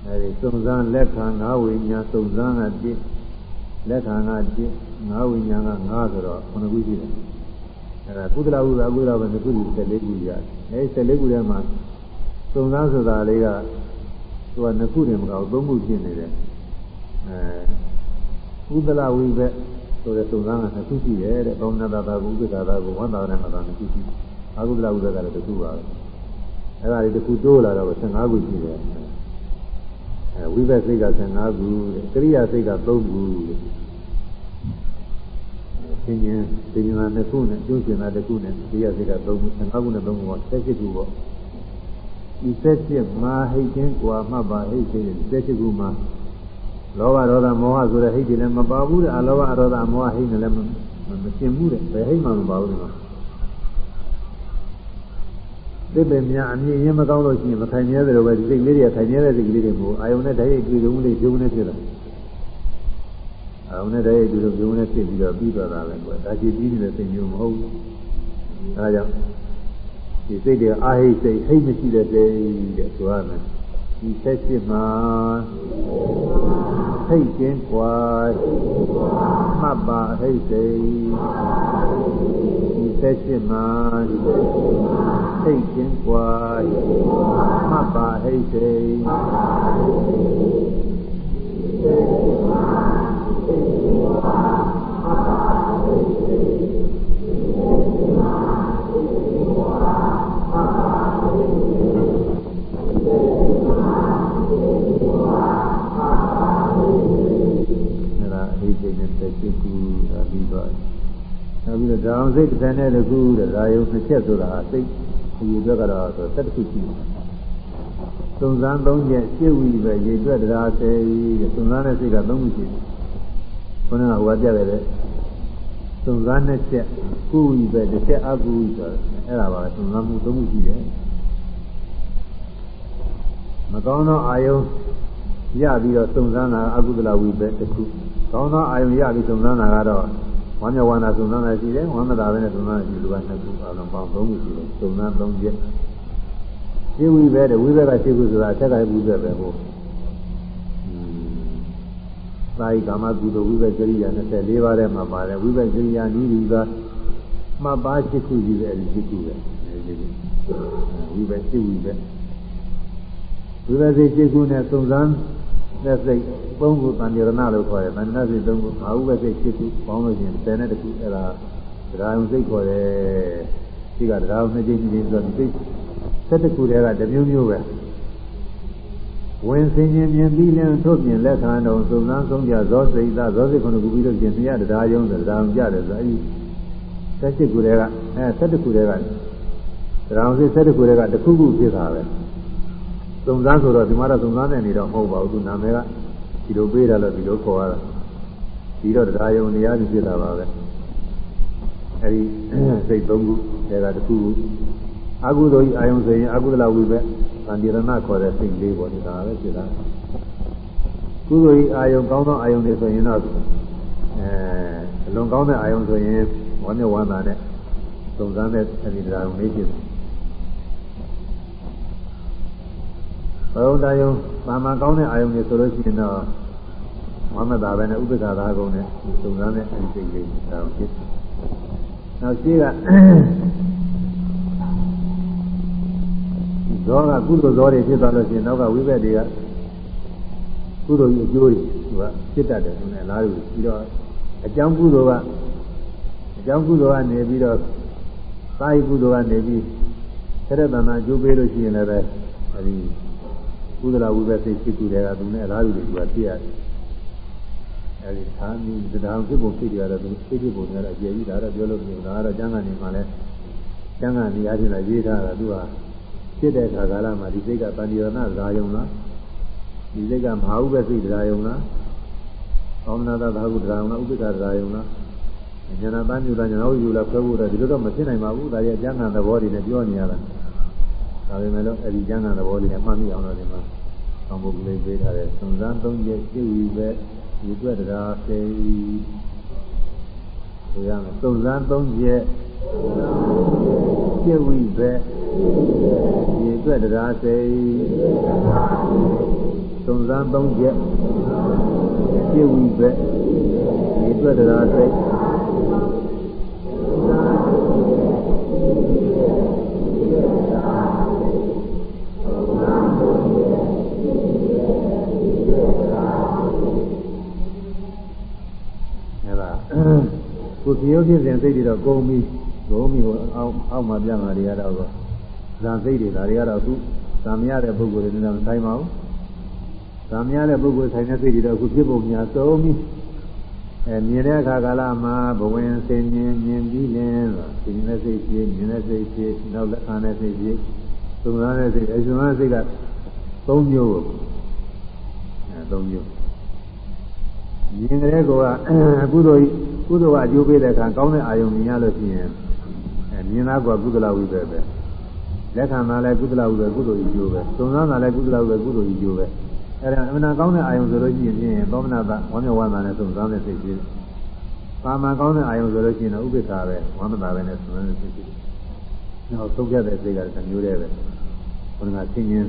အဲဒီစုံစမ်းလက်ခံငါးဝိညာဉ်စုံစမ်းကတိ လက်ခံကတိငါးဝိညာဉ်ကငါးဆိုတော့ခုနှစ်ခုရှိတယ်အဲဒါကုသလဝိပါကုသလဝိနှစ်ခုဒီ14ခုရတယ်အဲဒီ14ခုထဲမှာစုံစမ်းဆိုတာလေးကသူကနှစ်ခုတည်းမကောက်သုံးခုဖြစ်နေတယ်အဲကုသလဝိဘက်ဆိုတဲ့စုံစမ်းကနှစ်ခုရှိတယ်တဲ့ဘောဏတတာကုသတာတာကိုဝန္တာနဲ့မတာနှစ်ခုရှိတယ်အာကုသလဝိဘက်ကလည်းတစ်ခုပါပဲအဲဒါလေးတစ်ခုတိုးလာတော့15ခုရှိတယ်အဲဝိဘက်စိတ်က15ခုတဲ့ကရိယာစိတ်က3ခုတဲ့ သင်္ကြန်သင်္ကြန်နှစ်ခုနဲ့ကျုံးကျင်တာတစ်ခုနဲ့ကရိယာစိတ်က3ခု15ခုနဲ့3ခုပေါ့16ခုပေါ့ဒီ16မှာဟိတ်ချင်းကွာမှတ်ပါဟိတ်ချင်း16ခုမှာလောဘဒေါသမောဟဆိုတဲ့ဟိတ်တွေလည်းမပါဘူးတဲ့အလောဘအဒေါသမောဟဟိတ်နဲ့လည်းမရှင်းဘူးတဲ့ဘယ်ဟိတ်မှမပါဘူးဒီမှာသစ်ပင်များအမြင်ရင်းမကောင်းလို့ရှိရင်မခိုင်မြဲသလိုပဲဒီစိတ်လေးတွေကခိုင်မြဲတဲ့စိတ်ကလေးတွေကိုအာယုံနဲ့ဓာတ်ရိုက်တွေ့ကြုံလေးဂျုံနဲ့ဖြစ်လာ အာယုံနဲ့ဓာတ်ရိုက်တွေ့ကြုံဂျုံနဲ့ဖြစ်ပြီးတော့ပြီးသွားတာပဲကွာဒါရှိပြီးနေတဲ့စိတ်မျိုးမဟုတ်ဘူးအဲဒါကြောင့်ဒီစိတ်တွေအာဟိစိတ်ဟိတ်မရှိတဲ့စိတ်တဲ့ဆိုရမယ်ဒီဆက်ရှိမှာဟိတ်ကျင်းกว่าမှတ်ပါဟိတ်စိတ်ဒီဆက်ရှိမှာဟိတ်ကျင်းกว่าမှတ်ပါဟိတ်စိတ် ဒါပြီးတော့နောက်ပြီးတော့ဒါအောင်စိတ်တစ်ဆယ်နဲ့တကူတဲ့ဒါယုံနှစ်ချက်ဆိုတာစိတ်ဒီအတွက်ကတော့ဆိုသက်တစ်ခုရှိတယ်သုံးစမ်းသုံးချက်ရှင်းဝီပဲရေတွက်တရားစေတဲ့သုံးစမ်းတဲ့စိတ်ကသုံးခုရှိတယ်ခொနကဟိုကပြတယ်လေသုံးစမ်းတဲ့ချက်ကုဝီပဲတစ်ချက်အကုဝီဆိုအဲ့ဒါပါသုံးစမ်းမှုသုံးခုရှိတယ်မကောင်းသောအာယုံရပြီးတော့သုံးစမ်းတာအကုသလဝိပဲတစ်ခုကောင်းသောအာယုံရပြီးသုံးသန်းတာကတော့ဝ မ်းမြောက်ဝမ်းသာသုံးသန်းတာရှိတယ်ဝမ်းမသာပဲနဲ့သုံးသန်းတာရှိလူကနှစ်ခုအလုံးပေါင်းသုံးခုရှိတယ်သုံးသန်းသုံးချက်ရှင်းဝိပဲတဲ့ဝိဘက်ကရှင်းခုဆိုတာအထက်ကဝိဘက်ပဲဟိုသာယကာမကုသိုလ်ဝိဘက်ကရိယာ24ပါးထဲမှာပါတယ်ဝိဘက်ကရိယာနည်းဒီကမှတ်ပါရှင်းခုကြီးပဲအဲဒီရှင်းခုပဲဝိဘက်ရှင်းဝိဘက်ဝိဘက်စိတ်ရှင်းခုနဲ့သုံးစမ်း တဲ့စိတ်သုံးခုတန်ရဏလို့ခေါ်တယ်တန်ရဏစိတ်သုံးခုဘာဝိဘက်စိတ်ရှင်းခုပေါင်းလို့ရှိရင်10နဲ့တခုအဲ့ဒါတရားယုံစိတ်ခေါ်တယ်ဒီကတရားယုံနှစ်ကြိမ်ကြိမ်ဆိုတော့စိတ်ဆက်တခုတည်းကတမျိုးမျိုးပဲဝင်စင်ခြင်းမြင်ပြီးလင်းထုတ်ပြင်လက်ခံတော်သုံးသန်းဆုံးကြဇောစိတ်သာဇောစိတ်ခုနှစ်ခုပြီးလို့ကျင်တရားတရားယုံတရားအောင်ကြတယ်ဆိုအဲဒီဆက်ချစ်ခုတည်းကအဲဆက်တခုတည်းကတရားအောင်စိတ်ဆက်တခုတည်းကတစ်ခုခုဖြစ်တာပဲ သုံးသန်းဆိုတော့ဒီမှာတော့သုံးသန်းနဲ့နေတော့မဟုတ်ပါဘူးသူနာမည်ကဒီလိုပေးတယ်လို့ဒီလိုခေါ်ရတာဒီတော့တရားယုံတရားကြီးဖြစ်တာပါပဲအဲဒီစိတ်သုံးခုတည်းကတစ်ခုခုအကုသိုလ်ကြီးအာယုံဆိုရင်အကုသလဝိဘက်သံဒီရဏခေါ်တဲ့စိတ်လေးပေါ့ဒီဒါပဲဖြစ်တာကုသိုလ်ကြီးအာယုံကောင်းသောအာယုံတွေဆိုရင်တော့အဲအလွန်ကောင်းတဲ့အာယုံဆိုရင်ဝမ်းမြောက်ဝမ်းသာနဲ့သုံးစမ်းတဲ့အဲဒီတရားကိုမေးဖြစ်တယ် ဘုံတရားယုံပါမန်ကောင်းတဲ့အာယုံတွေဆိုလို့ရှိရင်တော့ဝမ်းမသာပဲနဲ့ဥပ္ပခါသာကုန်းနဲ့သုံးစမ်းတဲ့အဲဒီစိတ်လေးဒါကိုဖြစ်တယ်နောက်ရှိကဇောကကုသိုလ်ဇောတွေဖြစ်သွားလို့ရှိရင်နောက်ကဝိဘက်တွေကကုသိုလ်ကြီးအကျိုးတွေသူကဖြစ်တတ်တယ်သူနဲ့လားလို့ပြီးတော့အကြောင်းကုသိုလ်ကအကြောင်းကုသိုလ်ကနေပြီးတော့သာယကုသိုလ်ကနေပြီးဆရတနာအကျိုးပေးလို့ရှိရင်လည်းပဲအဲဒီ ကုသလဝိဘက်စိတ်ဖြစ်သူတွေကသူနဲ့လားလို့သူကဖြစ်ရတယ်အဲဒီသာမီတရားဖြစ်ပုံဖြစ်ကြရတော့သူဖြစ်ဖြစ်ပုံများတော့အကျယ်ကြီးဒါတော့ပြောလို့မရဘူးဒါကတော့ကျမ်းဂန်နေမှာလဲကျမ်းဂန်နေရာချင်းလည်းရေးထားတာသူကဖြစ်တဲ့အခါကာလမှာဒီစိတ်ကတဏှိရဏဇာယုံလားဒီစိတ်ကမဟာဥပ္ပစိတ်ဇာယုံလားသောမနာတသာဟုဇာယုံလားဥပ္ပခဇာယုံလားဉာဏပန်းမြူလားဉာဏ်ဝိယူလားဖွဲ့ဖို့တော့ဒီလိုတော့မဖြစ်နိုင်ပါဘူးဒါရဲ့ကျမ်းဂန်သဘောတွေနဲ့ပြောနေရတာ ဒါပေမဲ့လို့အဲဒီကျမ်းဂန်သဘောတွေနဲ့မှတ်မိအောင်လို့ဒီမှာသံဃာလေးပေးထားတဲ့သုံးစမ်းသုံးချက်ရှင်းဝီပဲဒီအတွက်တရားသိဆိုရမယ်သုံးစမ်းသုံးချက်ရှင်းဝီပဲဒီအတွက်တရားသိသုံးစမ်းသုံးချက်ရှင်းဝီပဲဒီအတွက်တရားသိ ကိုယ်ပြုဖြစ်စဉ်စိတ်တွေတော့ကုန်ပြီကုန်ပြီဟိုအောက်အောက်မှာပြန်လာတွေကတော့ဇာစိတ်တွေဒါတွေကတော့အခုဇာမရတဲ့ပုဂ္ဂိုလ်တွေနဲ့တော့ဆိုင်ပါဘူးဇာမရတဲ့ပုဂ္ဂိုလ်ဆိုင်တဲ့စိတ်တွေတော့အခုဖြစ်ပုံများသုံးပြီအဲမြင်တဲ့အခါကာလမှာဘဝင်စင်မြင်မြင်ပြီးလင်းဆိုမြင်တဲ့စိတ်ဖြစ်မြင်တဲ့စိတ်ဖြစ်နောက်လက်ခံတဲ့စိတ်ဖြစ်သုံးသားတဲ့စိတ်အရှင်မစိတ်က၃မျိုးအဲ၃မျိုးမြင်တဲ့ကောကကုသိုလ် ကုသိုလ်ကအကျိုးပေးတဲ့အခါကောင်းတဲ့အာယုံမြင်ရလို့ရှိရင်အဲမြင်သားကကုသလဝိပဲပဲလက်ခံတာလည်းကုသလဝိပဲကုသိုလ်ကြီးကျိုးပဲသုံးသားတာလည်းကုသလဝိပဲကုသိုလ်ကြီးကျိုးပဲအဲဒါအမှန်ကောင်းတဲ့အာယုံဆိုလို့ရှိရင်ဖြင့်သောမနာတာဝမ်းမြောက်ဝမ်းသာနဲ့သုံးသားတဲ့စိတ်ကြီးပါမန်ကောင်းတဲ့အာယုံဆိုလို့ရှိရင်တော့ဥပိ္ပခာပဲဝမ်းသာပဲနဲ့သုံးသားတဲ့စိတ်ကြီးနောက်သုံးပြတဲ့စိတ်ကတမျိုးတည်းပဲဘုရားဆင်းရင်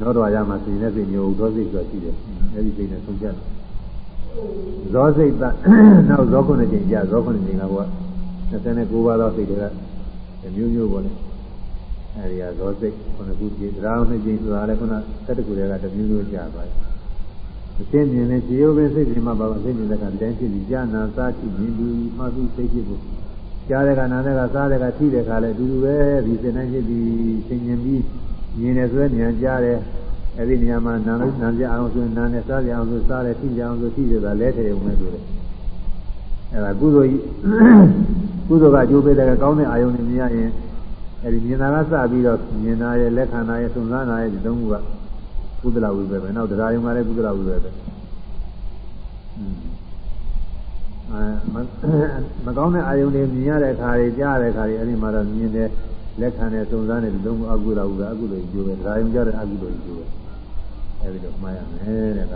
တော့တော်ရမှာဆင်းတဲ့စိတ်မျိုးသောစိတ်ဆိုတာရှိတယ်အဲဒီစိတ်နဲ့သုံးပြတယ် ဇောစိတ်တနောက်ဇောခုနှစ်ကြိမ်ကြာဇောခုနှစ်ကြိမ်ကဘော29ပါးသောစိတ်တွေကမျိုးမျိုးပေါ်လေအဲဒီကဇောစိတ်ခုနှစ်ခုကြိမ်တရားနှစ်ကြိမ်ဆိုတာလည်းခုန7ခုတည်းကတမျိုးမျိုးကြာသွားတယ်အသိမြင်တဲ့ခြေရုပ်ပဲစိတ်ကြီးမှပါပါသိမြင်တဲ့ကတိုင်းဖြစ်ပြီးကြာနာစားကြည့်မြင်ပြီးမှသူစိတ်ဖြစ်ဖို့ကြားတဲ့ကနာတဲ့ကစားတဲ့ကထိတဲ့ခါလဲအတူတူပဲဒီစိတ်တိုင်းဖြစ်ပြီးသင်ញင်ပြီးမြင်တယ်ဆိုရင်ဉာဏ်ကြားတယ် အဲ့ဒီနေရာမှာနာလို့နာကြအောင်ဆိုနာနဲ့စားကြအောင်ဆိုစားတယ်ထိကြအောင်ဆိုထိကြတာလဲထဲုံနဲ့ဆိုတယ်အဲ့ဒါကုသိုလ်ကြီးကုသိုလ်ကအကျိုးပေးတဲ့ကောင်းတဲ့အာယုန်တွေမြင်ရရင်အဲ့ဒီမြင်တာကစပြီးတော့မြင်တာရဲ့လက်ခံတာရဲ့သုံးစားတာရဲ့ဒီသုံးခုကကုသလဝိပဲပဲနောက်တရားယုံကလည်းကုသလဝိပဲပဲအဲမကောင်းတဲ့အာယုန်တွေမြင်ရတဲ့အခါတွေကြားရတဲ့အခါတွေအဲ့ဒီမှာတော့မြင်တယ်လက်ခံတဲ့သုံးစားတဲ့ဒီသုံးခုအကုသလဝိပဲအကုသိုလ်ကြီးကျိုးပဲတရားယုံကြတဲ့အကုသိုလ်ကြီးကျိုးပဲ အဲဒီလိုမှားရမယ်တဲ့က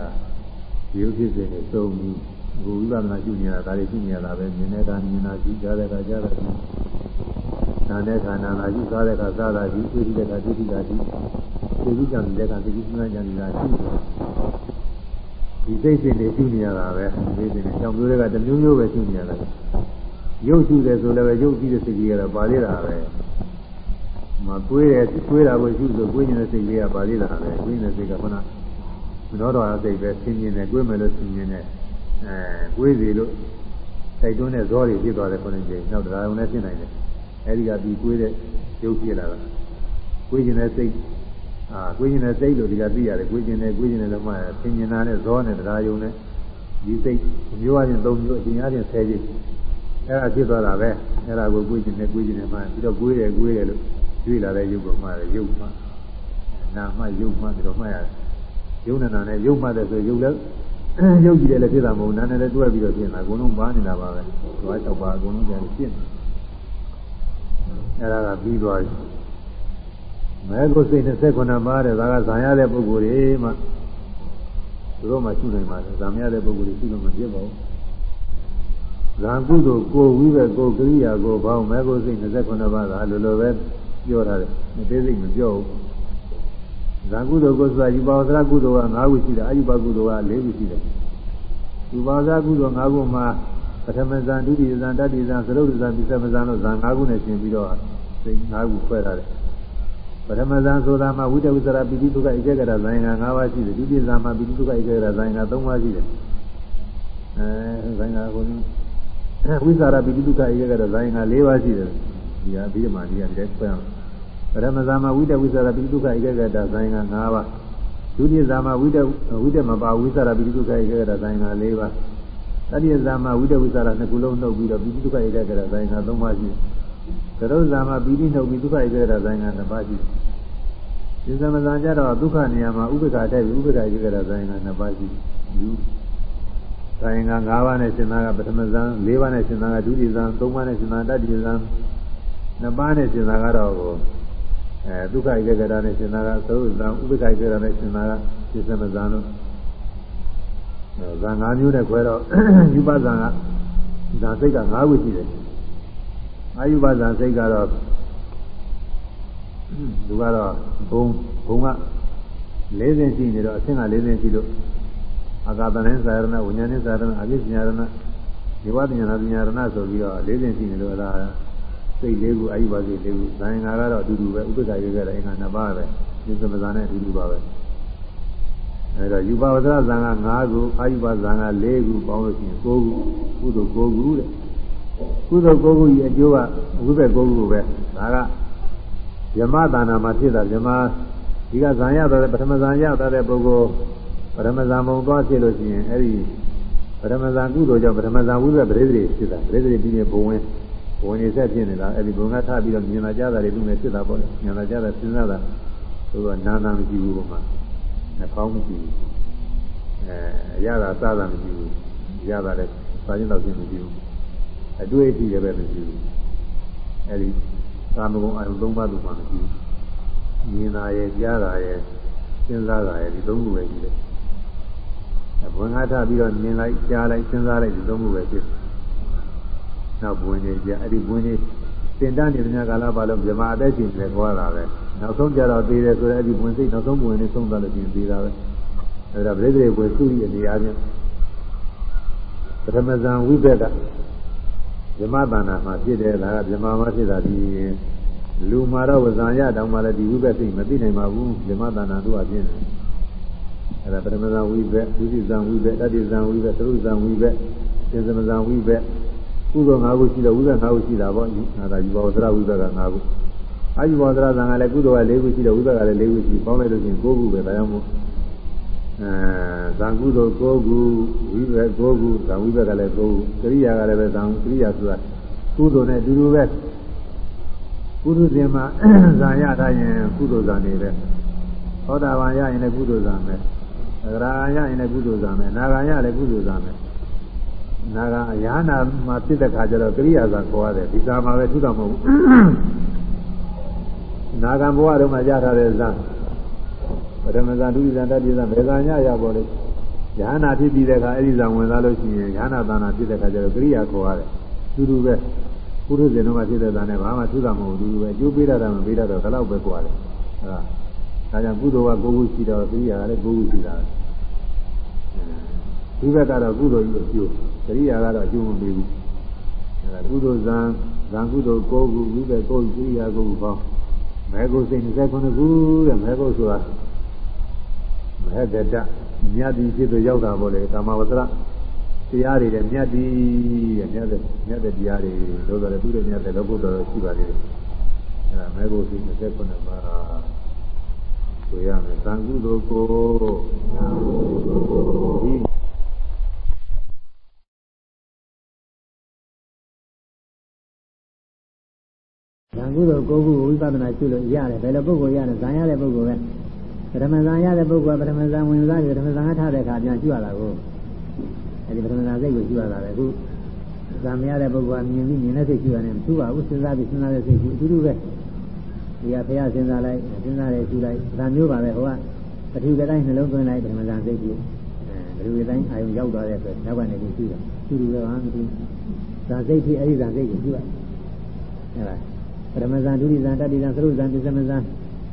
ဒီဥဖြစ်စဉ်တွေစုံပြီးဘုဝိပဿနာရှုနေတာဒါတွေရှုနေတာပဲမြင်တဲ့ကမြင်တာရှုကြားတဲ့ကကြားတဲ့ကဒါနာတဲ့ခါနာလာရှိစားတဲ့ခါစားတာရှိသိတဲ့ခါသိတာရှိသိပြီးကြံတဲ့ခါသိပြီးစဉ်းစားကြံနေတာရှိဒီသိစိတ်တွေရှိနေရတာပဲသိစိတ်တွေကြောင့်မျိုးတွေကတစ်မျိုးမျိုးပဲရှိနေရတယ်ရုပ်ရှိတယ်ဆိုလည်းပဲရုပ်ကြည့်တဲ့စိတ်ကြီးကတော့ပါသေးတာပဲ မကွေးတယ်ကွေးတာကိုရှိဆိုကွေးနေတဲ့စိတ်လေးကပါသေးတာပဲကွေးနေတဲ့စိတ်ကခုနမတော်တော်အစိတ်ပဲဆင်းရဲနေကွေးမယ်လို့ဆင်းရဲနေအဲကွေးစီလို့တိုက်တွန်းတဲ့ဇောတွေဖြစ်သွားတယ်ခုနကနောက်တရားုံနဲ့ဖြစ်နိုင်တယ်အဲဒီကပြီးကွေးတဲ့ရုပ်ဖြစ်လာတာကွေးခြင်းတဲ့စိတ်အာကွေးခြင်းတဲ့စိတ်လို့ဒီကသိရတယ်ကွေးခြင်းတဲ့ကွေးခြင်းတဲ့တော့မှဆင်းရဲနာတဲ့ဇောနဲ့တရားုံနဲ့ဒီစိတ်မျိုးအချင်း၃မျိုးအချင်းအချင်း၁၀ချင်းအဲ့ဒါဖြစ်သွားတာပဲအဲ့ဒါကိုကွေးခြင်းနဲ့ကွေးခြင်းနဲ့မှပြီးတော့ကွေးတယ်ကွေးတယ်လို့ တွေ့လာတဲ့ရုပ်ကမှလည်းရုပ်မှနာမှရုပ်မှပြီးတော့မှရတယ်ရုပ်နဲ့နာနဲ့ရုပ်မှတဲ့ဆိုရုပ်လည်းရုပ်ကြည့်တယ်လည်းဖြစ်တာမဟုတ်နာနဲ့လည်းတွဲပြီးတော့ဖြစ်နေတာအကုန်လုံးပါနေတာပါပဲသွား၆ပါးအကုန်လုံးကြတယ်ဖြစ်နေအဲ့ဒါကပြီးသွားပြီမဲကိုစိတ်29ပါးတဲ့ဒါကဇံရတဲ့ပုဂ္ဂိုလ်တွေမှသူတို့မှရှိနိုင်ပါတယ်ဇံရတဲ့ပုဂ္ဂိုလ်တွေရှိလို့မဖြစ်ပါဘူးဇံကုသိုလ်ကိုဝိပဲကိုကရိယာကိုဘောင်းမဲကိုစိတ်29ပါးကလိုလိုပဲ ပြောထားတယ်မသေးစိတ်မပြောဘူးဇာကုသိုလ်ကိုဆိုတာယူပါဝသရကုသိုလ်က၅ခုရှိတယ်အယူပါကုသိုလ်က၄ခုရှိတယ်ယူပါဝသရကုသိုလ်၅ခုမှာပထမဇန်ဒုတိယဇန်တတိယဇန်သရုပ်ဇန်ပိသမဇန်လို့ဇန်၅ခုနဲ့ရှင်ပြီးတော့စိတ်၅ခုခွဲထားတယ်ပထမဇန်ဆိုတာမှာဝိတဝိသရပိတိဒုက္ခဧကဂရဇန်က၅ပါးရှိတယ်ဒုတိယဇန်မှာပိတိဒုက္ခဧကဂရဇန်က၃ပါးရှိတယ်အဲဇန်ကကိုဝိသရပိတိဒုက္ခဧကဂရဇန်က၄ပါးရှိတယ်ဒီဟာပြီးမှဒီဟာဒီခွဲအောင် ပရမဇာမဝိတဝိသရပိဒုက္ခဧကဂတဇိုင်းက၅ပါးဒုတိယဇာမဝိတဝိတမပါဝိသရပိဒုက္ခဧကဂတဇိုင်းက၄ပါးတတိယဇာမဝိတဝိသရနှစ်ခုလုံးနှုတ်ပြီးတော့ပိဒုက္ခဧကဂတဇိုင်းက၃ပါးရှိတယ်သရုပ်ဇာမပိဋိနှုတ်ပြီးဒုက္ခဧကဂတဇိုင်းက၂ပါးရှိတယ်ဒီသမဇာကြတော့ဒုက္ခနေရာမှာဥပ္ပခါထည့်ပြီးဥပ္ပခါဧကဂတဇိုင်းက၂ပါးရှိတယ်ဇိုင်းက၅ပါးနဲ့ရှင်သာကပထမဇန်၄ပါးနဲ့ရှင်သာကဒုတိယဇန်၃ပါးနဲ့ရှင်သာတတိယဇန်နှစ်ပါးနဲ့ရှင်သာကတော့ အဲဒုက္ခဧကဂရနဲ့ရှင်သာကသုဇံဥပ္ပခဧကဂရနဲ့ရှင်သာကပြစ္ဆမဇံလို့ဇံ၅မျိုးနဲ့ခွဲတော့ယူပဇံကဇံစိတ်က၅ခုရှိတယ်အာယုပဇံစိတ်ကတော့သူကတော့ဘုံဘုံက၄ဆင်းရှိနေတော့အဆင့်က၄ဆင်းရှိလို့အာကာသနဲ့သာရဏဝိညာဉ်နဲ့သာရဏအပြည့်ညာရဏဒီဝတ္တညာနာပညာရဏဆိုပြီးတော့၄ဆင်းရှိနေလို့အဲဒါ စိတ်လေးခုအာယုပါစိတ်လေးခုဇာယင်္ဂါကတော့အတူတူပဲဥပ္ပခါရွေးခဲ့တဲ့အင်္ဂါနှစ်ပါးပဲဒီသမဇာနဲ့အတူတူပါပဲအဲဒါယူပါဝဇ္ဇဇံက5ခုအာယုပါဇံက4ခုပေါင်းလို့ရှိရင်9ခုကုသိုလ်9ခုတဲ့ကုသိုလ်9ခုကြီးအကျိုးကဝိဘက်9ခုပဲဒါကယမသာနာမှာဖြစ်တာယမဒီကဇံရတော့ပထမဇံရတဲ့ပုဂ္ဂိုလ်ပထမဇံမုံသွားဖြစ်လို့ရှိရင်အဲဒီပထမဇံကုသိုလ်ကြောင့်ပထမဇံဝိဘက်ပရိသေဖြစ်တာပရိသေပြီးရင်ဘုံဝင် ဝင်နေဆက်ဖြစ်နေတာအဲ့ဒီဘုံကထပြီးတော့မြင်လာကြတာတွေသူနဲ့ဖြစ်တာပေါ့လေမြင်လာကြတာစဉ်းစားတာသူကနာနာမရှိဘူးပုံမှာနှာခေါင်းမရှိဘူးအဲရတာစားတာမရှိဘူးရတာလည်းစားခြင်းတော့ခြင်းမရှိဘူးအတွေ့အထိလည်းပဲမရှိဘူးအဲ့ဒီကာမဂုဏ်အယုံသုံးပါးသူမှမရှိဘူးမြင်တာရဲ့ကြားတာရဲ့စဉ်းစားတာရဲ့ဒီသုံးခုပဲရှိတယ်ဘုံကထပြီးတော့မြင်လိုက်ကြားလိုက်စဉ်းစားလိုက်ဒီသုံးခုပဲဖြစ်တယ် နောက်ဘွင်နေကြအဲ့ဒီဘွင်နေတင်တန်းနေတဲ့ညကာလပါလို့မြမအသက်ရှင်နေသွားတာပဲနောက်ဆုံးကြတော့သေးတယ်ဆိုတော့အဲ့ဒီဘွင်စိတ်နောက်ဆုံးဘွင်နေဆုံးသွားလို့ပြင်သေးတာပဲအဲ့ဒါပြိဿရေဘွင်စုရနေရာချင်းပထမဇန်ဝိဘက်ကမြမတဏ္ဍာမှာဖြစ်တယ်ဒါကမြမမှာဖြစ်တာဒီလူမာတော့ဝဇံရတောင်မှလည်းဒီဝိဘက်စိတ်မသိနိုင်ပါဘူးမြမတဏ္ဍာတို့အပြင်းတယ်အဲ့ဒါပထမဇန်ဝိဘက်ဒုတိယဇန်ဝိဘက်တတိယဇန်ဝိဘက်သရုပ်ဇန်ဝိဘက်သင်္ဇမဇန်ဝိဘက် ကုသိုလ်၅ခုရှိတော့ဝိဘတ်၅ခုရှိတာပေါ့အဲဒါယူပါဝသရဝိဘတ်က၅ခုအာယူပါဝသရဇံကလည်းကုသိုလ်က၄ခုရှိတော့ဝိဘတ်ကလည်း၄ခုရှိပေါင်းလိုက်လို့ရှိရင်၉ခုပဲဒါကြောင့်မို့အဲဇံကုသိုလ်၉ခုဝိဘတ်၉ခုဇံဝိဘတ်ကလည်း၉ခုကရိယာကလည်းပဲဇံကရိယာဆိုတာကုသိုလ်နဲ့အတူတူပဲကုသိုလ်စဉ်မှာဇံရထားရင်ကုသိုလ်ဇံနေပဲသောတာပန်ရရင်လည်းကုသိုလ်ဇံပဲအဂရာရရင်လည်းကုသိုလ်ဇံပဲနာဂာရလည်းကုသိုလ်ဇံပဲ နာကအရာနာမှာဖြစ်တဲ့ခါကျတော့ကရိယာသာခေါ်ရတယ်ဒီသာမှာပဲထူတော်မဟုတ်ဘူးနာဂံဘဝတုန်းကရထားတဲ့ဇံပထမဇံဒုတိယဇံတတိယဇံဘယ်ဇံညရပေါ်လေယဟနာဖြစ်ပြီးတဲ့အခါအဲ့ဒီဇံဝင်လာလို့ရှိရင်ယဟနာသာနာဖြစ်တဲ့အခါကျတော့ကရိယာခေါ်ရတယ်တူတူပဲပုရုဇဉ်တော့ဖြစ်တဲ့သားနဲ့ဘာမှထူးတာမဟုတ်ဘူးပဲအကျိုးပေးတာတော့မပေးတာတော့ဒါတော့ပဲကွာတယ်အဲဒါဒါကြောင့်ကုသိုလ်ကကိုယ်ကိုရှိတော့သတိရတာလည်းကိုယ်ကိုရှိတာဒီဘက်ကတော့ကုသိုလ်ကြီးအကျိုးသတိ ရကတော့အကျိုးမပေးဘူးအဲဒါကုသိုလ်ဇံဇံကုသိုလ်ကိုယ်ကိုဝိဘက်ကိုယ်သတိရကိုယ်ပေါင်းမဲကိုစိတ်29ခုတဲ့မဲကိုဆိုတာမဲတတမြတ်ဒီဖြစ်လို့ရောက်တာပေါ့လေကာမဝတ္တတရားတွေနဲ့မြတ်ဒီတဲ့မြတ်တဲ့မြတ်တဲ့တရားတွေလို့ဆိုတော့သူတို့မြတ်တဲ့လောကုတ္တရာရှိပါသေးတယ်အဲဒါမဲကိုစိတ်29ပါးဆိုရမယ်သံကုသိုလ်ကိုဒီဇံကု သိုလ်ကိုခုဝိပဿနာရှုလို့ရတယ်ဘယ်လိုပုဂ္ဂိုလ်ရတယ်ဇံရတဲ့ပုဂ္ဂိုလ်ပဲပထမဇံရတဲ့ပုဂ္ဂိုလ်ကပထမဇံဝင်စားပြီးပထမဇံကထားတဲ့အခါပြန်ရှုရတာကိုအဲဒီပထမဇံစိတ်ကိုရှုရတာပဲအခုဇံမရတဲ့ပုဂ္ဂိုလ်ကမြင်ပြီးမြင်တဲ့စိတ်ရှုရတယ်မရှုပါဘူးစဉ်းစားပြီးစဉ်းစားတဲ့စိတ်ရှုအတူတူပဲဒီကဘုရားစဉ်းစားလိုက်စဉ်းစားတယ်ရှုလိုက်ဒါမျိုးပါပဲဟိုကပထဝီတိုင်းနှလုံးသွင်းလိုက်ပထမဇံစိတ်ရှုအဲပထဝီတိုင်းအာယုံရောက်သွားတဲ့ဆိုနောက်ကနေပြီးရှုတာရှုတူပဲဟာမတူဇံစိတ်ဖြစ်အဲဒီဇံစိတ်ကိုရှုရအဲဒါ ပရမဇန်ဒုတိဇန်တတိဇန်သရုဇန်ပစ္စမဇန်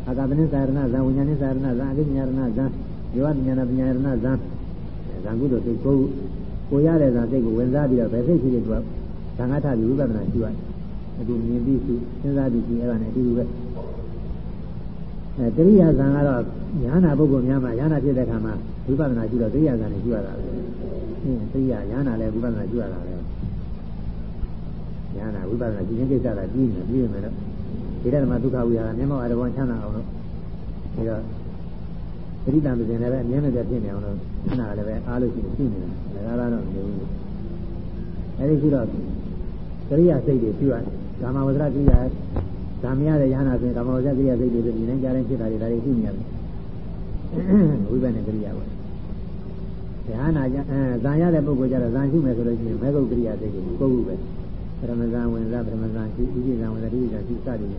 အာကပနိသာရဏဇန်ဝိညာဉ်သာရဏဇန်အကိညာရဏဇန်ယောပညာနာပညာရဏဇန်ဇန်ကုသိုလ်စိတ်ကိုကိုရတဲ့ဇန်စိတ်ကိုဝင်စားပြီးတော့ဘယ်စိတ်ရှိတဲ့သူကဇန်ငါထပြီးဝိပဿနာရှိရတယ်အခုမြင်ပြီးရှိစဉ်းစားပြီးရှိအဲ့ဒါနဲ့အတူတူပဲအဲတရိယာဇန်ကတော့ညာနာပုဂ္ဂိုလ်များမှာညာနာဖြစ်တဲ့ခါမှာဝိပဿနာရှိတော့တရိယာဇန်နဲ့ရှိရတာပဲအင်းတရိယာညာနာလည်းဝိပဿနာရှိရတာပဲ ညာနာဝိပဿနာကြည့်ခြင်းကိစ္စကပြီးနေပြီးနေမယ်တော့ဒီတဲ့မှာဒုက္ခဝိဟာရမျက်မှောက်အရဘောချမ်းသာအောင်လို့ပြီးတော့သတိတံပဇင်လည်းပဲအမြဲတမ်းဖြစ်နေအောင်လို့ခဏလည်းပဲအားလို့ရှိနေရှိနေတာဒါကတော့မနေဘူးအဲဒီရှိတော့ကရိယာစိတ်တွေပြုရတယ်ကာမဝဇ္ဇကိရိယာဓမ္မရတဲ့ယဟနာဆိုရင်ကာမဝဇ္ဇကိရိယာစိတ်တွေဆိုဒီတိုင်းကြားတိုင်းဖြစ်တာတွေဒါတွေရှိနေရတယ်ဝိပဿနာကိရိယာပေါ့ယဟနာအဲဇာရတဲ့ပုဂ္ဂိုလ်ကြတော့ဇာရှိမယ်ဆိုလို့ရှိရင်မေဂုတ်ကိရိယာစိတ်ကိုကိုယ်ခုပဲ ပရမဇန်ဝင်စားပရမဇန်ရှိဥပိဇန်ဝင်စားဒီဇန်ရှိစသည်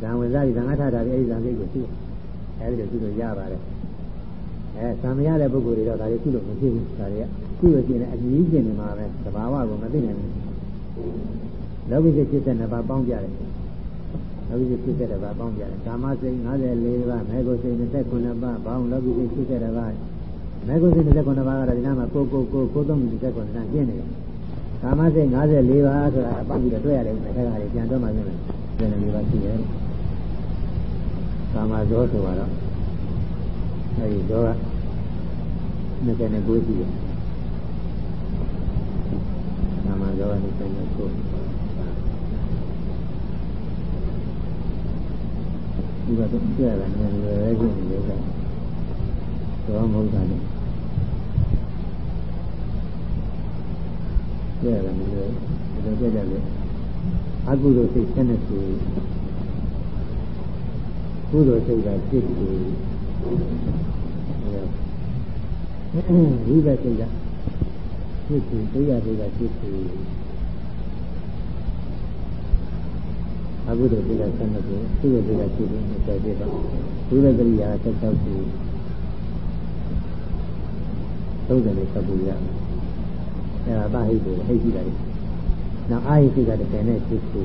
ဇန်ဝင်စားဒီဇန်အထာတာဒီအဲဒီဇန်စိတ်ကိုရှိအဲဒီလိုရှိလို့ရပါတယ်အဲသံမရတဲ့ပုဂ္ဂိုလ်တွေတော့ဒါတွေရှိလို့မဖြစ်ဘူးဒါတွေကရှိလို့ရှိရင်အကြီးကျင်နေမှာပဲသဘာဝကိုမသိနိုင်ဘူးလောကိစ္စ72ပါးပေါင်းကြတယ်လောကိစ္စ72ပါးပေါင်းကြတယ်ကာမစိတ်54ပါးမေဂုစိတ်29ပါးပေါင်းလောကိစ္စ72ပါးမေဂုစိတ်29ပါးကတော့ဒီနားမှာကိုကိုကိုကိုသုံး29တန်းကျင်းနေတယ် ကာမစိတ်54ပါးဆိုတာပတ်ပြီးတော့တွေ့ရတယ်ဒီခါလေးပြန်တော့မှပြင်မယ်54ပါးရှိတယ်ကာမဇောဆိုတော့အဲဒီဇောက29ရှိတယ်ကာမဇောက29ဒီကတော့ပြရတာနည်းလွယ်ရဲခြင်းလေးကသောမဟုတ်တာလေ ပြရတယ်မလို့ဒီလိုပြကြတယ်အကုသိုလ်စိတ်ဆက်နေကိုကုသိုလ်စိတ်ကစိတ်ကိုဝိဘတ်စိတ်ကစိတ်ကိုတရားစိတ်ကစိတ်ကိုအကုသိုလ်စိတ်ကဆက်နေကိုကုသိုလ်စိတ်ကစိတ်ကိုဆက်ပြပါဝိဘတ်ကရိယာဆက်၆ခုသုံးတယ်လို့ဆက်ပြရတယ် အဲဒါဗဟိတ်ကိုဟိတ်ကြည့်တာလေနောက်အာဟိစိတ်ကတစ်ဆယ်နဲ့ဖြစ်ခု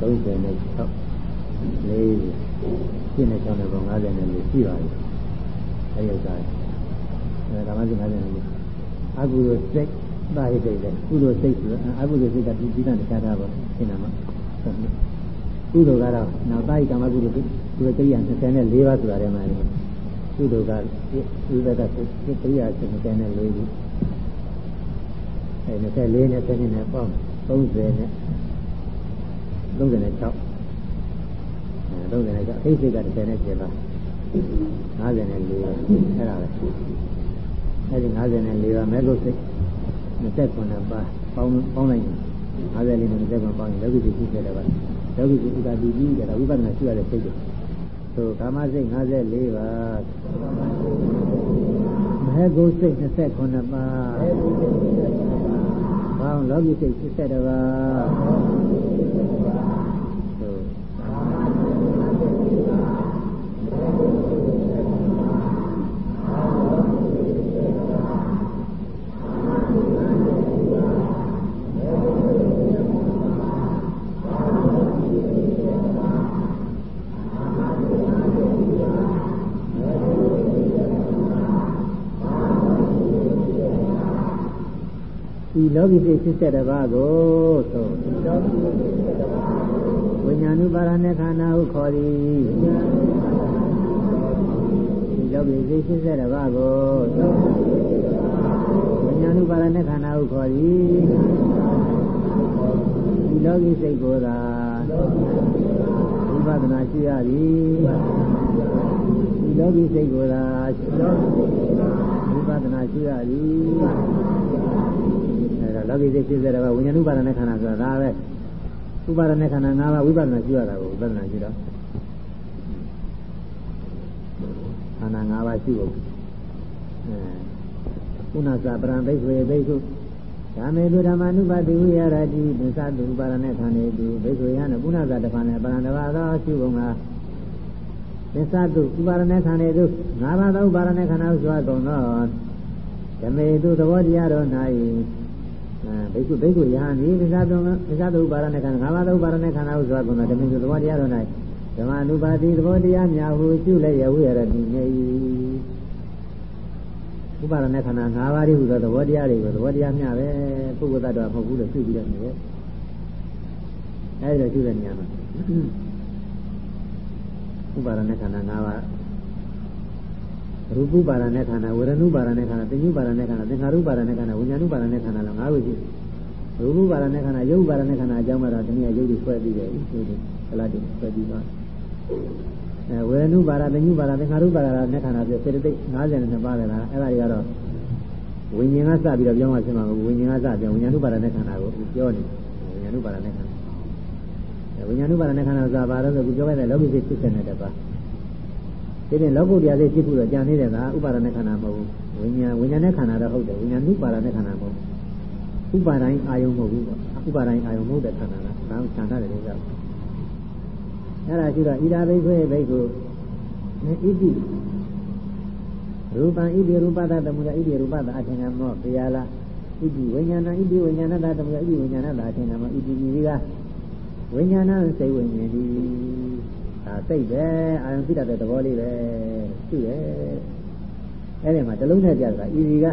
30နဲ့6 4ရှင်းနေကြောင်းနဲ့ပေါ့50နဲ့လို့ရှိပါပြီအဲဒီဥစ္စာအဲဒါမှမဟုတ်50နဲ့လို့အကုသိုလ်စိတ်ဗဟိစိတ်လေကုသိုလ်စိတ်ဆိုအကုသိုလ်စိတ်ကဒီဒီကတခြားတာပေါ့ရှင်းတာမှာကုသိုလ်ကတော့နောက်တာယကမ္မကုသိုလ်ကုသိုလ်ကိရိယာ24ပါးဆိုတာထဲမှာ ကုသိုလ်ကဒီဘက်ကသတိရစင်တဲ့နဲ့လေးခုအဲ24နဲ့7နဲ့ပေါင်း30နဲ့36အဲ36နဲ့အသိစိတ်က10နဲ့7ပါ54အဲ့ဒါပဲအဲဒီ54ပါမဲလို့စိတ်29ပါပေါင်းပေါင်းလိုက်ရင်54နဲ့29ပေါင်းရင်လောကိတိရှိတယ်ပါလောကိတိဥဒ္ဒတိကြီးတဲ့ဝိပဿနာရှိရတဲ့စိတ်တွေ သို့ကာမစိတ်54ပါးမဟဂုစိတ်29ပါးဘောင်းလောကီစိတ်72ပါး ဒီလောကီစိတ်82ပါးကိုဆိုဝိညာဏုပါရณะခန္ဓာဟုခေါ်သည်ဒီလောကီစိတ်82ပါးကိုဝိညာဏုပါရณะခန္ဓာဟုခေါ်သည်ဒီလောကီစိတ်ကိုသာဝိပဿနာရှိရသည်ဒီလောကီစိတ်ကိုသာဝိပဿနာရှိရသည် လောကီစိတ်ဖြစ်စေတယ်ကဝိညာဉ်ဥပါဒနဲ့ခန္ဓာဆိုတာဒါပဲဥပါဒနဲ့ခန္ဓာ၅ပါးဝိပဿနာရှိရတာကိုဝိပဿနာရှိတော့ခန္ဓာ၅ပါးရှိဖို့အဲကုဏသပရံဘိက္ခေဘိက္ခုဓမ္မေတုဓမ္မနုပါတိဝိရတိသစ္စာတုဥပါဒနဲ့ခန္ဓာတုဘိက္ခေယံကုဏသတပံနဲ့ပရံတဘာသောရှိပုံကသစ္စာတုဥပါဒနဲ့ခန္ဓာတု၅ပါးသောဥပါဒနဲ့ခန္ဓာဟုဆိုကုန်သောဓမ္မေတုသဘောတရားတော်၌ ဘိက္ခုဘိက္ခုယဟန်ဒီသစ္စာသုံးသစ္စာသုံးပါရဏခန္ဓာငါးပါးသောပါရဏခန္ဓာဟုဆိုကုန်သောဓမ္မင်းသဘောတရားတော်၌ဓမ္မနုပါတိသဘောတရားများဟုရှုလည်းရဝိရတိနေ၏ဥပါရဏခန္ဓာ၅ပါးဒီဟုသောသဘောတရားတွေကိုသဘောတရားများပဲပုဂ္ဂိုလ်တ attva မဟုတ်ဘူးလို့ရှုပြီးတော့နေတယ်အဲဒီတော့ရှုတဲ့နေရာမှာဥပါရဏခန္ဓာ၅ပါး ရူပပါဒနဲ့ခန္ဓာဝေဒနုပါဒနဲ့ခန္ဓာသင်္ညုပါဒနဲ့ခန္ဓာသင်္ခါရုပါဒနဲ့ခန္ဓာဝိညာဏုပါဒနဲ့ခန္ဓာလောငါးခုရှိရူပပါဒနဲ့ခန္ဓာယုတ်ပါဒနဲ့ခန္ဓာအကြောင်းကတော့တနည်းယုတ်တွေဆွဲပြီးတယ်ဒီလိုကလာတိဆွဲပြီးသွားအဲဝေဒနုပါဒသင်္ညုပါဒသင်္ခါရုပါဒနဲ့ခန္ဓာပြစေတသိက်52ပါးတယ်လားအဲ့ဒါတွေကတော့ဝိညာဉ်ကစပြီးတော့ပြောမှဖြစ်မှာမဟုတ်ဝိညာဉ်ကစပြောဝိညာဏုပါဒနဲ့ခန္ဓာကိုပြောနေဝိညာဏုပါဒနဲ့ခန္ဓာဝိညာဏုပါဒနဲ့ခန္ဓာဆိုတာဘာလို့ဆိုခုပြောခဲ့တဲ့လောကိစိတ်ဖြစ်တဲ့ပါ ဒီပြင်လောကုတ္တရာစိတ်ဖြစ်ဖို့တော့ကြံနေတဲ့ကဥပါဒณะခန္ဓာမဟုတ်ဘူးဝိညာဉ်ဝိညာဉ်နဲ့ခန္ဓာတော့ဟုတ်တယ်ဝိညာဉ်ဥပါဒณะခန္ဓာမဟုတ်ဘူးဥပါဒိုင်းအာယုံမဟုတ်ဘူးပေါ့ဥပါဒိုင်းအာယုံမဟုတ်တဲ့ခန္ဓာလားဒါခန္ဓာတယ်လို့ပြောအဲ့ဒါရှိတော့ဣဒာဘိခွေဘိက္ခုဣတိရူပံဣတိရူပတတမှုဣတိရူပတအထင်ကမောပယလာဣတိဝိညာဏဣတိဝိညာဏတတမှုဣတိဝိညာဏတအထင်ကမောဣတိဤကဝိညာဏစိတ်ဝိညာဉ်ဒီ ဒါစိတ်ပဲအာယုံသိတတ်တဲ့သဘောလေးပဲရှိတယ်အဲ့ဒီမှာတလုံးနဲ့ပြတာဤစီက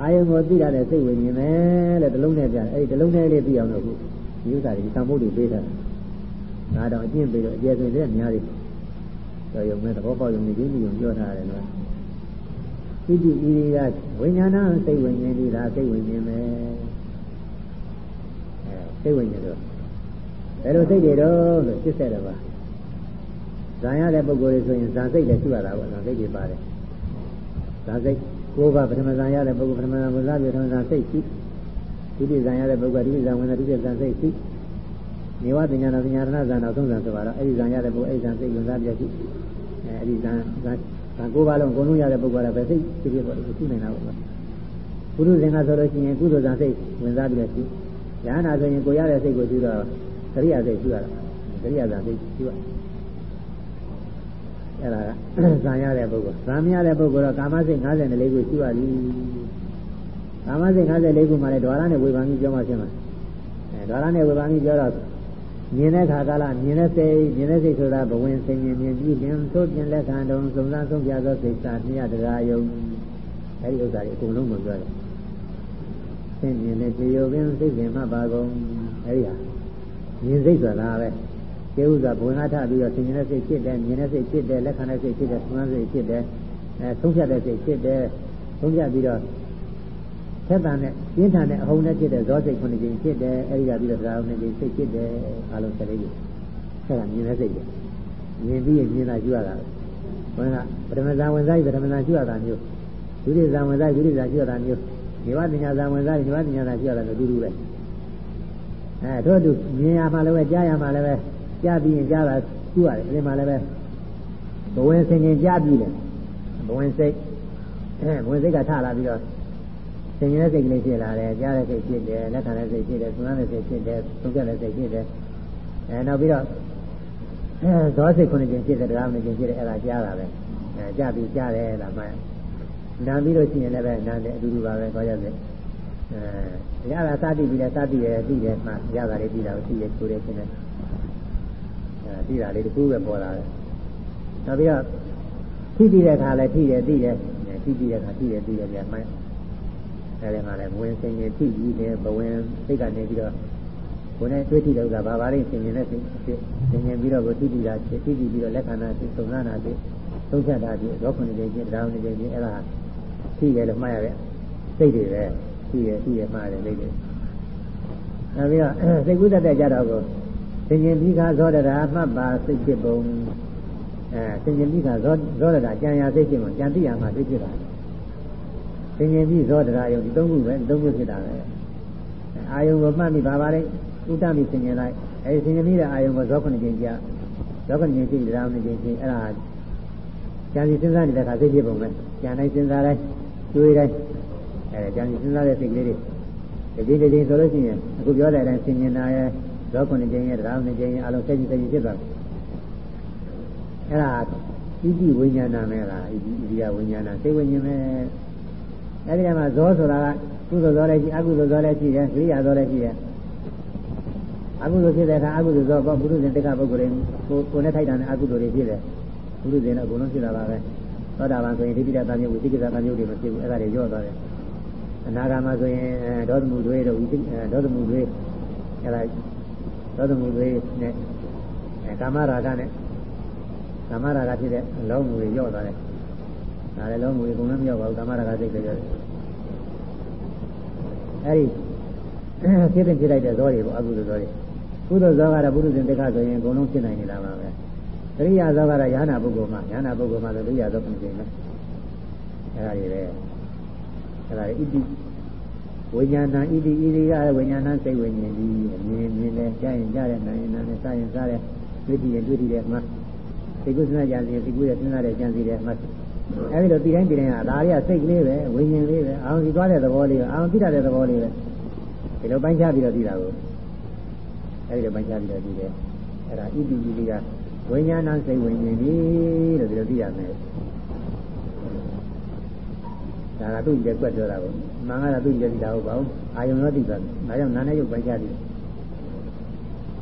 အာယုံကိုသိတတ်တဲ့စိတ်ဝိညာဉ်ပဲတဲ့တလုံးနဲ့ပြအဲ့ဒီတလုံးနဲ့လေးသိအောင်လို့ခုဒီဥစ္စာတွေသံဖို့တွေပေးတာဒါတော့အကျင့်ပေးတော့အကျယ်ဆိုတဲ့အများကြီးတော့ယုံမဲ့သဘောပေါက်ယုံနေခြင်းဒီယုံပြောထားတယ်နော်ဣတိဤကဝိညာဏစိတ်ဝိညာဉ်ဒီဒါစိတ်ဝိညာဉ်ပဲအဲစိတ်ဝိညာဉ်တော့ဘယ်လိုစိတ်တွေတော့လို့80တယ်ပါ ဇာရတဲ့ပုဂ္ဂိုလ်တွေဆိုရင်ဇာစိတ်လည်းရှိရတာပေါ့ဇာစိတ်တွေပါတယ်ဇာစိတ်ကိုယ်ကပထမဇာရတဲ့ပုဂ္ဂိုလ်ပထမဇာဝင်စားပြီးပထမဇာစိတ်ရှိဒုတိယဇာရတဲ့ပုဂ္ဂိုလ်ဒုတိယဇာဝင်စားဒုတိယဇာစိတ်ရှိနေဝပညာနာပညာရဏဇာနောက်ဆုံးဇာဆိုတော့အဲ့ဒီဇာရတဲ့ပုဂ္ဂိုလ်အဲ့ဒီဇာစိတ်ဝင်စားပြရှိအဲအဲ့ဒီဇာဇာဇာကိုယ်ပါလုံးအကုန်လုံးရတဲ့ပုဂ္ဂိုလ်ကပဲစိတ်ဖြစ်ဖြစ်ပေါ့ရှိနေတာပေါ့ဘုရုဇင်ကဆိုလို့ရှိရင်ကုသိုလ်ဇာစိတ်ဝင်စားပြီးရှိရဟနာဆိုရင်ကိုရတဲ့စိတ်ကိုရှိတော့ကရိယာစိတ်ရှိရတာကရိယာဇာစိတ်ရှိရ အဲ့ဒါကဇာရတဲ့ပုဂ္ဂိုလ်ဇာမရတဲ့ပုဂ္ဂိုလ်တော့ကာမစိတ်54ခုရှိပါလိမ့်ကာမစိတ်54ခုမှလည်းဒွါရနဲ့ဝေဘာကြီးပြောမှဖြစ်မှာအဲဒွါရနဲ့ဝေဘာကြီးပြောတော့မြင်တဲ့ခါကလာမြင်တဲ့စိတ်မြင်တဲ့စိတ်ဆိုတာဘဝင်စိတ်မြင်မြင်ပြီးရင်သို့ပြင်လက်ခံတုံစုံစမ်းဆုံးပြသောစိတ်စာမြတ်တရားယုံအဲဒီဥစ္စာတွေအကုန်လုံးကိုပြောတယ်သိမြင်တဲ့ခြေယုံပင်စိတ်ပင်မှပါကုန်အဲဒီဟာမြင်စိတ်ဆိုတာပဲ ကျေဥစွာဘဝင်အားထပြီးတော့ဆင်ញတဲ့စိတ်ဖြစ်တယ်မြင်တဲ့စိတ်ဖြစ်တယ်လက်ခံတဲ့စိတ်ဖြစ်တယ်ဆွမ်းစိတ်ဖြစ်တယ်အဲဆုံးဖြတ်တဲ့စိတ်ဖြစ်တယ်ဆုံးဖြတ်ပြီးတော့သက်တန်နဲ့ပြင်းထန်တဲ့အဟုန်နဲ့ဖြစ်တဲ့ဇောစိတ်ခုနှစ်ကြိမ်ဖြစ်တယ်အဲဒီကပြီးတော့ဒါအောင်နှစ်ကြိမ်စိတ်ဖြစ်တယ်အားလုံးဆက်လေးကြီးဆက်ကမြင်တဲ့စိတ်ပဲမြင်ပြီးရင်မြင်တာကြည့်ရတာဘယ်ကပထမဇာဝင်စားပြီးပထမဇာကြည့်ရတာမျိုးဒုတိယဇာဝင်စားဒုတိယဇာကြည့်ရတာမျိုးဒီဝတိညာဇာဝင်စားဒီဝတိညာဇာကြည့်ရတာမျိုးအတူတူပဲအဲတို့တူမြင်ရမှလည်းပဲကြားရမှလည်းပဲ ကြားပြီးရင်ကြားတာကျူရတယ်အဲဒီမှာလည်းပဲဘဝင်စင်ရင်ကြားပြီးတယ်ဘဝင်စိတ်အဲဘဝင်စိတ်ကထလာပြီးတော့စင်ရင်တဲ့စိတ်ကလေးဖြစ်လာတယ်ကြားတဲ့စိတ်ဖြစ်တယ်လက်ခံတဲ့စိတ်ဖြစ်တယ်ဆွမ်းတဲ့စိတ်ဖြစ်တယ်သုံးကြတဲ့စိတ်ဖြစ်တယ်အဲနောက်ပြီးတော့အဲဇောစိတ်ခုနှစ်ကျင်ဖြစ်တယ်တရားမကျင်ဖြစ်တယ်အဲ့ဒါကြားတာပဲအဲကြားပြီးကြားတယ်ဒါမှနာပြီးလို့ရှိရင်လည်းပဲနာတယ်အတူတူပါပဲခေါ်ရစေအဲရတာစသည်ပြီးလဲစသည်ရသိတယ်မှရတာလေးပြီးတာကိုသိရချိုးတယ်ရှင်တယ်အဲ သိတာလေးတခုပဲပေါ်လာတယ်နောက်ပြီးတော့ထိပြီးတဲ့အခါလည်းထိတယ်သိတယ်ထိပြီးတဲ့အခါထိတယ်သိတယ်ပြန်မှန်းအဲအဲဒီမှာလည်းဝင်ဆင်ရင်ဖြစ်ပြီးတယ်ဘဝင်စိတ်ကနေပြီးတော့ကိုယ်နဲ့တွေ့ထိတဲ့ဥစ္စာဘာပါလိမ့်ဆင်ရင်နဲ့ဆင်ဆင်ရင်ပြီးတော့ကိုသိတိတာသိတိပြီးတော့လက္ခဏာသိသုံးနာနာသိသုံးဖြတ်တာသိရောခုနှစ်ကြိမ်ချင်းတရားနှစ်ကြိမ်ချင်းအဲ့ဒါသိတယ်လို့မှတ်ရတဲ့စိတ်တွေပဲသိရသိရမှားတယ်စိတ်တွေနောက်ပြီးတော့စိတ်ကူးတတ်တဲ့ကြတော့ကို သင်္ကြန်ပြီးခါဇောဒရာမှတ်ပါစိတ်ဖြစ်ပုံအဲသင်္ကြန်ပြီးခါဇောဇောဒရာကြံရစိတ်ဖြစ်ပုံကြံသိရမှာသိဖြစ်တာသင်္ကြန်ပြီးဇောဒရာယုံဒီသုံးခုပဲသုံးခုဖြစ်တာပဲအာယုံကိုမှတ်မိပါပါလေဥဒ္ဒမိသင်္ကြန်လိုက်အဲဒီသင်္ကြန်ပြီးတဲ့အာယုံကိုဇောခုနှစ်ကြိမ်ကြာဇောခုနှစ်ကြိမ်ကြည့်တရားနှစ်ကြိမ်ကြည့်အဲ့ဒါကြံစီစဉ်းစားနေတဲ့အခါသိဖြစ်ပုံပဲကြံတိုင်းစဉ်းစားတိုင်းတွေးတိုင်းအဲကြံစီစဉ်းစားတဲ့စိတ်ကလေးတွေဒီကြိမ်ကြိမ်ဆိုလို့ရှိရင်အခုပြောတဲ့အတိုင်းဆင်ញင်နာရဲ့ ဇောခုနှစ်ကြိမ်ရဲ့တရားနှစ်ကြိမ်ရဲ့အလုံးဆက်ကြည့်ဆက်ကြည့်ဖြစ်သွားတယ်အဲ့ဒါဣတိဝိညာဏမဲလားဣတိဣတိယဝိညာဏစိတ်ဝိညာဉ်မဲအဲ့ဒီမှာဇောဆိုတာကကုသိုလ်ဇောလည်းရှိအကုသိုလ်ဇောလည်းရှိတယ်ကိရိယာဇောလည်းရှိတယ်အကုသိုလ်ဖြစ်တဲ့အခါအကုသိုလ်ဇောပေါ့ဘုရုဇင်တက္ကပုဂ္ဂိုလ်တွေကိုကိုနဲ့ထိုက်တာနဲ့အကုသိုလ်တွေဖြစ်တယ်ဘုရုဇင်တော့အကုန်လုံးဖြစ်တာပါပဲသောတာပန်ဆိုရင်ဒိဋ္ဌိတသံယုတ်ဝိသိကိစ္စသံယုတ်တွေမဖြစ်ဘူးအဲ့ဒါတွေညော့သွားတယ်အနာဂါမဆိုရင်ဒေါသမှုတွေတို့ဝိသိဒေါသမှုတွေအဲ့ဒါ ဒေါသမှုတွေနဲ့ကာမရာဂနဲ့ကာမရာဂဖြစ်တဲ့လောမှုတွေညော့သွားတယ်ဒါလည်းလောမှုတွေအကုန်လုံးမညော့ပါဘူးကာမရာဂစိတ်တွေညော့တယ်အဲ့ဒီဖြစ်တဲ့ဖြစ်လိုက်တဲ့ဇောတွေပေါ့အကုသိုလ်ဇောတွေကုသိုလ်ဇောကတော့ပုရုဇဉ်တက္ကဆိုရင်အကုန်လုံးဖြစ်နိုင်နေတာပါပဲတရိယာဇောကတော့ယ ahanan ပုဂ္ဂိုလ်မှာယ ahanan ပုဂ္ဂိုလ်မှာဆိုတရိယာဇောပြင်နေတယ်အဲ့ဒါတွေလေအဲ့ဒါတွေဣတိ ဝိညာဏဣတိဣတိကဝိညာဏစိတ်ဝိညာဉ်ဒီအမြင်မြင်နဲ့ကြားရင်ကြားတဲ့နာရင်နာနဲ့စားရင်စားတဲ့တွေ့ကြည့်ရင်တွေ့ကြည့်တဲ့မှစိတ်ကုသနာကြံစီစိတ်ကူးရဲ့စဉ်းစားတဲ့ကြံစီတဲ့မှအဲဒီတော့ဒီတိုင်းဒီတိုင်းကဒါတွေကစိတ်ကလေးပဲဝိညာဉ်လေးပဲအာရုံကြည့်သွားတဲ့သဘောလေးပဲအာရုံသိတဲ့သဘောလေးပဲဒီလိုပိုင်းခြားပြီးတော့သိတာကိုအဲဒီလိုပိုင်းခြားပြီးတော့သိတယ်အဲ့ဒါဣတိဣတိကဝိညာဏစိတ်ဝိညာဉ်ဒီလို့ဒီလိုသိရမယ် ဒါကသူ့ရဲ့ကွက်ပြောတာကိုမှန်ကတော့သူ့ရဲ့သိတာဟုတ်ပါဘူးအာယုံရောသိတာဒါကြောင့်နာနဲ့ရုပ်ပိုင်းခြားပြီး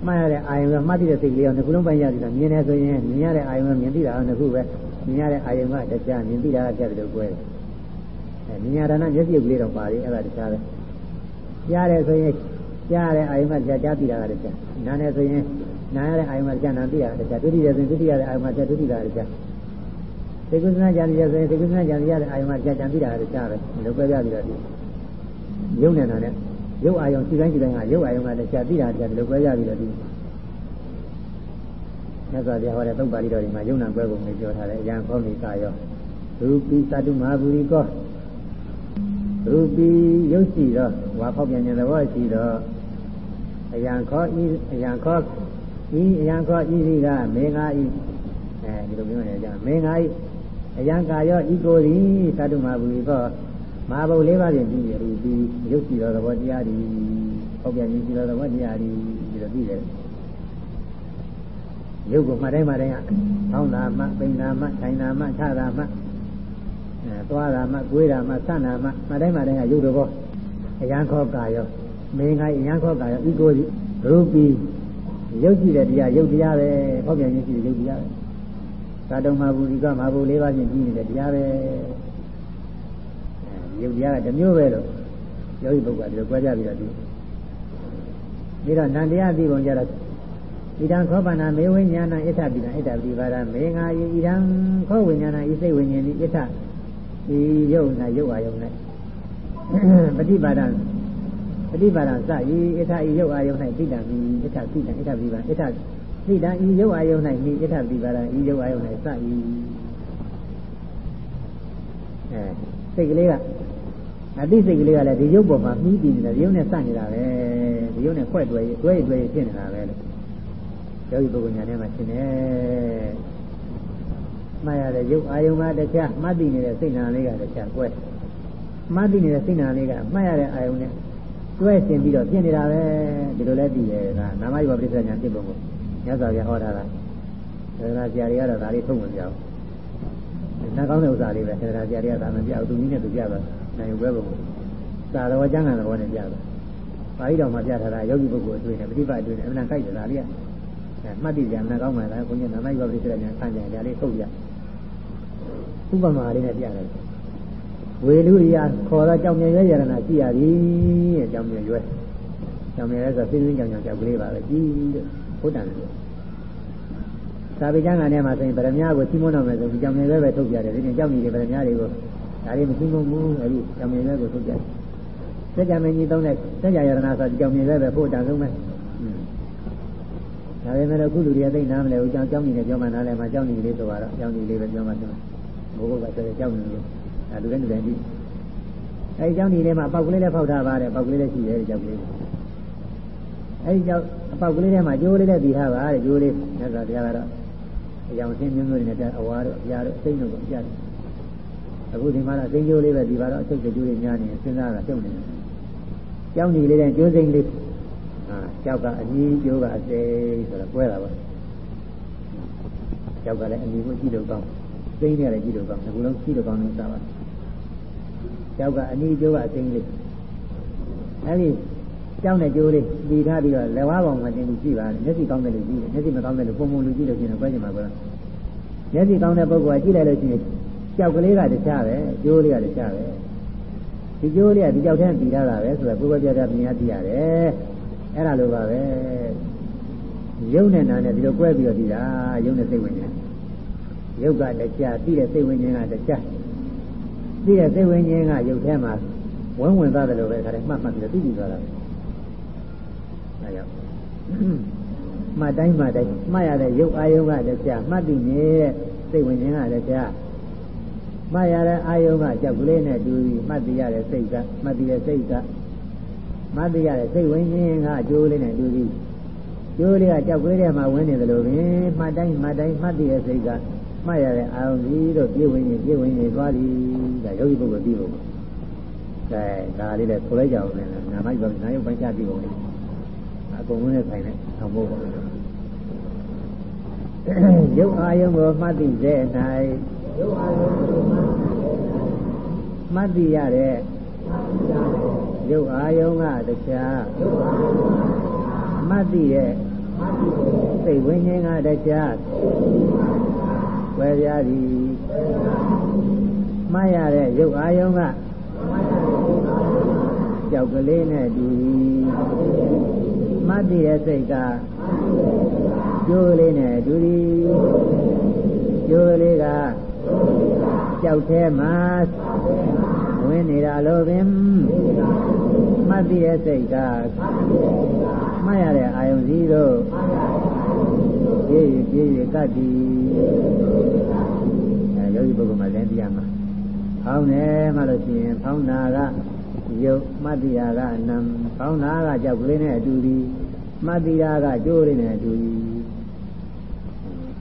မှတ်ရတဲ့အာယုံကမှတ်သိတဲ့စိတ်ကလေးကိုနှစ်ခုလုံးပိုင်းခြားပြီးတော့မြင်တယ်ဆိုရင်မြင်ရတဲ့အာယုံကမြင်သိတာကနှစ်ခုပဲမြင်ရတဲ့အာယုံကတရားမြင်သိတာကတရားတယ်လို့ပြောတယ်အဲမြင်ရတာနဲ့မျက်စိကလေးတော့ပါလေအဲ့ဒါတရားပဲကြားတယ်ဆိုရင်ကြားတဲ့အာယုံကကြားကြားသိတာကတရားနားတယ်ဆိုရင်နားရတဲ့အာယုံကကြားနာသိတာကတရားဒုတိယဆိုရင်ဒုတိယတဲ့အာယုံကကြားဒုတိယကတရား သေကုသနာကြံရဆိုရင်သေကုသနာကြံရတဲ့အာယုံကကြားကြံသိတာကတရားပဲလို့ပြောပြပြီးတော့ရုပ်နေတာနဲ့ရုပ်အာယုံစီတိုင်းစီတိုင်းကရုပ်အာယုံကတရားသိတာတရားလို့ပြောပြပြီးတော့ဒီမြတ်စွာဘုရားဟောတဲ့သုံးပါဠိတော်ဒီမှာယုံနာကွဲပုံကိုပြောထားတယ်အယံခေါမိကာယောရူပိသတုမဟာဘူရိကောရူပိရုပ်ရှိတော့ဝါဖောက်ပြန်ခြင်းသဘောရှိတော့အယံခောဤအယံခောဤအယံခောဤဒီကမေငါဤအဲဒီလိုပြောနေကြမေငါဤ အယံကာယောဤကိုဤသတုမဟာဘူရိကောမဟာဘုတ်လေးပါးဖြင့်ပြီးရူပိရုပ်ရှိတော်သဘောတရားဒီဖောက်ပြန်ခြင်းရှိတော်သဘောတရားဒီဒီလိုပြီးတယ်ရုပ်ကိုမှတ်တိုင်းမှတိုင်းကကောင်းတာမှပိန်တာမှထိုင်တာမှခြားတာမှအဲသွားတာမှကိုွေးတာမှဆန့်တာမှမှတ်တိုင်းမှတိုင်းကရုပ်တော်အရန်ခောကာယောမင်းကအရန်ခောကာယောဤကိုရူပီရုပ်ကြည့်တဲ့တရားရုပ်တရားပဲဟောပြန်ခြင်းရှိတဲ့ရုပ်တရားပဲ သာတုံမှာဘူးဒီကမှာဘူးလေးပါးချင်းပြီးနေတဲ့တရားပဲရုပ်တရားကတစ်မျိုးပဲလို့ယောဂီပုဂ္ဂိုလ်ကဒီလိုကြွားကြပြီးတော့ဒီပြီးတော့နန္တရားသိပုံကြတော့ဣဒံခောပနာမေဝိညာဏဣထပိဒံဣထပိပါဒမေငါယဣဒံခောဝိညာဏဣစိတ်ဝိညာဉ်ဤဣထဤယုတ်၌ယုတ်အာယုံ၌ပฏิပါဒံပฏิပါဒံစဤဣထဤယုတ်အာယုံ၌သိတံဤဣထသိတံဣထပိပါဣထ သိတံဤယုတ်အာယုံ၌ဤဣထပိပါဒံဤယုတ်အာယုံ၌စဤအဲစိတ်ကလေးကအသိစိတ်ကလေးကလည်းဒီယုတ်ပေါ်မှာမှီးတည်နေတာဒီယုတ်နဲ့စနေတာပဲဒီယုတ်နဲ့ခွဲ့တွဲတွဲတွဲဖြစ်နေတာပဲလို့ယောဂီပုဂ္ဂိုလ်ညာထဲမှာရှင်းတယ်မှတ်ရတဲ့ရုပ်အာယုံကတခြားမှတ်သိနေတဲ့စိတ်နာလေးကတခြားကွဲမှတ်သိနေတဲ့စိတ်နာလေးကမှတ်ရတဲ့အာယုံနဲ့တွဲရှင်းပြီးတော့ဖြစ်နေတာပဲဒီလိုလဲပြီးတယ်ကနာမယုပပရိစ္ဆေညာဖြစ်ပုံကို မြတ်စွာဘုရားဟောထားတာသေနာဆရာတွေကတော့ဒါလေးထုတ်မပြအောင်နှကောင်းတဲ့ဥစ္စာလေးပဲသေနာဆရာတွေကဒါမပြဘူးသူကြီးနဲ့သူပြတော့နိုင်ဘဲပုံသာတော်ကျမ်းဂန်တော်နဲ့ပြတော့ပါဠိတော်မှာပြထားတာယောဂီပုဂ္ဂိုလ်အတွေ့နဲ့ပฏิပတ်အတွေ့နဲ့အမှန်ကိုက်တယ်ဒါလေးကမှတ်တည်ကြမှကောင်းမှလားကိုကြီးနာမည်ပါပြီဆိုတဲ့ညာဆန့်ကြတယ်ဒါလေးထုတ်ပြဥပမာလေးနဲ့ပြတယ်ဝေလူရိယခေါ်တော့ကြောင်မြဲရွယ်ရဏရှိရသည်တဲ့ကြောင်မြဲရွယ်ကြောင်မြဲဆိုသိသိကြောင်ကြောင်ကြောက်ကလေးပါပဲကြီးတဲ့ ဘုဒ္ဓံလို့သာဝေကျမ်းကနေမှာဆိုရင်ဗရမ ्या ကိုစီမွန်းတော်မယ်ဆိုဒီကြောင်မြဲရွယ်ပဲထုတ်ပြတယ်ဒီနေ့ကြောက်နေတဲ့ဗရမ ्या တွေကိုဒါတွေမစီမွန်းဘူးအဲဒီကြောင်မြဲရွယ်ကိုထုတ်ပြတယ်စัจ जा မင်းကြီးသုံးတဲ့စัจ जा ယရဏဆိုဒီကြောင်မြဲရွယ်ပဲဘုဒ္ဓံဆုံးပဲဒါပေမဲ့အခုလူတွေသိနားမလဲဘူးကြောင်ကြောင်နေတယ်ပြောမှနားလဲမှာကြောင်နေလေးဆိုတော့ကြောင်နေလေးပဲပြောမှပြောဘိုးဘုကဆိုကြောင်နေလို့ဒါလူတိုင်းလူတိုင်းကြည့်အဲဒီကြောင်ဒီထဲမှာပေါက်ကလေးလည်းဖောက်ထားပါတယ်ပေါက်ကလေးလည်းရှိတယ်ဒီကြောက်ကလေး အဲဒီကြောက်အပေါက်ကလေးထဲမှာကျိုးလေးလည်းပြီးထားပါတဲ့ကျိုးလေးမြတ်စွာဘုရားကတော့အကြောင်းအင်းမျိုးမျိုးတွေနဲ့အဝါတို့အရာတို့အသိတို့ကိုပြတယ်အခုဒီမှာတော့အသိကျိုးလေးပဲဒီပါတော့အချုပ်ကျိုးလေးများနေစဉ်းစားတာတုံနေတယ်ကြောင်ဒီလေးတဲ့ကျိုးစိမ့်လေးအာကြောက်ကအကြီးကျိုးကအစိဆိုတော့ကွဲတာပါကြောက်ကလည်းအမြင်ကိုကြည့်လို့ကောင်းစိမ့်ရတယ်ကြည့်လို့ကောင်းဒီလိုကြည့်လို့ကောင်းလို့စားပါကျောက်ကအနီးကျိုးကအသိလေးအဲဒီ ကျောင်းနဲ့ကျိုးလေးပြီးထားပြီးတော့လက်ဝါးပေါင်မှာတင်ပြီးကြည့်ပါမျက်စိကောင်းတယ်လို့ကြည့်တယ်မျက်စိမကောင်းတယ်လို့ပုံပုံလူကြည့်လို့ရှိရင်ကွဲကြမှာကွဲမျက်စိကောင်းတဲ့ပုဂ္ဂိုလ်ကကြည့်လိုက်လို့ရှိရင်ကျောက်ကလေးကတခြားပဲကျိုးလေးကတခြားပဲဒီကျိုးလေးကဒီကျောက်ထဲပြီးထားတာပဲဆိုတော့ကိုယ်ကပြပြမြင်ရသိရတယ်အဲ့ဒါလိုပါပဲယုံနဲ့နာနဲ့ဒီလိုကွဲပြီးတော့ဒီတာယုံနဲ့စိတ်ဝင်နေယုတ်ကတခြားပြီးတဲ့စိတ်ဝင်ခြင်းကတခြားပြီးတဲ့စိတ်ဝိညာဉ်ကရုပ်ထဲမှာဝန်းဝင်သွားတယ်လို့ပဲခါတိုင်းမှတ်မှတ်ပြီးတော့သိပြီးသွားတာပဲ အဲကြောင့်မှတ်တိုင်းမှတ်တိုင်းမှတ်ရတဲ့ရုပ်အာယုံကတည်းကမှတ်ပြီးနေတဲ့စိတ်ဝိညာဉ်ကတည်းကမှတ်ရတဲ့အာယုံကကြောက်ကလေးနဲ့တူပြီးမှတ်သိရတဲ့စိတ်ကမှတ်သိတဲ့စိတ်ကမှတ်သိရတဲ့စိတ်ဝိညာဉ်ကအကျိုးလေးနဲ့တူပြီးကျိုးလေးကကြောက်ကလေးထဲမှာဝင်နေတယ်လို့ပင်မှတ်တိုင်းမှတ်တိုင်းမှတ်သိတဲ့စိတ်ကမှတ်ရတဲ့အာရုံကြီးတို့ပြည့်ဝင်ရင်ပြည့်ဝင်ရင်သွားသည်ဒါယောဂီပုဂ္ဂိုလ်ပြီးဖို့ကဲဒါလေးလည်းဆိုလိုက်ကြအောင်လည်းနာမိုက်ပါနာယုတ်ပိုင်းချပြီးဖို့လေ အကုန်လုံးနဲ့ဆိုင်တဲ့အောင်ဖို့ပါရုပ်အာယုံကိုမှတ်သိတဲ့၌ရုပ်အာယုံကိုမှတ်သိရတဲ့ရုပ်အာယုံကတရားမှတ်သိတဲ့စိတ်ဝိညာဉ်ကတရားဝယ်ပြားသည်မှားရတဲ့ရုပ်အာယုံကကြောက်ကလေးနဲ့တူသည် မတ်တည်ရဲ့စိတ်ကကျိုးလေးနဲ့တူသည်ကျိုးလေးကကြောက်သေးမှာဝင်နေတာလို့ပင်မတ်တည်ရဲ့စိတ်ကမှားရတဲ့အာယုံစည်းတို့ပြေးပြေးကတ်သည်အဲယောဂီပုဂ္ဂိုလ်မှလည်းသိရမှာဖောင်းတယ်မှလို့ရှိရင်ဖောင်းနာက ယုတ်မတ္တိယာကနံဖောင်းနာကကြောက်ကလေးနဲ့အတူဒီမတ္တိယာကကျိုးလေးနဲ့အတူဒီ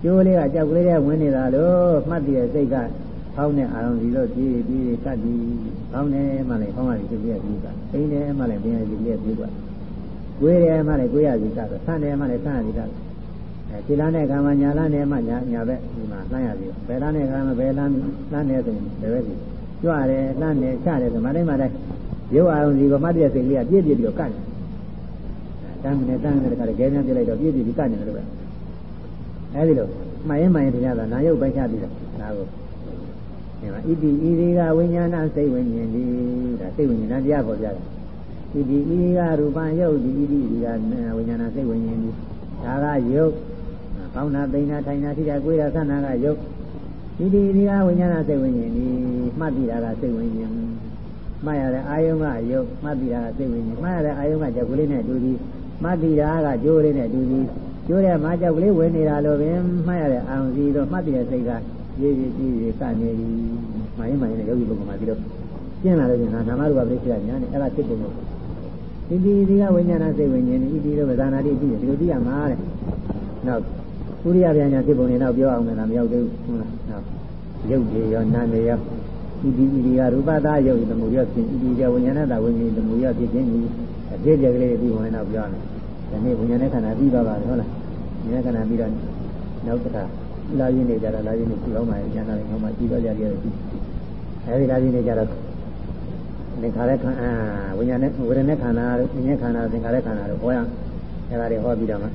ကျိုးလေးကကြောက်ကလေးနဲ့ဝင်နေတာလို့မှတ်တည်ရဲ့စိတ်ကဖောင်းတဲ့အာရုံဒီတော့ပြေးပြေးကတ်ဒီဖောင်းတယ်မှလည်းဖောင်းရည်ပြေးပြေးကအိမ်တယ်မှလည်းပြင်းရည်ပြေးပြေးကကိုယ်တယ်မှလည်းကိုယ်ရည်ကတော့ဆန်းတယ်မှလည်းဆန်းရည်ကတော့အဲခြေလမ်းတဲ့ခါမှာညာလမ်းနဲ့မှညာညာဘက်ဒီမှာလှမ်းရပြီဘယ်လမ်းနဲ့ခါမှာဘယ်လမ်းလှမ်းနေဆိုရင်ဘယ်ဘက်ကြီးကြွတယ်လှမ်းတယ်ချတယ်ဆိုမှတိုင်းမှတိုင်း ရုပ်အာရုံစီကမှတ်တဲ့စိတ်လေးကပြည့်ပြည့်ပြီးတော့ကတ်တယ်တန်းနေတန်းနေတဲ့ခါကျခဲများပြလိုက်တော့ပြည့်ပြည့်ပြီးကတ်နေတယ်လို့ပဲအဲဒီလိုမှန်ရင်မှန်ရင်တရားသာနာယုတ်ပိုက်ချပြီးတော့ဒါကိုဒီမှာဣတိဣရိကဝိညာဏစိတ်ဝိညာဉ်ဒီဒါစိတ်ဝိညာဏတရားပေါ်ပြတယ်ဣတိဣရိကရူပံယုတ်ဒီဣတိဣရိကဝိညာဏစိတ်ဝိညာဉ်ဒီဒါကယုတ်ကောင်းတာပိန်တာထိုင်တာထိတာကိုယ်တာဆန္ဒကယုတ်ဒီဒီဒီကဝိညာဏစိတ်ဝိညာဉ်ဒီမှတ်ပြီးတာကစိတ်ဝိညာဉ် မှတ်ရတဲ့အာယုံကယုတ်မှတ်ပြီးတာကစိတ်ဝိညာဉ်မှတ်ရတဲ့အာယုံကကြောက်ကလေးနဲ့တူသည်မှတ်ပြီးတာကကြိုးလေးနဲ့တူသည်ကျိုးတဲ့မှာကြောက်ကလေးဝင်နေတာလို့ပင်မှတ်ရတဲ့အာယုံစီတော့မှတ်ပြီးတဲ့စိတ်ကရေးရေးကြည့်ရေးကနေပြီမှန်ရင်မှန်ရင်ယောဂီပုဂ္ဂိုလ်မှာပြီးတော့ကျင်းလာလို့ကျင်တာနာမရူပပရိစ္ဆေကညာနဲ့အဲ့ဒါဖြစ်ပုံလို့ဒီဒီဒီကဝိညာဏစိတ်ဝိညာဉ်ဒီဒီတော့ဗဇာနာတိကြည့်တယ်ဒီလိုကြည့်ရမှာတဲ့နောက်ဥရိယဗျာညာဖြစ်ပုံနဲ့တော့ပြောအောင်လည်းမရောက်သေးဘူးဟုတ်လားနောက်ရုပ်ကြီးရောနာမ်ရော ဣတိဣတိကရူပသားယုတ်တမှုရောဖြင့်ဣတိကဝိညာဏတဝိညာဉ်တမှုရောဖြစ်ခြင်းဒီအဖြစ်ပြကလေးပြီးဝင်တော့ပြောမယ်ဒီနေ့ဝိညာဉ်နဲ့ခန္ဓာပြီးသွားပါပြီဟုတ်လားဝိညာဉ်ခန္ဓာပြီးတော့နောက်တစ်ခါလာရင်းနေကြတာလာရင်းနေကြည့်အောင်ပါဉာဏ်တော်ဟောမှာကြည့်တော့ကြရတယ်ကြည့်အဲဒီလာရင်းနေကြတော့သင်္ခါရခန္ဓာဝိညာဉ်နဲ့ဝေဒနာခန္ဓာဝိညာဉ်ခန္ဓာသင်္ခါရခန္ဓာတို့ဟောရအဲဒါတွေဟောပြီးတော့မှဣ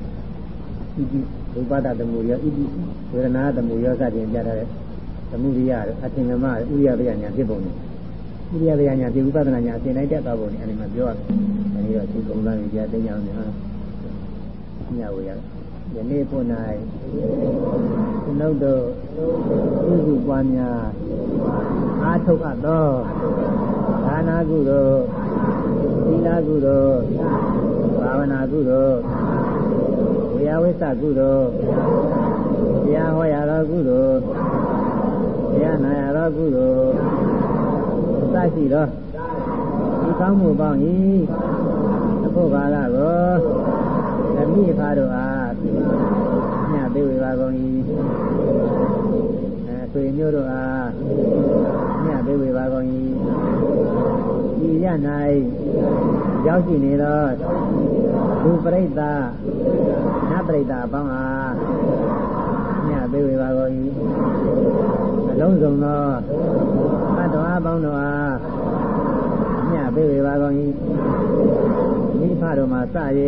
တိရူပတတမှုရောဣတိဝေဒနာတမှုရောစတင်ပြထားတဲ့ သမှုရိယအထင်ကမဥရိယပညာညာဖြစ်ပုံနဲ့ဣရိယာပညာဒီဥပဒနာညာအစဉ်တိုင်းတက်သွားဖို့နေအဲဒီမှာပြောရတယ်။အဲဒီတော့ဒီကုံသားကြီးကြားသိကြအောင်နော်။ညဝေရယနေ့ဖို့၌ကျွန်ုပ်တို့ပြုစုပွားများအားထုတ်အပ်သောဒါနာကုသိုလ်သီလကုသိုလ်ဘာဝနာကုသိုလ်ဝေယဝိသကုသိုလ်တရားဟောရသောကုသိုလ်တ ရားနာရသောကုသိုလ်စရှိသောဒီကောင်းမှုပေါင်း၏အဖို့ဘာကကိုအမိဖားတို့အားညပေးဝေပါကုန်၏အဲဆွေမျိုးတို့အားညပေးဝေပါကုန်၏ဤရ၌ရောက်ရှိနေသောလူပရိသတ်နတ်ပရိသတ်အပေါင်းအားညပေးဝေပါကုန်၏အ လုံးစုံသောသတ္တဝါပေါင်းတို့အားညပေးဝေပါကုန်၏မိဖတို့မှာစ၍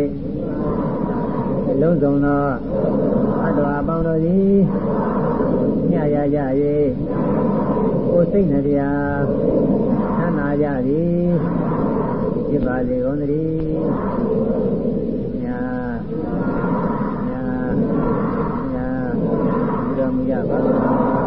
လုံးစုံသောသတ္တဝါပေါင်းတို့သည်ညရရ၍ကိုယ်စိတ်နှပြသမ်းသာကြသည်ဖြစ်ပါစေကုန်သတည်းမူရပါ